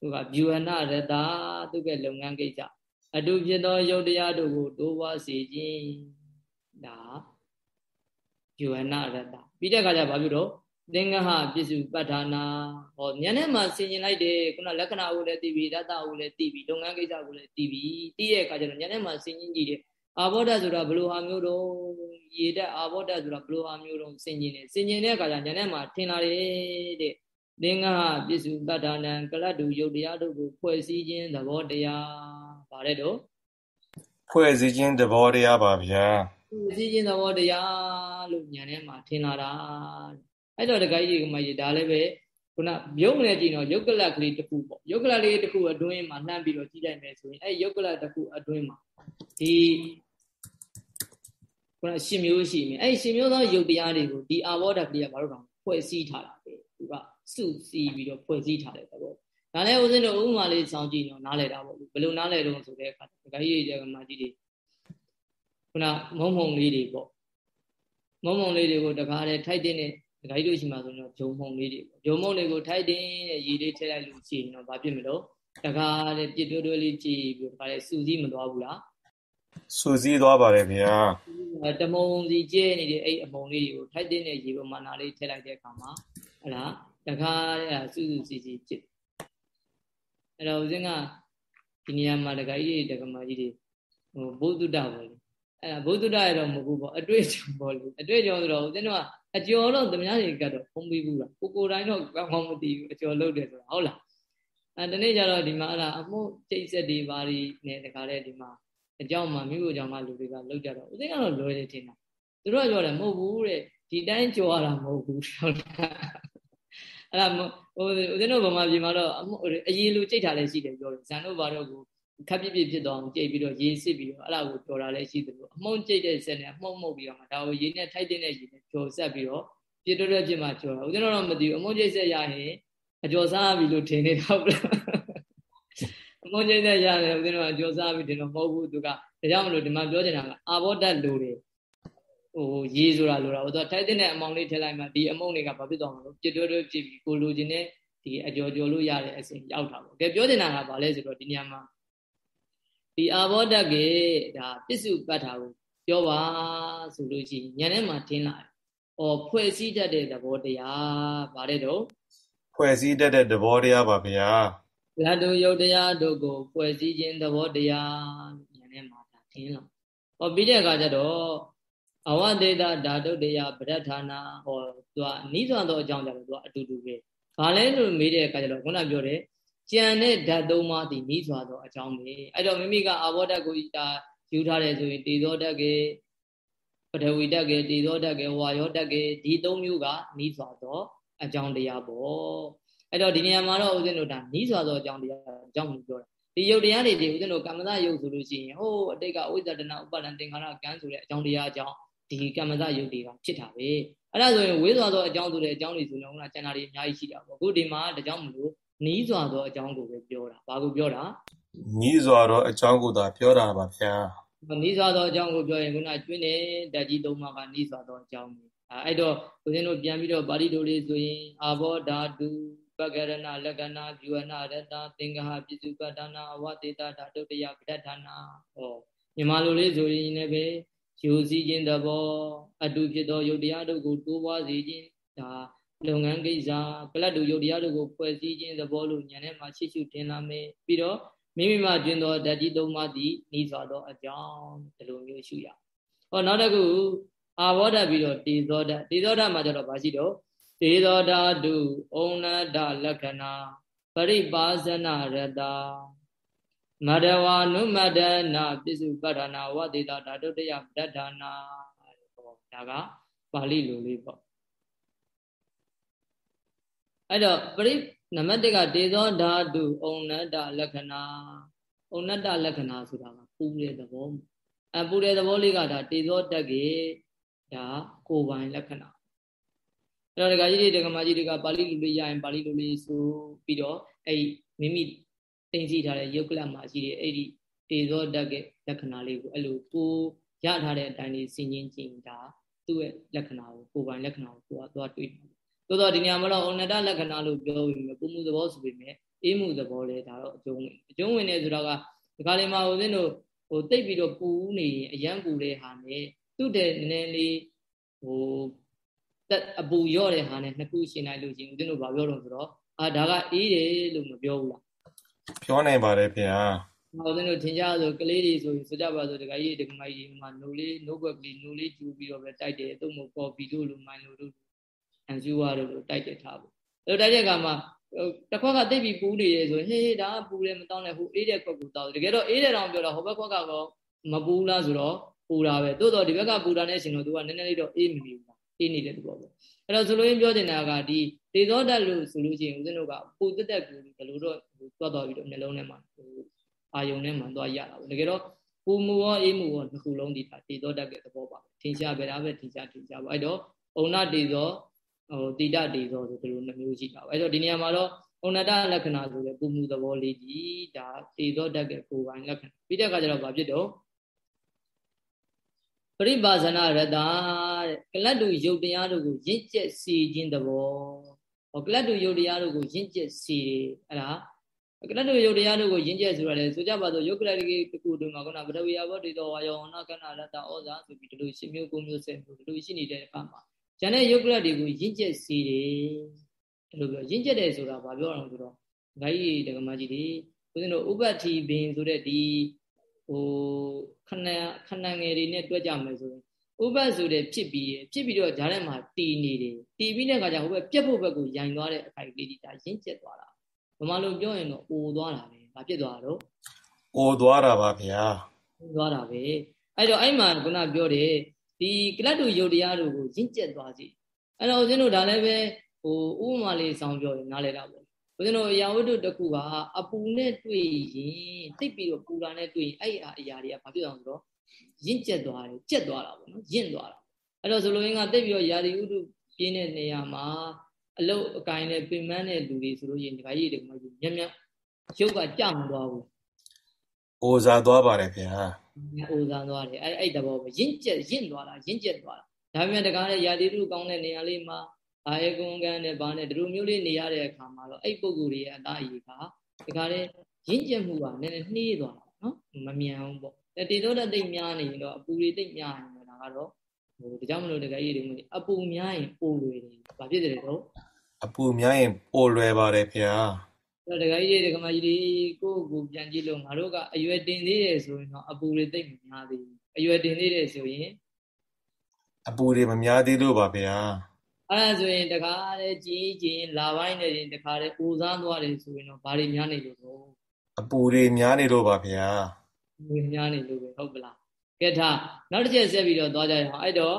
သူကဗျူဟနာရတာသူကလုပ်ငန်းကိစ္စအတူဖြစ်သောယုတ်တရားတို့ကိုတိုးပွားစေခြင်းဒါဗျူဟနာရတာပြီးတဲ့အခါကျဘာပြုတော့သင်္ကဟပစ္စုပဋ္ဌာနာဟောဉာဏ်နဲ့မှဆင်ញင်လိုက်တယ်ခုနလက္ခဏာကိုလည်းသိပြီဓာတ်ကိုလည်းသိပြီလုပ်ငန်းကိစ္စကိုလည်းသိပြီသိတဲ့အခါကျတော့ဉာဏ်နဲ့မှဆင်ញင်ကြည့်တယ် အာဘောဓဆိုတာဘလို့ဟာမျိုးတော့ရေတက်အာဘောဓဆိုတာဘလို့ဟာမျိုးတော့စင်ကျင်တယ်စင်ကျင်တဲ့အခါကျညာနဲ့မှာထင်လာတယ်တဲ့သင်္ဃပစ္စုပ္ပတ္ဌာနံကလတ်တူယုတ်တရားတို့ကိုဖွဲ့စည်းခြင်းသဘောတရားဗါတဲ့တော့ဖွဲ့စည်းခြင်းသဘောတရားပါဗျာဖွဲ့စည်းခြင်းသဘောတရားလို့ညာနဲ့မှာထင်လာတာအဲ့တော့တခါကြီးကမှရေဒါလည်းပဲခုနရုပ်နဲ့ကြည့်တော့ယုတ်ကလတ်ကလေးတစ်ခုပေါ့ယုတ်ကလတ်လေးတစ်ခုအတွင်းမှာနှမ်းပြီးတော့ကြည့်လိုက်မယ်ဆိုရင်အဲ့ယုတ်ကလတ်တစ်ခုအတွင်းမှာဒီ ခုနရှင်မျိုးရှိမယ်အဲ့ရှင်မျိုးသောယုတ်တရားတွေကိုဒီအာဘောဓကလေးကဘာလို့တော့ဖွဲ့စည်းထားတာပဲသူကစုစည်းပြီးတော့ဖွဲ့စည်းထားတဲ့သဘောဒါလည်းဦးဇင်းတို့ဥမာလေးစောင့်ကြည့်တော့နားလည်တာပေါ့ဘယ်လိုနားလည်တော့ဆိုတဲ့အခါဒကာကြီးရေကမာကြီးတွေခုနမုံမုံလေးတွေပေါ့မုံမုံလေးတွေကိုတကားတဲ့ထိုက်တဲ့ဒကာကြီးတို့ရှိမှဆိုတော့ဂျုံမုံလေးတွေပေါ့ဂျုံမုံတွေကိုထိုက်တဲ့ရေလေးထည့်လိုက်လို့ရှိရင်တော့ဘာဖြစ်မလို့တကားတဲ့ပြစ်တွဲတွဲလေးကြည့်ပြီးတကားတဲ့စူးစီးမသွားဘူးလား စူစည်းသွားပါတယ်ဗျာတမုံစီကျဲနေတဲ့အဲ့အမုံလေးတွေကိုထိုက်တဲ့ရေပမာဏလေးထည့်လိုက်တဲ့အခါမှာဟလာတခါအဲ့စူးစူးစီစီจิตအဲ့တော့ဦးဇင်းကဒီနေရာမှာတခါကြီးတက္ကမကြီးတွေဟိုဘုဒ္ဓတပေါ့လေအဲ့ဒါဘုဒ္ဓတရတော့မဟုတ်ဘူးပေါ့အတွေ့အကြုံပေါ့လေအတွေ့အကြုံဆိုတော့ဦးဇင်းကအကျော်တော့သမ ्या တွေကတော့ဖုံးပြီးဘူးလားကိုကိုတိုင်းတော့ကောင်းကောင်းမသိဘူးအကျော်လုပ်တယ်ဆိုတာဟုတ်လားအဲတနေ့ကျတော့ဒီမှာအဲ့ဒါအမှုကျိတ်ဆက်တွေဘာတွေနဲ့တခါလေဒီမှာ အကြောင်းမှမိဖို့ကြောင့်မှလူတွေကလောက်ကြတော့ဦးသိန်းကတော့လွယ်တယ်ထင်တာသူတို့ကပြောတယ်မဟုတ်ဘူးတဲ့ဒီတိုင်းကြော်ရတာမဟုတ်ဘူးဟုတ်လားအဲ့ဒါဟိုဦးသိန်းတို့ဗမာပြည်မှာတော့အရေးလူကြိတ်တာလည်းရှိတယ်ပြောတယ်ဇန်တို့ဘာတော့ကိုခပ်ပြပြဖြစ်သွားအောင်ကြိတ်ပြီးတော့ရေးစစ်ပြီးတော့အဲ့ဒါကိုကြော်တာလည်းရှိတယ်လို့အမုံကြိတ်တဲ့ဆက်နဲ့အမှုံမှုတ်ပြီးတော့မှဒါကိုရေးနဲ့ထိုက်တဲ့ရေးနဲ့ကြော်ဆက်ပြီးတော့ပြစ်တော့တဲ့ဖြစ်မှကြော်တာဦးသိန်းတို့တော့မသိဘူးအမုံကြိတ်ဆက်ရရင်အကျော်စားပြီလို့ထင်နေတာ ဟုတ်လားအမုန်းကျိတဲ့ရတယ်ဦးဇင်းတို့ကကြောစားပြီးတင်တော့မဟုတ်ဘူးသူကဒါကြောင့်မလို့ဒီမှာပြောချင်တာကအာဘောဓာတ်လိုတယ်ဟိုရေးဆိုတာလိုတာဟိုသူကထိုက်တဲ့အမောင်လေးထည့်လိုက်မှဒီအမုန်းတွေကဘာဖြစ်သွားမှာလို့ပြတွဲတွဲဖြစ်ပြီးကိုလိုချင်တဲ့ဒီအကျော်ကျော်လို့ရတဲ့အစဉ်ရောက်တာပေါ့ကဲပြောချင်တာကဘာလဲဆိုတော့ဒီနေရာမှာဒီအာဘောဓာတ်ကဒါပစ္စုပ္ပတ္ထာကိုပြောပါဆိုလို့ရှိရင်ဉာဏ်ထဲမှာထင်းလာတယ်။အော်ဖွဲ့စည်းတတ်တဲ့သဘောတရားဗါတဲ့တော့ဖွဲ့စည်းတတ်တဲ့သဘောတရားပါဗျာ။ ဓာတုယုတ်တရားတို့ကိုဖွဲ့စည်းခြင်းသဘောတရားဉာဏ်နဲ့မှာဒါထင်းလာဟောပြီးတဲ့အခါကျတော့အဝဒေတာဓာတုတရားပဋ္ဌာနာဟောသူကနီးစွာသောအကြောင်းကြောင့်သူကအတူတူပဲဘာလဲလို့မေးတဲ့အခါကျတော့ခုနပြောတယ်ကြံတဲ့ဓာတ်သုံးပါးဒီနီးစွာသောအကြောင်းပဲအဲ့တော့မိမိကအဘောဓာတ်ကိုဒါယူထားတယ်ဆိုရင်တေသောဓာတ်ကေပထဝီဓာတ်ကေတေသောဓာတ်ကေဝါယောဓာတ်ကေဒီသုံးမျိုးကနီးစွာသောအကြောင်းတရားပေါ့ အဲ့တော့ဒီနေရာမှာတော့ဦးဇင်းတို့ဒါနီးစွာသောအကြောင်းတရားအကြောင်းကိုပြောတာဒီယုတ်တရားတွေဒီဦးဇင်းတို့ကမ္မဇယုတ်ဆိုလို့ရှိရင်ဟိုးအတိတ်ကဝိဇ္ဇတနာဥပါဒံသင်္ခါရကံဆိုတဲ့အကြောင်းတရားအကြောင်းဒီကမ္မဇယုတ်တွေကဖြစ်တာပဲအဲ့ဒါဆိုရင်ဝေးစွာသောအကြောင်းဆိုတဲ့အကြောင်းတွေဆိုတော့ကကျန်တာတွေအများကြီးရှိတာပေါ့အခုဒီမှာဒါကြောင့်မလို့နီးစွာသောအကြောင်းကိုပဲပြောတာဘာကိုပြောတာနီးစွာသောအကြောင်းကိုသာပြောတာပါဗျာနီးစွာသောအကြောင်းကိုပြောရင်ခုနကျွင်းနေဓာတ်ကြီးသုံးပါးကနီးစွာသောအကြောင်းပဲအဲ့တော့ဦးဇင်းတို့ပြန်ပြီးတော့ပါဠိတော်လေးဆိုရင်အာဘောဓာတု ပကရဏလက္ခဏာဗျူဟနာရတသင်္ဃဟပစ္စုပတ္တနာအဝတေတဓာတုတယပဋ္ဌာနာဟောမြန်မာလိုလေးဆိုရင်လည်းပဲယူစည်းခြင်းသဘောအတုဖြစ်သောယုတ်တရားတို့ကိုတိုးပွားစေခြင်းဒါလုပ်ငန်းကိစ္စကလတ်တူယုတ်တရားတို့ကိုဖွဲ့စည်းခြင်းသဘောလို့ဉာဏ်နဲ့မှရှိရှုတင်လာမယ်ပြီးတော့မိမိမှကျင်သောဓာတ်ကြီးသုံးပါးသည်ဤစွာသောအကြောင်းဒီလိုမျိုးရှုရဟောနောက်တစ်ခုအာဘောဓပြီးတော့တေသောဓာတ်တေသောဓာတ်မှာကျတော့ဘာရှိတော့ သေသောဓာတုဩနတလက္ခဏာပရိပါဇနရတမတဝါနုမတနာပစ္စုပ္ပတ္ထနာဝတိတာဓာတုတယပဋ္ဌာနာဟောဒါကပါဠိလိုလေးပေါ့အဲ့တော့ပရိနမတကတေသောဓာတုဩနတလက္ခဏာဩနတလက္ခဏာဆိုတာကပူတဲ့သဘောအပူတဲ့သဘောလေးကဒါတေသောတက်ကေဒါကိုယ်ပိုင်လက္ခဏာ အဲ့တော့ဒကာကြီးတွေဒကာမကြီးတွေကပါဠိလိုလေးရရင်ပါဠိလိုလေးဆိုပြီးတော့အဲ့မိမိတင်စီထားတဲ့ယုတ်ကလမှာရှိတဲ့အဲ့ဒီတေဇောတတ်ရဲ့လက္ခဏာလေးကိုအဲ့လိုကိုရထားတဲ့အတိုင်းလေးဆင်ခြင်ကြည့်တာသူ့ရဲ့လက္ခဏာကိုကိုယ်ပိုင်လက္ခဏာကိုကိုယ်ကသွားတွေ့တယ်။သို့တော့ဒီနေရာမှာတော့ဩနတလက္ခဏာလို့ပြောပြီးမြဲပုံမှုသဘောဆိုပြီးမြဲအေးမှုသဘောလဲဒါတော့အကျုံးဝင်အကျုံးဝင်နေဆိုတော့ကဒီခါလေးမှာဦးဇင်းတို့ဟိုတိတ်ပြီးတော့ပူနေရင်အရန်ပူတဲ့ဟာနဲ့သူ့တဲ့နည်းနည်းလေးဟိုတက် အပူရော့တဲ့ဟာနဲ့နှစ်ခုရှင်းလိုက်လို့ရှိရင်ဦးဇင်းတို့ဗာပြောတော့ဆိုတော့အာဒါကအေးတယ်လို့မပြောဘူးလားပြောနိုင်ပါတယ်ခင်ဗျာဦးဇင်းတို့ထင်ကြဆိုကလေးတွေဆိုဆိုကြပါဆိုတခါကြီးဒီကမကြီးမှာနိုးလေးနိုးကွက်ကလေးနိုးလေးကျူပြီးတော့ပဲတိုက်တယ်အုံမကော်ဖီတို့လိုမိုင်လိုတို့အန်ဇူဝါတို့လိုတိုက်တယ်ထားဖို့အဲ့တိုက်တဲ့အခါမှာတစ်ခွက်ကတိတ်ပြီးပူနေတယ်ဆိုရင်ဟေးဒါပူတယ်မတောင်းနဲ့ဟိုအေးတဲ့ခွက်ကိုတောင်းတကယ်တော့အေးတဲ့တောင်ပြောတော့ဟိုဘက်ခွက်ကတော့မပူလားဆိုတော့ပူတာပဲတိုးတော့ဒီဘက်ကပူတာနဲ့ရှင်တော့သူကနည်းနည်းလေးတော့အေးမနေဘူး အေးနေတဲ့သဘောပေါ့အဲ့တော့ဆိုလို့ရင်းပြောနေတာကဒီတေသောဓာတ်လို့ဆိုလို့ရှိရင်ဦးဇင်းတို့ကပူတက်တက်ကူဘယ်လိုတော့သွားသွားပြီးတော့နှလုံးထဲမှာအာယုံထဲမှာသွားရတာပေါ့တကယ်တော့ပူမှုရောအေးမှုရောနှစ်ခုလုံးဒီတာတေသောဓာတ်ရဲ့သဘောပါထင်ရှားပဲဒါပဲထင်ရှားထင်ရှားပါအဲ့တော့ဩနတေသောဟိုတိတတေသောဆိုဒီလိုနှမျိုးရှိတာပေါ့အဲ့တော့ဒီနေရာမှာတော့ဩနတလက္ခဏာဆိုတဲ့ပူမှုသဘောလေးကြီးဒါတေသောဓာတ်ရဲ့ကိုယ်ပိုင်လက္ခဏာပြီးတဲ့အခါကျတော့ဘာဖြစ်တော့ ပရိပါဇနာရတတဲ့ကလတ်တူယုတ်တရားတို့ကိုရင့်ကျက်စီခြင်းတဘောဟောကလတ်တူယုတ်တရားတို့ကိုရင့်ကျက်စီအဲ့ဒါကလတ်တို့ယုတ်တရားတို့ကိုရင့်ကျက်ဆိုရတယ်ဆိုကြပါစို့ယုတ်ကလတ်တိတခုတို့မှာခုနပထဝီယဘောတေတော်ဝါယောနာကဏရတ္တဩဇာဆိုပြီးဒီလိုရှင်းမျိုးကိုမျိုးဆက်မျိုးဒီလိုရှိနေတဲ့အခါမှာကျန်တဲ့ယုတ်ကလတ်တွေကိုရင့်ကျက်စေတယ်ဒီလိုပြောရင့်ကျက်တယ်ဆိုတာဘာပြောအောင်ဆိုတော့ဂိုင်းကြီးဒကမကြီးတွေဦးဇင်းတို့ဥပတ္တိဘင်ဆိုတဲ့ဒီ ဟိုခဏခဏငယ်တွေနဲ့တွက်ကြမယ်ဆိုရင်ဥပတ်ဆိုတဲ့ဖြစ်ပြီးဖြစ်ပြီးတော့ဂျားထဲမှာတီနေတယ်တီပြီးတဲ့အခါကျဟိုဘက်ပြက်ဖို့ဘက်ကိုယိုင်သွားတဲ့အခိုက်လေးဒီဒါရင့်ကျက်သွားတာဘမလို့ပြောရင်တော့အိုသွားတာပဲဘာဖြစ်သွားတော့အိုသွားတာပါဗျာအိုသွားတာပဲအဲ့တော့အဲ့မှာခုနပြောတယ်ဒီကလတ်တူယုတ်တရားတို့ကိုရင့်ကျက်သွားစီအဲ့တော့ဦးဇင်းတို့ဒါလည်းပဲဟိုဥပမာလေးဆောင်းပြောရင်နားလဲတာပေါ့ ဦးဇင်းတို့အရာဝတ္ထုတစ်ခုကအပူနဲ့တွေ့ရင်တိတ်ပြီးတော့ပူတာနဲ့တွေ့ရင်အဲ့အရာတွေကဘာဖြစ်အောင်ဆိုတော့ရင့်ကျက်သွားတယ်ကျက်သွားတာပေါ့နော်ရင့်သွားတာအဲ့တော့ဆိုလိုရင်းကတိတ်ပြီးတော့ယာတိဥတုပြင်းတဲ့နေရာမှာအလုတ်အကိုင်းနဲ့ပင်မန်းတဲ့လူတွေဆိုလို့ရင်ဒီခါကြီးတွေကမှမြက်မြက်ရုပ်ကကြမသွားဘူးအိုစားသွားပါတယ်ခင်ဗျာအိုစားသွားတယ်အဲ့အဲ့တဘောပဲရင့်ကျက်ရင့်သွားတာရင့်ကျက်သွားတာဒါပေမဲ့တကားနဲ့ယာတိဥတုကောင်းတဲ့နေရာလေးမှာ အာယကုံကံနဲ့ဘာနဲ့ဒီလိုမျိုးလေးနေရတဲ့အခါမှာတော့အဲ့ပုံကိုယ်တွေရဲ့အသားအရည်ကဒီခါလေးရင့်ကျက်မှုကနည်းနည်းနှေးသွားတာနော်မမြန်ဘူးပေါ့တေသောတတိတ်များနေရင်တော့အပူတွေတိတ်များရင်တော့ဒါကတော့ဟိုဒါကြောင့်မလို့တကယ်ကြီးတွေမအပူများရင်ပိုလွယ်တယ်ဘာဖြစ်တယ်တော့အပူများရင်ပိုလွယ်ပါတယ်ခင်ဗျာအဲ့တကယ်ကြီးတွေကမကြီးတွေကိုကိုပြန်ကြည့်လို့ငါတို့ကအရွယ်တင်သေးတယ်ဆိုရင်တော့အပူတွေတိတ်မများသေးဘူးအရွယ်တင်သေးတယ်ဆိုရင်အပူတွေမများသေးလို့ပါဗျာ အဲ့ဒါဆိုရင်တခါတည်းကြီးကြီးလာပိုင်းနေရင်တခါတည်းပူစားသွားတယ်ဆိုရင်တော့ဘာတွေများနေလို့တော့အပူတွေများနေလို့ပါဗျာပူများနေလို့ပဲဟုတ်ပလားကဲထားနောက်တစ်ချက်ဆက်ပြီးတော့သွားကြရအောင်အဲ့တော့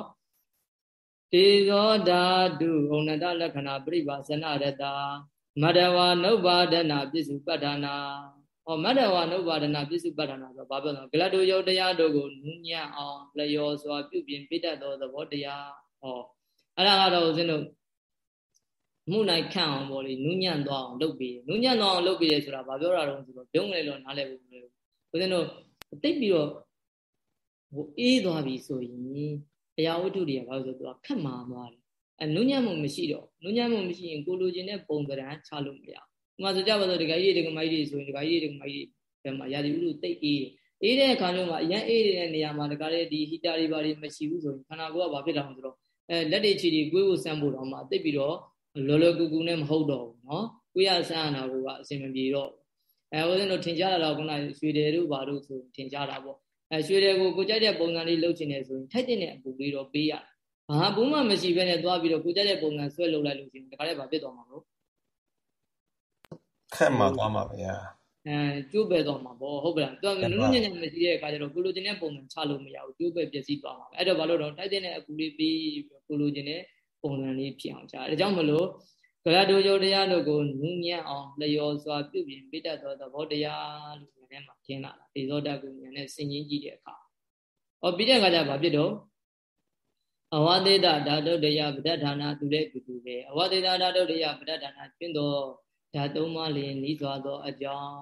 တေဇောဓာတုဩနတလက္ခဏာပြိပါစနရတမတဝါနုပါဒနာပစ္စုပ္ပဒါနာဟောမတဝါနုပါဒနာပစ္စုပ္ပဒါနာဆိုတော့ဘာပြောလဲဂလတုယုတ်တရားတို့ကိုနုညံ့အောင်လျော်စွာပြုပြင်ပိတ္တသောသဘောတရားဟော အဲ့ဒါကတော့ဦးဇင်းတို့မှုနိုင်ခန့်အောင်ပေါ့လေနုညံ့သွားအောင်လုပ်ပြီးနုညံ့သွားအောင်လုပ်ပြီးရဆိုတာဘာပြောတာတော့ဆိုတော့ဘုံလေလို့နားလည်ဖို့မလိုဘူးဦးဇင်းတို့တိတ်ပြီးတော့ဟိုအေးသွားပြီဆိုရင်တရားဝတ္ထုတွေကဘာလို့ဆိုတော့ခက်မာသွားတယ်အဲနုညံ့မှုမရှိတော့နုညံ့မှုမရှိရင်ကိုလိုချင်တဲ့ပုံစံချလို့မရဘူးဥပမာဆိုကြပါစို့ဒကာကြီးဒကာမကြီးတွေဆိုရင်ဒကာကြီးဒကာမကြီးတွေမှာရာသီဥတုတိတ်အေးအေးတဲ့အခါမျိုးမှာအရင်အေးတဲ့နေရာမှာဒကာလေးဒီဟီတာတွေဘာတွေမရှိဘူးဆိုရင်ခန္ဓာကိုယ်ကဘာဖြစ်တာလဲဆိုတော့ အဲလက်တွေခြေတွေကိုယ်ကိုစမ်းဖို့တော့မှတိတ်ပြီးတော့လောလောကူကူနဲ့မဟုတ်တော့ဘူးเนาะကိုရစမ်းရတာကအဆင်မပြေတော့အဲဦးဇင်းတို့ထင်ရှားတာတော့ခုနရွှေတယ်တို့ဘာတို့ဆိုထင်ရှားတာပေါ့အဲရွှေတယ်ကိုကိုကြိုက်တဲ့ပုံစံလေးလုပ်ချင်တယ်ဆိုရင်ထိုက်တဲ့အပူလေးတော့ပေးရဘာဘူးမှမရှိဘဲနဲ့သွားပြီးတော့ကိုကြိုက်တဲ့ပုံစံဆွဲလုပ်လိုက်လို့ရှိရင်ဒါကြတဲ့ဘာဖြစ်သွားမှာလို့ခက်မှာသွားမှာဗျာ အဲကျိုးပဲတော့မှာပေါ့ဟုတ်ပလားသူကနုနုညံ့ညံ့မရှိတဲ့အခါကျတော့ကိုလိုချင်တဲ့ပုံစံချလို့မရဘူးကျိုးပဲပျက်စီးသွားမှာအဲ့တော့ဘာလို့တော့တိုက်တဲ့အကူလေးပြီးကိုလိုချင်တဲ့ပုံစံလေးဖြစ်အောင်ချာဒါကြောင့်မလို့ကရတို့ယောတရားတို့ကိုနုညံ့အောင်လျော်စွာပြုပြင်ပိတတ်သောသဘောတရားလို့ဉာဏ်ထဲမှာထင်လာတာဒေဇောတကုဉာဏ်နဲ့ဆင်ခြင်ကြည့်တဲ့အခါဟောပြီးတဲ့အခါကျဘာဖြစ်တော့အဝသေတဓာတုတယပဋ္ဌာနာသူတဲ့တူတူပဲအဝသေတဓာတုတယပဋ္ဌာနာကျင့်တော် ဓာတ်သုံးပါးလျင်ဤစွာသောအကြောင်း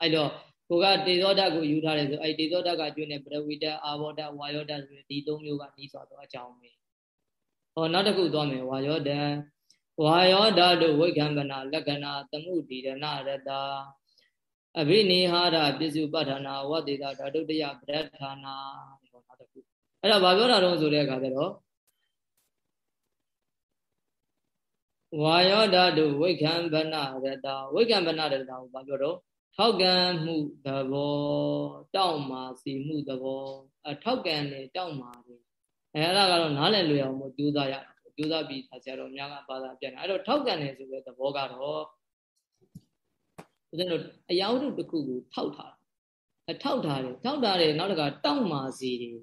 အဲ့တော့ကိုကတေဇောဓာတ်ကိုယူထားတယ်ဆိုအဲ့တေဇောဓာတ်ကကျွန်းတဲ့ပရဝိတအာဘောဓာတ်ဝါယောဓာတ်ဆိုဒီသုံးမျိုးကဤစွာသောအကြောင်းပဲဟောနောက်တစ်ခုသွားမယ်ဝါယောဓာတ်ဝါယောဓာတ်တို့ဝိကံပနာလက္ခဏာသမှုတိရဏရတအဘိနိဟာရပစ္စုပ္ပဌာနာဝတေတာဓာတုတယပဋ္ဌာနာဟောနောက်တစ်ခုအဲ့တော့ဘာပြောတာတော့ဆိုတဲ့အခါကျတော့ ဝါယောဓာတုဝိခံဗနာရတဝိခံဗနာရတကိုဘာပြောတော့ထောက်ကံမှုသဘောတောက်မာစီမှုသဘောအထောက်ကံနဲ့တောက်မာတယ်အဲအဲ့ဒါကတော့နားလည်လွယ်အောင်မို့ကြိုးစားရတာကြိုးစားပြီးဆရာတော်များကဘာသာပြန်တယ်အဲ့တော့ထောက်ကံတယ်ဆိုတဲ့သဘောကတော့ဦးဇင်းတို့အယောဓုတစ်ခုကိုထောက်ထားအထောက်ထားတယ်ထောက်ထားတယ်နောက်တစ်ခါတောက်မာစီတယ်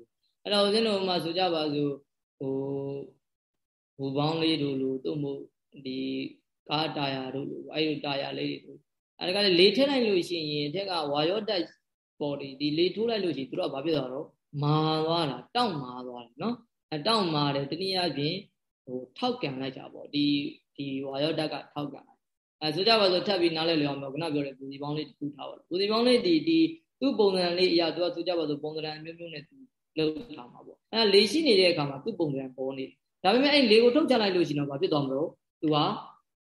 အဲ့တော့ဦးဇင်းတို့မှဆိုကြပါစို့ဟိုဘူပေါင်းလေးတို့လိုတို့မို့ ဒီကားတာယာတို့လိုအဲ့ဒီတာယာလေးတွေအဲ့ဒါကလေထည့်လိုက်လို့ရှိရင်အထက်ကဝါရောတက်ပေါ်ဒီဒီလေထိုးလိုက်လို့ရှိရင်သူတို့ကဘာဖြစ်သွားတော့မာသွားတာတောင့်မာသွားတယ်နော်အတောင့်မာတယ်တနည်းအားဖြင့်ဟိုထောက်ကန်လိုက်ကြပေါ့ဒီဒီဝါရောတက်ကထောက်ကန်လိုက်အဲဆိုကြပါစို့ထပ်ပြီးနားလဲလျောင်းတော့ခုနပြောတဲ့ပူစီပေါင်းလေးတူထားပါပူစီပေါင်းလေးဒီဒီသူ့ပုံစံလေးအရာသူကဆိုကြပါစို့ပုံစံမျိုးမျိုးနဲ့သူလုပ်ထားမှာပေါ့အဲလေရှိနေတဲ့အခါမှာသူ့ပုံစံပေါ်နေဒါပေမဲ့အဲ့လေကိုထုတ်ချလိုက်လို့ရှိရင်တော့ဘာဖြစ်သွားမလို့ သူက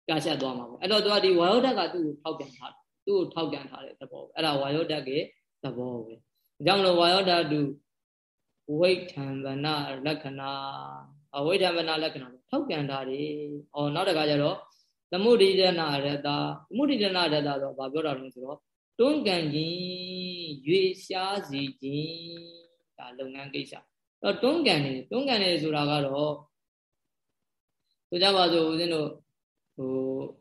ပြရှက်သွားမှာပေါ့အဲ့တော့သူကဒီဝါယောဓာတ်ကသူ့ကိုထောက်ပြန်ထားတယ်သူ့ကိုထောက်ကန်ထားတဲ့သဘောပဲအဲ့ဒါဝါယောဓာတ်ရဲ့သဘောပဲဒါကြောင့်မလို့ဝါယောဓာတုဝိဋ္ဌံဗနာလက္ခဏာအဝိဋ္ဌံဗနာလက္ခဏာထောက်ကန်ထားတယ်။အော်နောက်တစ်ခါကျတော့သမုဒိဒနာရတသမုဒိဒနာရတဆိုဘာပြောတာလဲဆိုတော့တွန်းကန်ခြင်းရွေရှားစီခြင်းဒါလုပ်ငန်းကိစ္စ။တော့တွန်းကန်နေတွန်းကန်နေဆိုတာကတော့ ဆိုကြပါစို့ဦးဇင်းတို့ဟို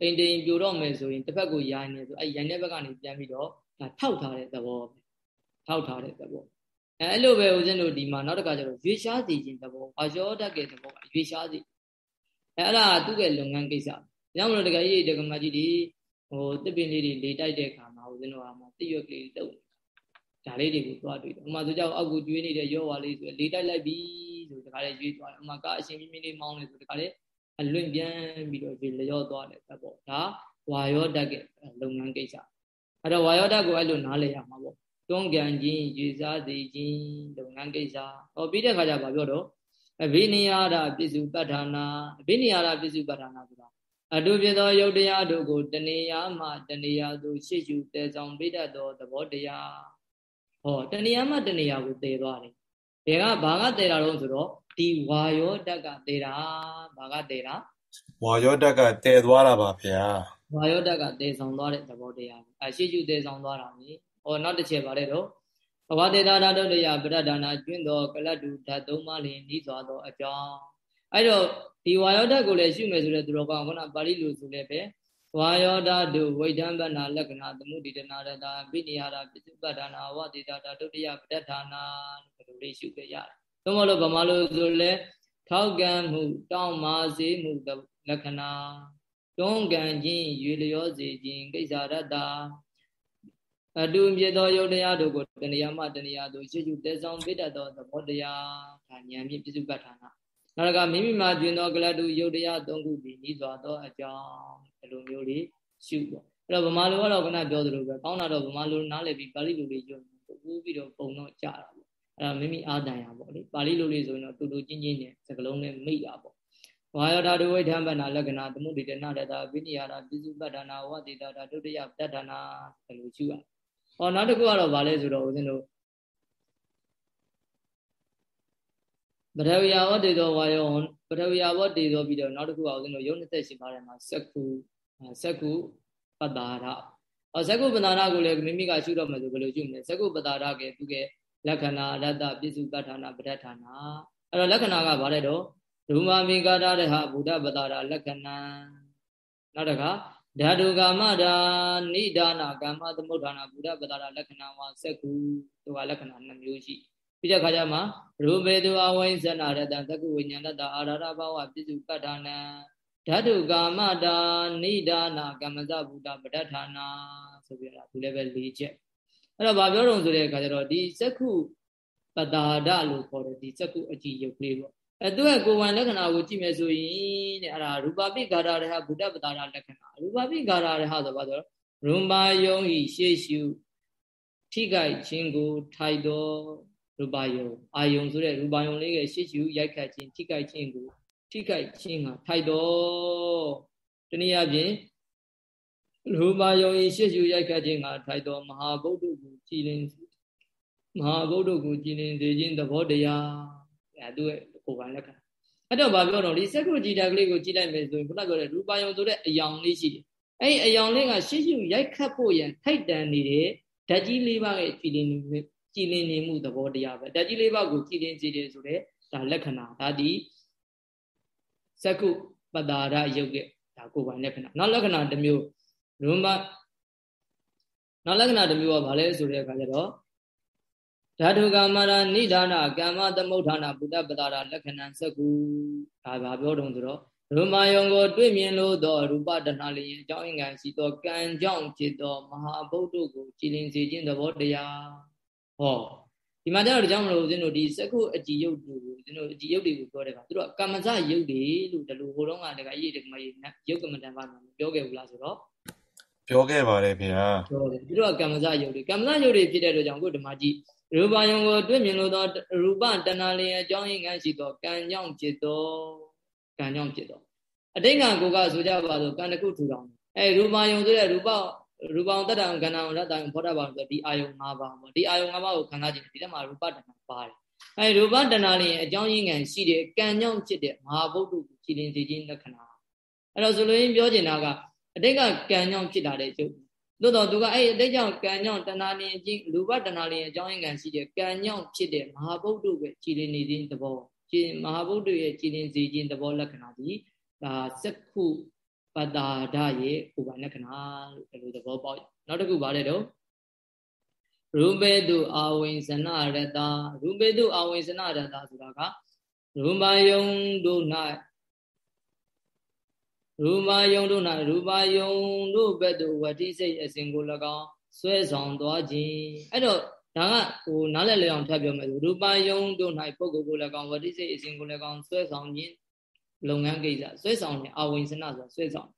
အိမ်တိမ်ပြိုတော့မယ်ဆိုရင်တစ်ဖက်ကိုရိုင်းနေဆိုအဲ့ရိုင်းတဲ့ဘက်ကနေပြန်ပြီးတော့ဒါထောက်ထားတဲ့သဘောပဲထောက်ထားတဲ့သဘောအဲအဲ့လိုပဲဦးဇင်းတို့ဒီမှာနောက်တစ်ခါကျတော့ရွေရှားစီခြင်းသဘောအရောတတ်တဲ့သဘောကရွေရှားစီအဲအဲ့ဒါသူ့ရဲ့လုပ်ငန်းကိစ္စ။ကြောင့်မလို့တကယ်ကြီးတကမကြီးဒီဟိုတစ်ပင်လေးတွေလေတိုက်တဲ့ခါမှာဦးဇင်းတို့ကမှတိရွက်ကလေးတုပ်ဒါလေးတွေကိုသွားတွေ့တယ်။ဥမာဆိုကြောက်အောက်ကိုကျွေးနေတဲ့ရောဝါလေးဆိုလေတိုက်လိုက်ပြီဆိုတခါလေးရွေးသွားတယ်။ဥမာကအရှင်မင်းမင်းလေးမောင်းနေဆိုတခါလေး အလွင့်ပြန်ပြီးတော့ရွေးလျော့သွားတယ်သဘော။ဒါဝါရောတတ်ရဲ့လုပ်ငန်းကိစ္စ။အဲ့တော့ဝါရောတတ်ကိုအဲ့လိုနားလည်ရမှာပေါ့။တွန်းကန်ခြင်းရွေစားစေခြင်းလုပ်ငန်းကိစ္စ။ဟောပြီးတဲ့ခါကျဘာပြောတော့အဘိနိယတာပစ္စုပ္ပထာနာအဘိနိယတာပစ္စုပ္ပထာနာဆိုတာအတုဖြစ်သောယုတ်တရားတို့ကိုတဏှာမှတဏှာသို့ရှေ့ရှုတည်ဆောင်ပိတတ်သောသဘောတရားဟောတဏှာမှတဏှာကိုတည်သွားတယ်။ ဒါကဘာကတည်တာတော့ဆိုတော့ဒီဝါယောတက်ကတည်တာဘာကတည်တာဝါယောတက်ကတည်သွားတာပါဗျာဝါယောတက်ကတည်ဆောင်သွားတဲ့သဘောတရားအရှေ့ရှုတည်ဆောင်သွားတာနိဟောနောက်တစ်ချက်ပါလေတော့ဘဝတေတာဓာတုတရားပရဒနာကျွင်းသောကလတ်တုဓာတ်သုံးပါးလင်ဤစွာသောအကြောင်းအဲ့တော့ဒီဝါယောဓာတ်ကိုလည်းရှုမယ်ဆိုတဲ့သူတော်ကောင်းခုနပါဠိလိုဆိုလည်းပဲ ဝါယောဓာတုဝိဒံဗနာလက္ခဏာသမုဒိတနာရတာပိနိယရာပစ္စုပ္ပဒါနာဝတိတာဓာတုတရားပဋ္ဌာနာလို့ဒီလိုလေးရှုခဲ့ရတယ်။သို့မဟုတ်ဗမာလိုဆိုလည်းထောက်ကံမှုတောင်းမာစေမှုလက္ခဏာတွန်းကန်ခြင်းရွေလျောစေခြင်းကိစ္စရတ္တာအတူမြစ်သောယုတ်တရားတို့ကိုတဏှာမှတဏှာသို့ရှေ့ရှုတဲဆောင်ပိတတ်သောသဘောတရားဒါဉာဏ်ဖြင့်ပြစ္စုပ္ပထာနာနောက်ကမိမိမှာတွင်သောကလတ်တုယုတ်တရားသုံးခုပြီးဤစွာသောအကြောင်း ဒီလိုမျိုးလေးရှုပေါ့အဲ့တော့ဗမာလိုကတော့ခဏပြောသလိုပဲကောင်းတာတော့ဗမာလိုနားလည်ပြီးပါဠိလိုလေးယုံပို့ပြီးတော့ပုံတော့ကြာတာပေါ့အဲ့ဒါမိမိအာတန်ရပေါ့လေပါဠိလိုလေးဆိုရင်တော့တူတူချင်းချင်းနဲ့စကလုံးနဲ့မိတာပေါ့ဝါယောဓာတုဝိဓမ္ပနာလက္ခဏာသမုဒိတနာတတာဝိနိယာတာပိစုပ္ပတ္ထနာဝတိတာဒုတိယပတ္ထနာဒီလိုရှုရဟောနောက်တစ်ခုကတော့ဗာလဲဆိုတော့ဦးဇင်းတို့ပထဝီယဝတ္တေသောဝါယော ပထဝီယဝတ္တေသောပြီးတော့နောက်တစ်ခုကဦးဇင်းတို့ယုံ28ပါးထဲမှာစက္ခုစက္ခုပတ္တာရအော်စက္ခုပတ္တာရကိုလည်းမိမိကရှုတော့မယ်ဆိုဘယ်လိုရှုမလဲစက္ခုပတ္တာရကသူကလက္ခဏာရတ္တပစ္စုပ္ပထာနာပဋ္ဌာနာအဲ့တော့လက္ခဏာကဗါတဲ့တော့ဒုမာမိကာရတဲ့ဟာဘုဒ္ဓပတ္တာရလက္ခဏာနောက်တစ်ခါဓာတုကာမဒါနိဒါနာကာမသမုဋ္ဌာနာဘုဒ္ဓပတ္တာရလက္ခဏာဝါစက္ခုသူကလက္ခဏာ2မျိုးရှိ ပြီးတဲ့ခါကျမှရူပေတုအဝိဇ္ဇနာရတံသကုဝိညာဏတ္တအာရရဘဝပြစ္စုပ္ပတ္ထာနံဓာတုကာမတာနိဒါနာကမ္မဇဗုဒ္ဓပဋ္ဌာနာဆိုပြီးတော့သူလည်းပဲ၄ချက်အဲ့တော့ဗာပြောတော့ဆိုတဲ့အခါကျတော့ဒီစက္ခုပတာဒလို့ခေါ်တယ်ဒီစက္ခုအကြည့်ရုပ်လေးပေါ့အဲသူရဲ့ကိုယ်ဝန်လက္ခဏာကိုကြည့်မယ်ဆိုရင်တဲ့အဲ့ဒါရူပပိဂါရရဟဗုဒ္ဓပတာရလက္ခဏာရူပပိဂါရရဟဆိုပါတော့ရူမာယုံဤရှေ့ရှုထိခိုက်ခြင်းကိုထိုက်တော် ရူပယုံအာယုံဆိုတဲ့ရူပယုံလေးရဲ့ရှေ့ရှုရိုက်ခတ်ခြင်းထိခိုက်ခြင်းကိုထိခိုက်ခြင်းကထိုက်တော်တနည်းအားဖြင့်ရူပယုံဤရှေ့ရှုရိုက်ခတ်ခြင်းကထိုက်တော်မဟာဗုဒ္ဓကိုကြည်လင်မဟာဗုဒ္ဓကိုကြည်လင်စေခြင်းသဘောတရားအဲသူရဲ့ကိုယ်ပိုင်လက္ခဏာအဲ့တော့ဗာပြောတော့ဒီစက္ကုကြည်တာကလေးကိုကြည့်လိုက်မယ်ဆိုရင်ခုနကပြောတဲ့ရူပယုံဆိုတဲ့အယောင်လေးရှိတယ်အဲ့ဒီအယောင်လေးကရှေ့ရှုရိုက်ခတ်ဖို့ရန်ထိုက်တန်နေတဲ့ဓာတ်ကြီးလေးပါးရဲ့ကြည်လင် ကြည်လင်နေမှုသဘောတရားပဲဓာတ်ကြီးလေးပါးကိုကြည်လင်စေတယ်ဆိုတဲ့ဒါလက္ခဏာဒါဒီစက္ကုပတာရယုတ်ရဲ့ဒါကိုယ်ပိုင်လက္ခဏာနောက်လက္ခဏာတစ်မျိုးရူမနောက်လက္ခဏာတစ်မျိုးကဘာလဲဆိုတဲ့အခါကျတော့ဓာတုကာမရာနိဒာနာကာမသမုဋ္ဌာနာဘုဒ္ဓပတာရလက္ခဏာစကုဒါဘာပြောတုံးဆိုတော့ရူမာယုံကိုတွေ့မြင်လို့သောရူပတဏှာလျင်အကြောင်းအင်္ဂါရှိသောကံကြောင့်ဖြစ်သောမဟာဗုဒ္ဓကိုကြည်လင်စေခြင်းသဘောတရား ဟောဒီမှာကျတော့ဒီကြောင့်မလို့ဦးဇင်းတို့ဒီစကုအကြည်ယုတ်တွေကိုဦးဇင်းတို့အကြည်ယုတ်တွေကိုပြောတဲ့အခါသူတို့ကကမ္မဇယုတ်တွေလို့ဒီလိုဟိုတုန်းကတကအေးတကမကြီးယုတ်ကမ္မတန်ပါမှာပြောခဲ့ဘူးလားဆိုတော့ပြောခဲ့ပါတယ်ခင်ဗျာပြောတယ်သူတို့ကကမ္မဇယုတ်တွေကမ္မဇယုတ်တွေဖြစ်တဲ့အတွက်ကြောင့်ကိုဒီမှာကြည့်ရူပယုံကိုတွေ့မြင်လို့သောရူပတဏှာလျင်အကြောင်းရင်းခံရှိသောကံကြောင့်ဖြစ်သောကံကြောင့်ဖြစ်သောအတိတ်ကကိုကဆိုကြပါစို့ကံတစ်ခုထူထောင်အဲရူပယုံဆိုတဲ့ရူပ ရူပံတတ္တံကဏ္ဍံရတ္တံဖောတဘာဆိုဒီအာယုံ၅ပါးပေါ့ဒီအာယုံ၅ပါးကိုခံစားခြင်းဒီထဲမှာရူပတဏ္ဍပါတယ်အဲရူပတဏ္ဍလေးအကြောင်းရင်းခံရှိတဲ့ကံကြောင့်ဖြစ်တဲ့မဟာဗုဒ္ဓကိုကြည်လင်စေခြင်းလက္ခဏာအဲ့တော့ဆိုလိုရင်းပြောချင်တာကအတိတ်ကကံကြောင့်ဖြစ်လာတဲ့ကျုပ်သို့တော့သူကအဲ့အတိတ်ကြောင့်ကံကြောင့်တဏှာလင်းကြီးရူပတဏှာလင်းအကြောင်းရင်းခံရှိတဲ့ကံကြောင့်ဖြစ်တဲ့မဟာဗုဒ္ဓကိုကြည်လင်နေခြင်းသဘောကြည်မဟာဗုဒ္ဓရဲ့ကြည်လင်စေခြင်းသဘောလက္ခဏာဒီဒါစက္ခု ပတ္တာဒရဲ့ဥပါလက္ခဏာလို့ဒီလိုသဘောပေါက်နောက်တစ်ခုပါလေတော့ရူပေတုအာဝိဇနရတရူပေတုအာဝိဇနရတဆိုတာကရူပယုံတို့၌ရူပယုံတို့၌ရူပယုံတို့ဘက်သို့ဝတိစိတ်အစဉ်ကို၎င်းဆွဲဆောင်သွားခြင်းအဲ့တော့ဒါကဟိုနားလည်လည်အောင်ထပ်ပြောမယ်ဆိုရူပယုံတို့၌ပုဂ္ဂိုလ်ကို၎င်းဝတိစိတ်အစဉ်ကို၎င်းဆွဲဆောင်ခြင်း လုပ်ငန်းကိစ္စဆွဲဆောင်တဲ့အာဝိဇနဆိုတာဆွဲဆောင်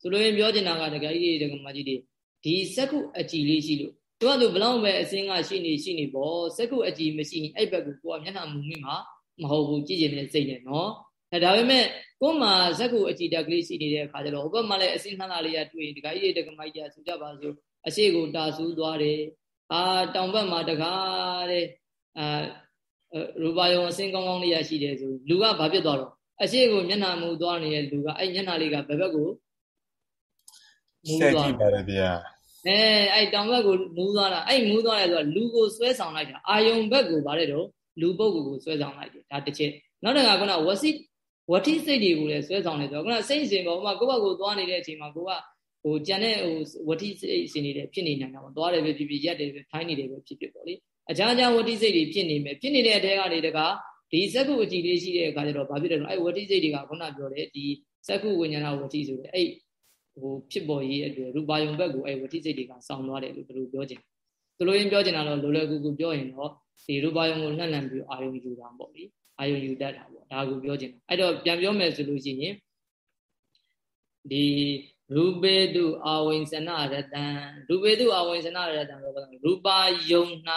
ဆိုလိုရင်ပြောချင်တာကတကယ်ကြီးတကယ်မကြီးတွေဒီစက္ခုအကြည်လေးရှိလို့သူကသူဘလောက်ပဲအစင်းကရှိနေရှိနေပေါ့စက္ခုအကြည်မရှိရင်အဲ့ဘက်ကိုကိုကမျက်နှာမူမိမှာမဟုတ်ဘူးကြည့်ကျင်တဲ့စိတ်နဲ့နော်အဲဒါပေမဲ့ကို့မှာဇက်ကိုအကြည်တက်ကလေးရှိနေတဲ့အခါကျတော့ဟိုဘက်မှာလည်းအစင်းနှလာလေးရတွေ့တခါကြီးတကမိုက်ကြဆိုကြပါစို့အရှိကိုတာဆူးသွားတယ်အာတောင်ဘက်မှာတကားတဲ့အာရူပါယုံအစင်းကောင်းကောင်းလေးရရှိတယ်ဆိုလူကဘာဖြစ်သွားတော့ အရှိကိုမျက်နှာမူသွားနေတဲ့လူကအဲ့မျက်နှာလေးကဘယ်ဘက်ကိုမူးသွားတယ်ပါတယ်ဗျာအဲအဲ့တောင်ဘက်ကိုမူးသွားတာအဲ့မူးသွားတယ်ဆိုတော့လူကိုဆွဲဆောင်လိုက်တာအာယုံဘက်ကိုဗါတဲ့တော့လူပုဂ္ဂိုလ်ကိုဆွဲဆောင်လိုက်တယ်ဒါတစ်ချက်နောက်တစ်ခါကဝစီဝတိစိတ်တွေကိုလည်းဆွဲဆောင်တယ်ဆိုတော့ခုနစိတ်စဉ်ပေါ်မှာကိုယ့်ဘက်ကိုသွားနေတဲ့အချိန်မှာကိုကဟိုကြံတဲ့ဟိုဝတိစိတ်စဉ်တွေဖြစ်နေနိုင်တာပေါ့သွားတယ်ပဲဖြစ်ဖြစ်ရက်တယ်ပဲထိုင်းနေတယ်ပဲဖြစ်ဖြစ်ပေါ့လေအကြမ်းကြမ်းဝတိစိတ်တွေဖြစ်နေမယ်ဖြစ်နေတဲ့အထဲကနေတကား ဒီစက္ခုအကြည့်လေးရှိတဲ့အခါကျတော့ဘာဖြစ်လဲတော့အဲ့ဝတိစိတ်တွေကခုနပြောတဲ့ဒီစက္ခုဝိညာဏဝတိဆိုတဲ့အဲ့ဟိုဖြစ်ပေါ်ရေးအတွက်ရူပါယုံဘက်ကိုအဲ့ဝတိစိတ်တွေကစောင်းသွားတယ်လို့သူတို့ပြောချင်သူတို့ရင်ပြောချင်တာတော့လိုလွယ်ကူကူပြောရင်တော့ဒီရူပါယုံကိုလှန့်လှန့်ပြီးအာယုံယူတာပေါ့လေအာယုံယူတတ်တာပေါ့ဒါကိုပြောချင်တာအဲ့တော့ပြန်ပြောမယ်ဆိုလို့ရှိရင်ဒီရူပေတုအာဝိဉ္စနရတံရူပေတုအာဝိဉ္စနရတံတော့ရူပါယုံ၌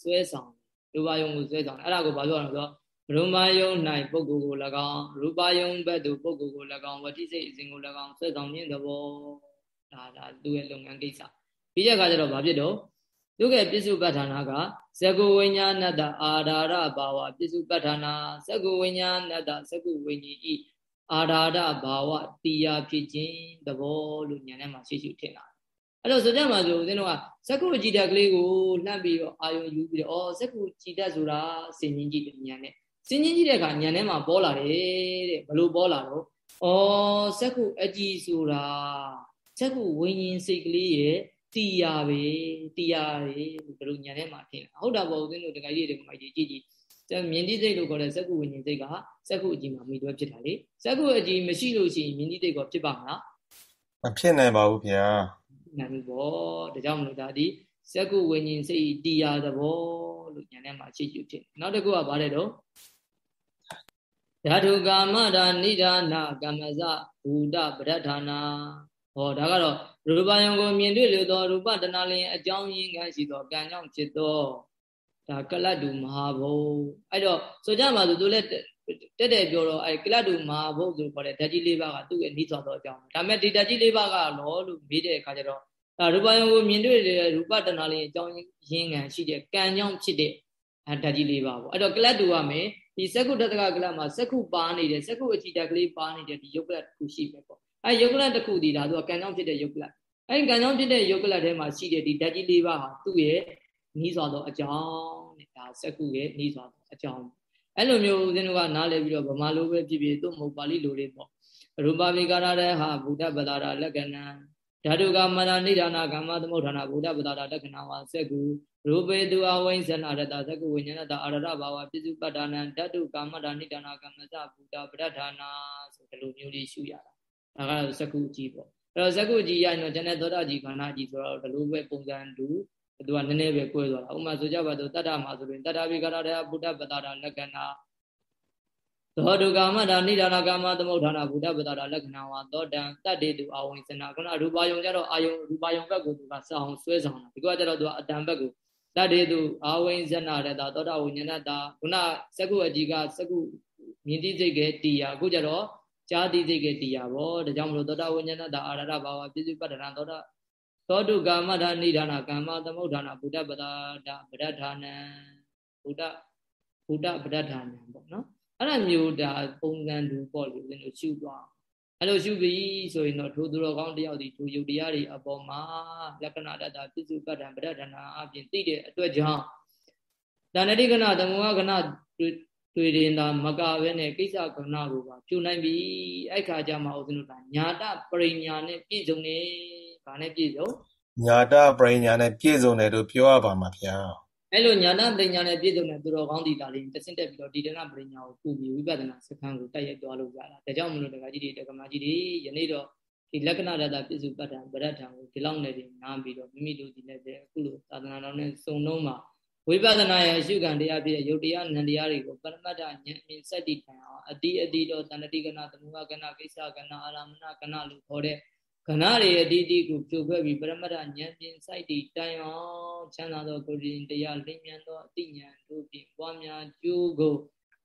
ဆွဲဆောင် ရူပါယုံကိုဆွဲဆောင်အဲ့ဒါကိုဘာပြောရလဲဆိုတော့ရူပါယုံ၌ပုဂ္ဂိုလ်ကို၎င်းရူပါယုံဘက်သို့ပုဂ္ဂိုလ်ကို၎င်းဝတိစိတ်အစဉ်ကို၎င်းဆွဲဆောင်ခြင်းသဘောဒါဒါသူ့ရဲ့လုပ်ငန်းကိစ္စပြီးတဲ့အခါကျတော့ဘာဖြစ်တော့သူကပစ္စုပ္ပထာနာကဇဂုဝိညာဏတ္တအာဓာရဘာဝပစ္စုပ္ပထာနာဇဂုဝိညာဏတ္တဇဂုဝိညာဉ်ဤအာဓာရဘာဝတရားဖြစ်ခြင်းသဘောလို့ဉာဏ်ထဲမှာရှိရှိထင်လာ အဲ့တော့ဆိုကြမှာဆိုဦးဇင်းတို့ကဇဂုအကြည်တက်ကလေးကိုလှမ်းပြီးတော့အာယုံယူပြီးတော့ဩဇဂုကြည်တက်ဆိုတာစင်ကြီးကြည့်တယ်ဉာဏ်နဲ့စင်ကြီးကြည့်တဲ့အခါဉာဏ်ထဲမှာပေါ်လာတယ်တဲ့ဘလို့ပေါ်လာတော့ဩဇဂုအကြည်ဆိုတာဇဂုဝိညာဉ်စိတ်ကလေးရဲ့တီးရပဲတီးရတယ်ဘယ်လိုညာထဲမှာထင်လဲဟုတ်တာပေါ့ဦးဇင်းတို့တခါကြီးတခါမကြီးကြည့်ကြည့်မြင်တိစိတ်လို့ခေါ်တဲ့စက္ကုဝိညာဉ်စိတ်ကစက္ကုအကြည့်မှာမိတွဲဖြစ်တာလေစက္ကုအကြည့်မရှိလို့ရှိရင်မြင်တိစိတ်ကဖြစ်ပါမလားမဖြစ်နိုင်ပါဘူးဗျာ နိုင်ဘူးပေါ့ဒါကြောင့်မလို့ဒါဒီစက္ကုဝိညာဉ်စိတ်တီးရသဘောလို့ညာထဲမှာရှိရှိဖြစ်နောက်တစ်ခုကဘာလဲတော့ဓာတုကာမဒါနိဒာနာကမ္မဇဘူတပဋ္ဌာနာဟောဒါကတော့ရူပယုံကိုမြင်တွေ့လို့သောရူပတဏလင်အကြောင်းရင်းကရှိသောကံကြောင့်ဖြစ်သောဒါကလတ်တူမဟာဘုံအဲ့တော့ဆိုကြမှာဆိုသူလည်း တက်တက်ပြောတော့အဲကလတ်တူမဟာဘုံဆိုခေါ်တဲ့ဓာတ်ကြီးလေးပါးကသူ့ရဲ့နှီးဆော်သောအကြောင်းဒါပေမဲ့ဒီဓာတ်ကြီးလေးပါးကလောလို့မေးတဲ့အခါကျတော့ဒါရူပယုံကိုမြင်တွေ့တဲ့ရူပတဏလင်အကြောင်းရင်းငံရှိတဲ့ကံကြောင့်ဖြစ်တဲ့ဓာတ်ကြီးလေးပါပေါ့အဲ့တော့ကလတ်တူရမယ်ဒီစက္ခုတတကကလတ်မှာစက္ခုပါနေတဲ့စက္ခုအချီတက်ကလေးပါနေတဲ့ဒီယုတ်ကလတ်တစ်ခုရှိပဲပေါ့အဲယုတ်ကလတ်တစ်ခုဒီဒါဆိုကံကြောင့်ဖြစ်တဲ့ယုတ်ကလတ်အဲဒီကံကြောင့်ဖြစ်တဲ့ယုတ်ကလတ်ထဲမှာရှိတဲ့ဒီဓာတ်ကြီး၄ပါးဟာသူ့ရဲ့နီးစွာသောအကြောင်းတဲ့ဒါစက္ခုရဲ့နီးစွာသောအကြောင်း အဲ့လိုမျိုးဦးဇင်းတို့ကနားလည်ပြီးတော့ဗမာလိုပဲဖြစ်ဖြစ်သူ့မဟုတ်ပါဠိလိုလေးပေါ့ရူပဝိကာရတဲ့ဟာဘုဒ္ဓပဒါရလက္ခဏာဓာတုကမရဏိဒါနာကမ္မသမုဋ္ဌာနာဘုဒ္ဓပဒါရလက္ခဏာဝါစက္ခုရူပေတုအဝိဉ္ဇနာရတသက္ခုဝိညာဏတအာရရဘာဝပိစုပတ္ဌာနံဓာတုကာမတာဏိဒါနာကမ္မစဘုဒ္ဓပဋ္ဌာနာဆိုဒီလိုမျိုးလေးရှုရတာဒါကတော့စကုကြီးပေါ့အဲ့တော့စကုကြီးရရင်တော့ကျန်တဲ့သောတာကြီးခန္ဓာကြီးဆိုတော့ဒီလိုပဲပုံစံတူ သူကနည်းနည်းပဲကွဲသွားတာဥမာဆိုကြပါတော့တတ္တမှာဆိုရင်တတ္တဘိကရတဘုဒ္ဓပတ္တာလက္ခဏာသောတုကာမတာနိဒာနာကာမသမုဋ္ဌာနာဘုဒ္ဓပတ္တာလက္ခဏာဝါသောတံတတ္တေတုအာဝိစနာခုနရူပါယုံကြတော့အာယုံရူပါယုံဘက်ကိုသူကစောင်းဆွဲဆောင်တာဒီကကြတော့သူကအတန်ဘက်ကိုတတ္တေတုအာဝိဇနာရတာသောတာဝိညာဏတာခုနစကုအကြီးကစကုမြင်တိစိတ်ကတီယာအခုကြတော့ကြာတိစိတ်ကတရားပေါ့ဒါကြောင့်မလို့သောတာဝိညာဏတာအာရရဘာဝပြစ္စုပ္ပတ္တနာသောတာ သောတုကာမထာနိဒာနာကာမသမုဋ္ဌာနာဘုဒ္ဓပဒါဒပဒဋ္ဌာနံဘုဒ္ဓဘုဒ္ဓပဒဋ္ဌာနံပေါ့နော်အဲ့ဒါမျိုးဒါပုံစံတူပေါ့လေဦးဇင်းတို့ရှုသွားအဲ့လိုရှုပြီးဆိုရင်တော့ထိုသူတော်ကောင်းတယောက်ဒီထိုယုတ်တရားတွေအပေါ်မှာလက္ခဏာတတပြစ္စုပ္ပတ္တံပဒဋ္ဌာနာအပြင်သိတဲ့အတွက်ကြောင့်တဏှတိကနာသမုဟကနာတွေ့ရင်သာမကပဲနဲ့ကိစ္စကဏကိုပါပြုနိုင်ပြီအဲ့ခါကျမှဦးဇင်းတို့ကညာတပရိညာနဲ့ပြည့်စုံနေ ဗာနဲ့ပြည့်စုံညာတပရိညာနဲ့ပြည့်စုံတယ်လို့ပြောရပါမှာဗျာအဲ့လိုညာတပရိညာနဲ့ပြည့်စုံတဲ့သူတော်ကောင်းဒီလာလေးတဆင့်တက်ပြီးတော့ဒီတဏပရိညာကိုပူပြီးဝိပဿနာစခန်းကိုတက်ရိုက်သွားလို့ရတာဒါကြောင့်မလို့တကကြီးတွေတကမာကြီးတွေယနေ့တော့ဒီလက္ခဏာတတပြည့်စုံပတ်တံဗရဒ္ဓံကိုဒီလောက်နဲ့တင်နားပြီးတော့မိမိတို့ဒီနဲ့ပဲအခုလိုသာသနာတော်နဲ့စုံလုံးမှာဝိပဿနာရဲ့အရှုခံတရားဖြစ်တဲ့ယုတ်တရားနံတရားတွေကိုပရမတ္ထဉာဏ်အမြင်စက်တည်ထိုင်အောင်အတိအတိတော့တဏှတိကနာသမုဟကနာကိစ္စကနာအာရမဏကနာလို့ခေါ်တဲ့ ကဏတွေအတိအတိကိုဖြိုခွဲပြီးပရမတ္ထဉာဏ်ပြင်စိုက်တည်တိုင်အောင်ချမ်းသာသောကိုယ်ရင်တရားလင်းမြန်သောအတိဉာဏ်တို့ဖြင့်ပွားများကျိုးကို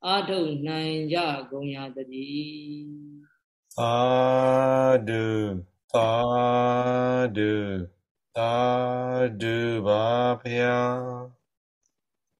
အာထုတ်နိုင်ကြကုန်ရသတည်းသာဓုသာဓုသာဓုပါဖျား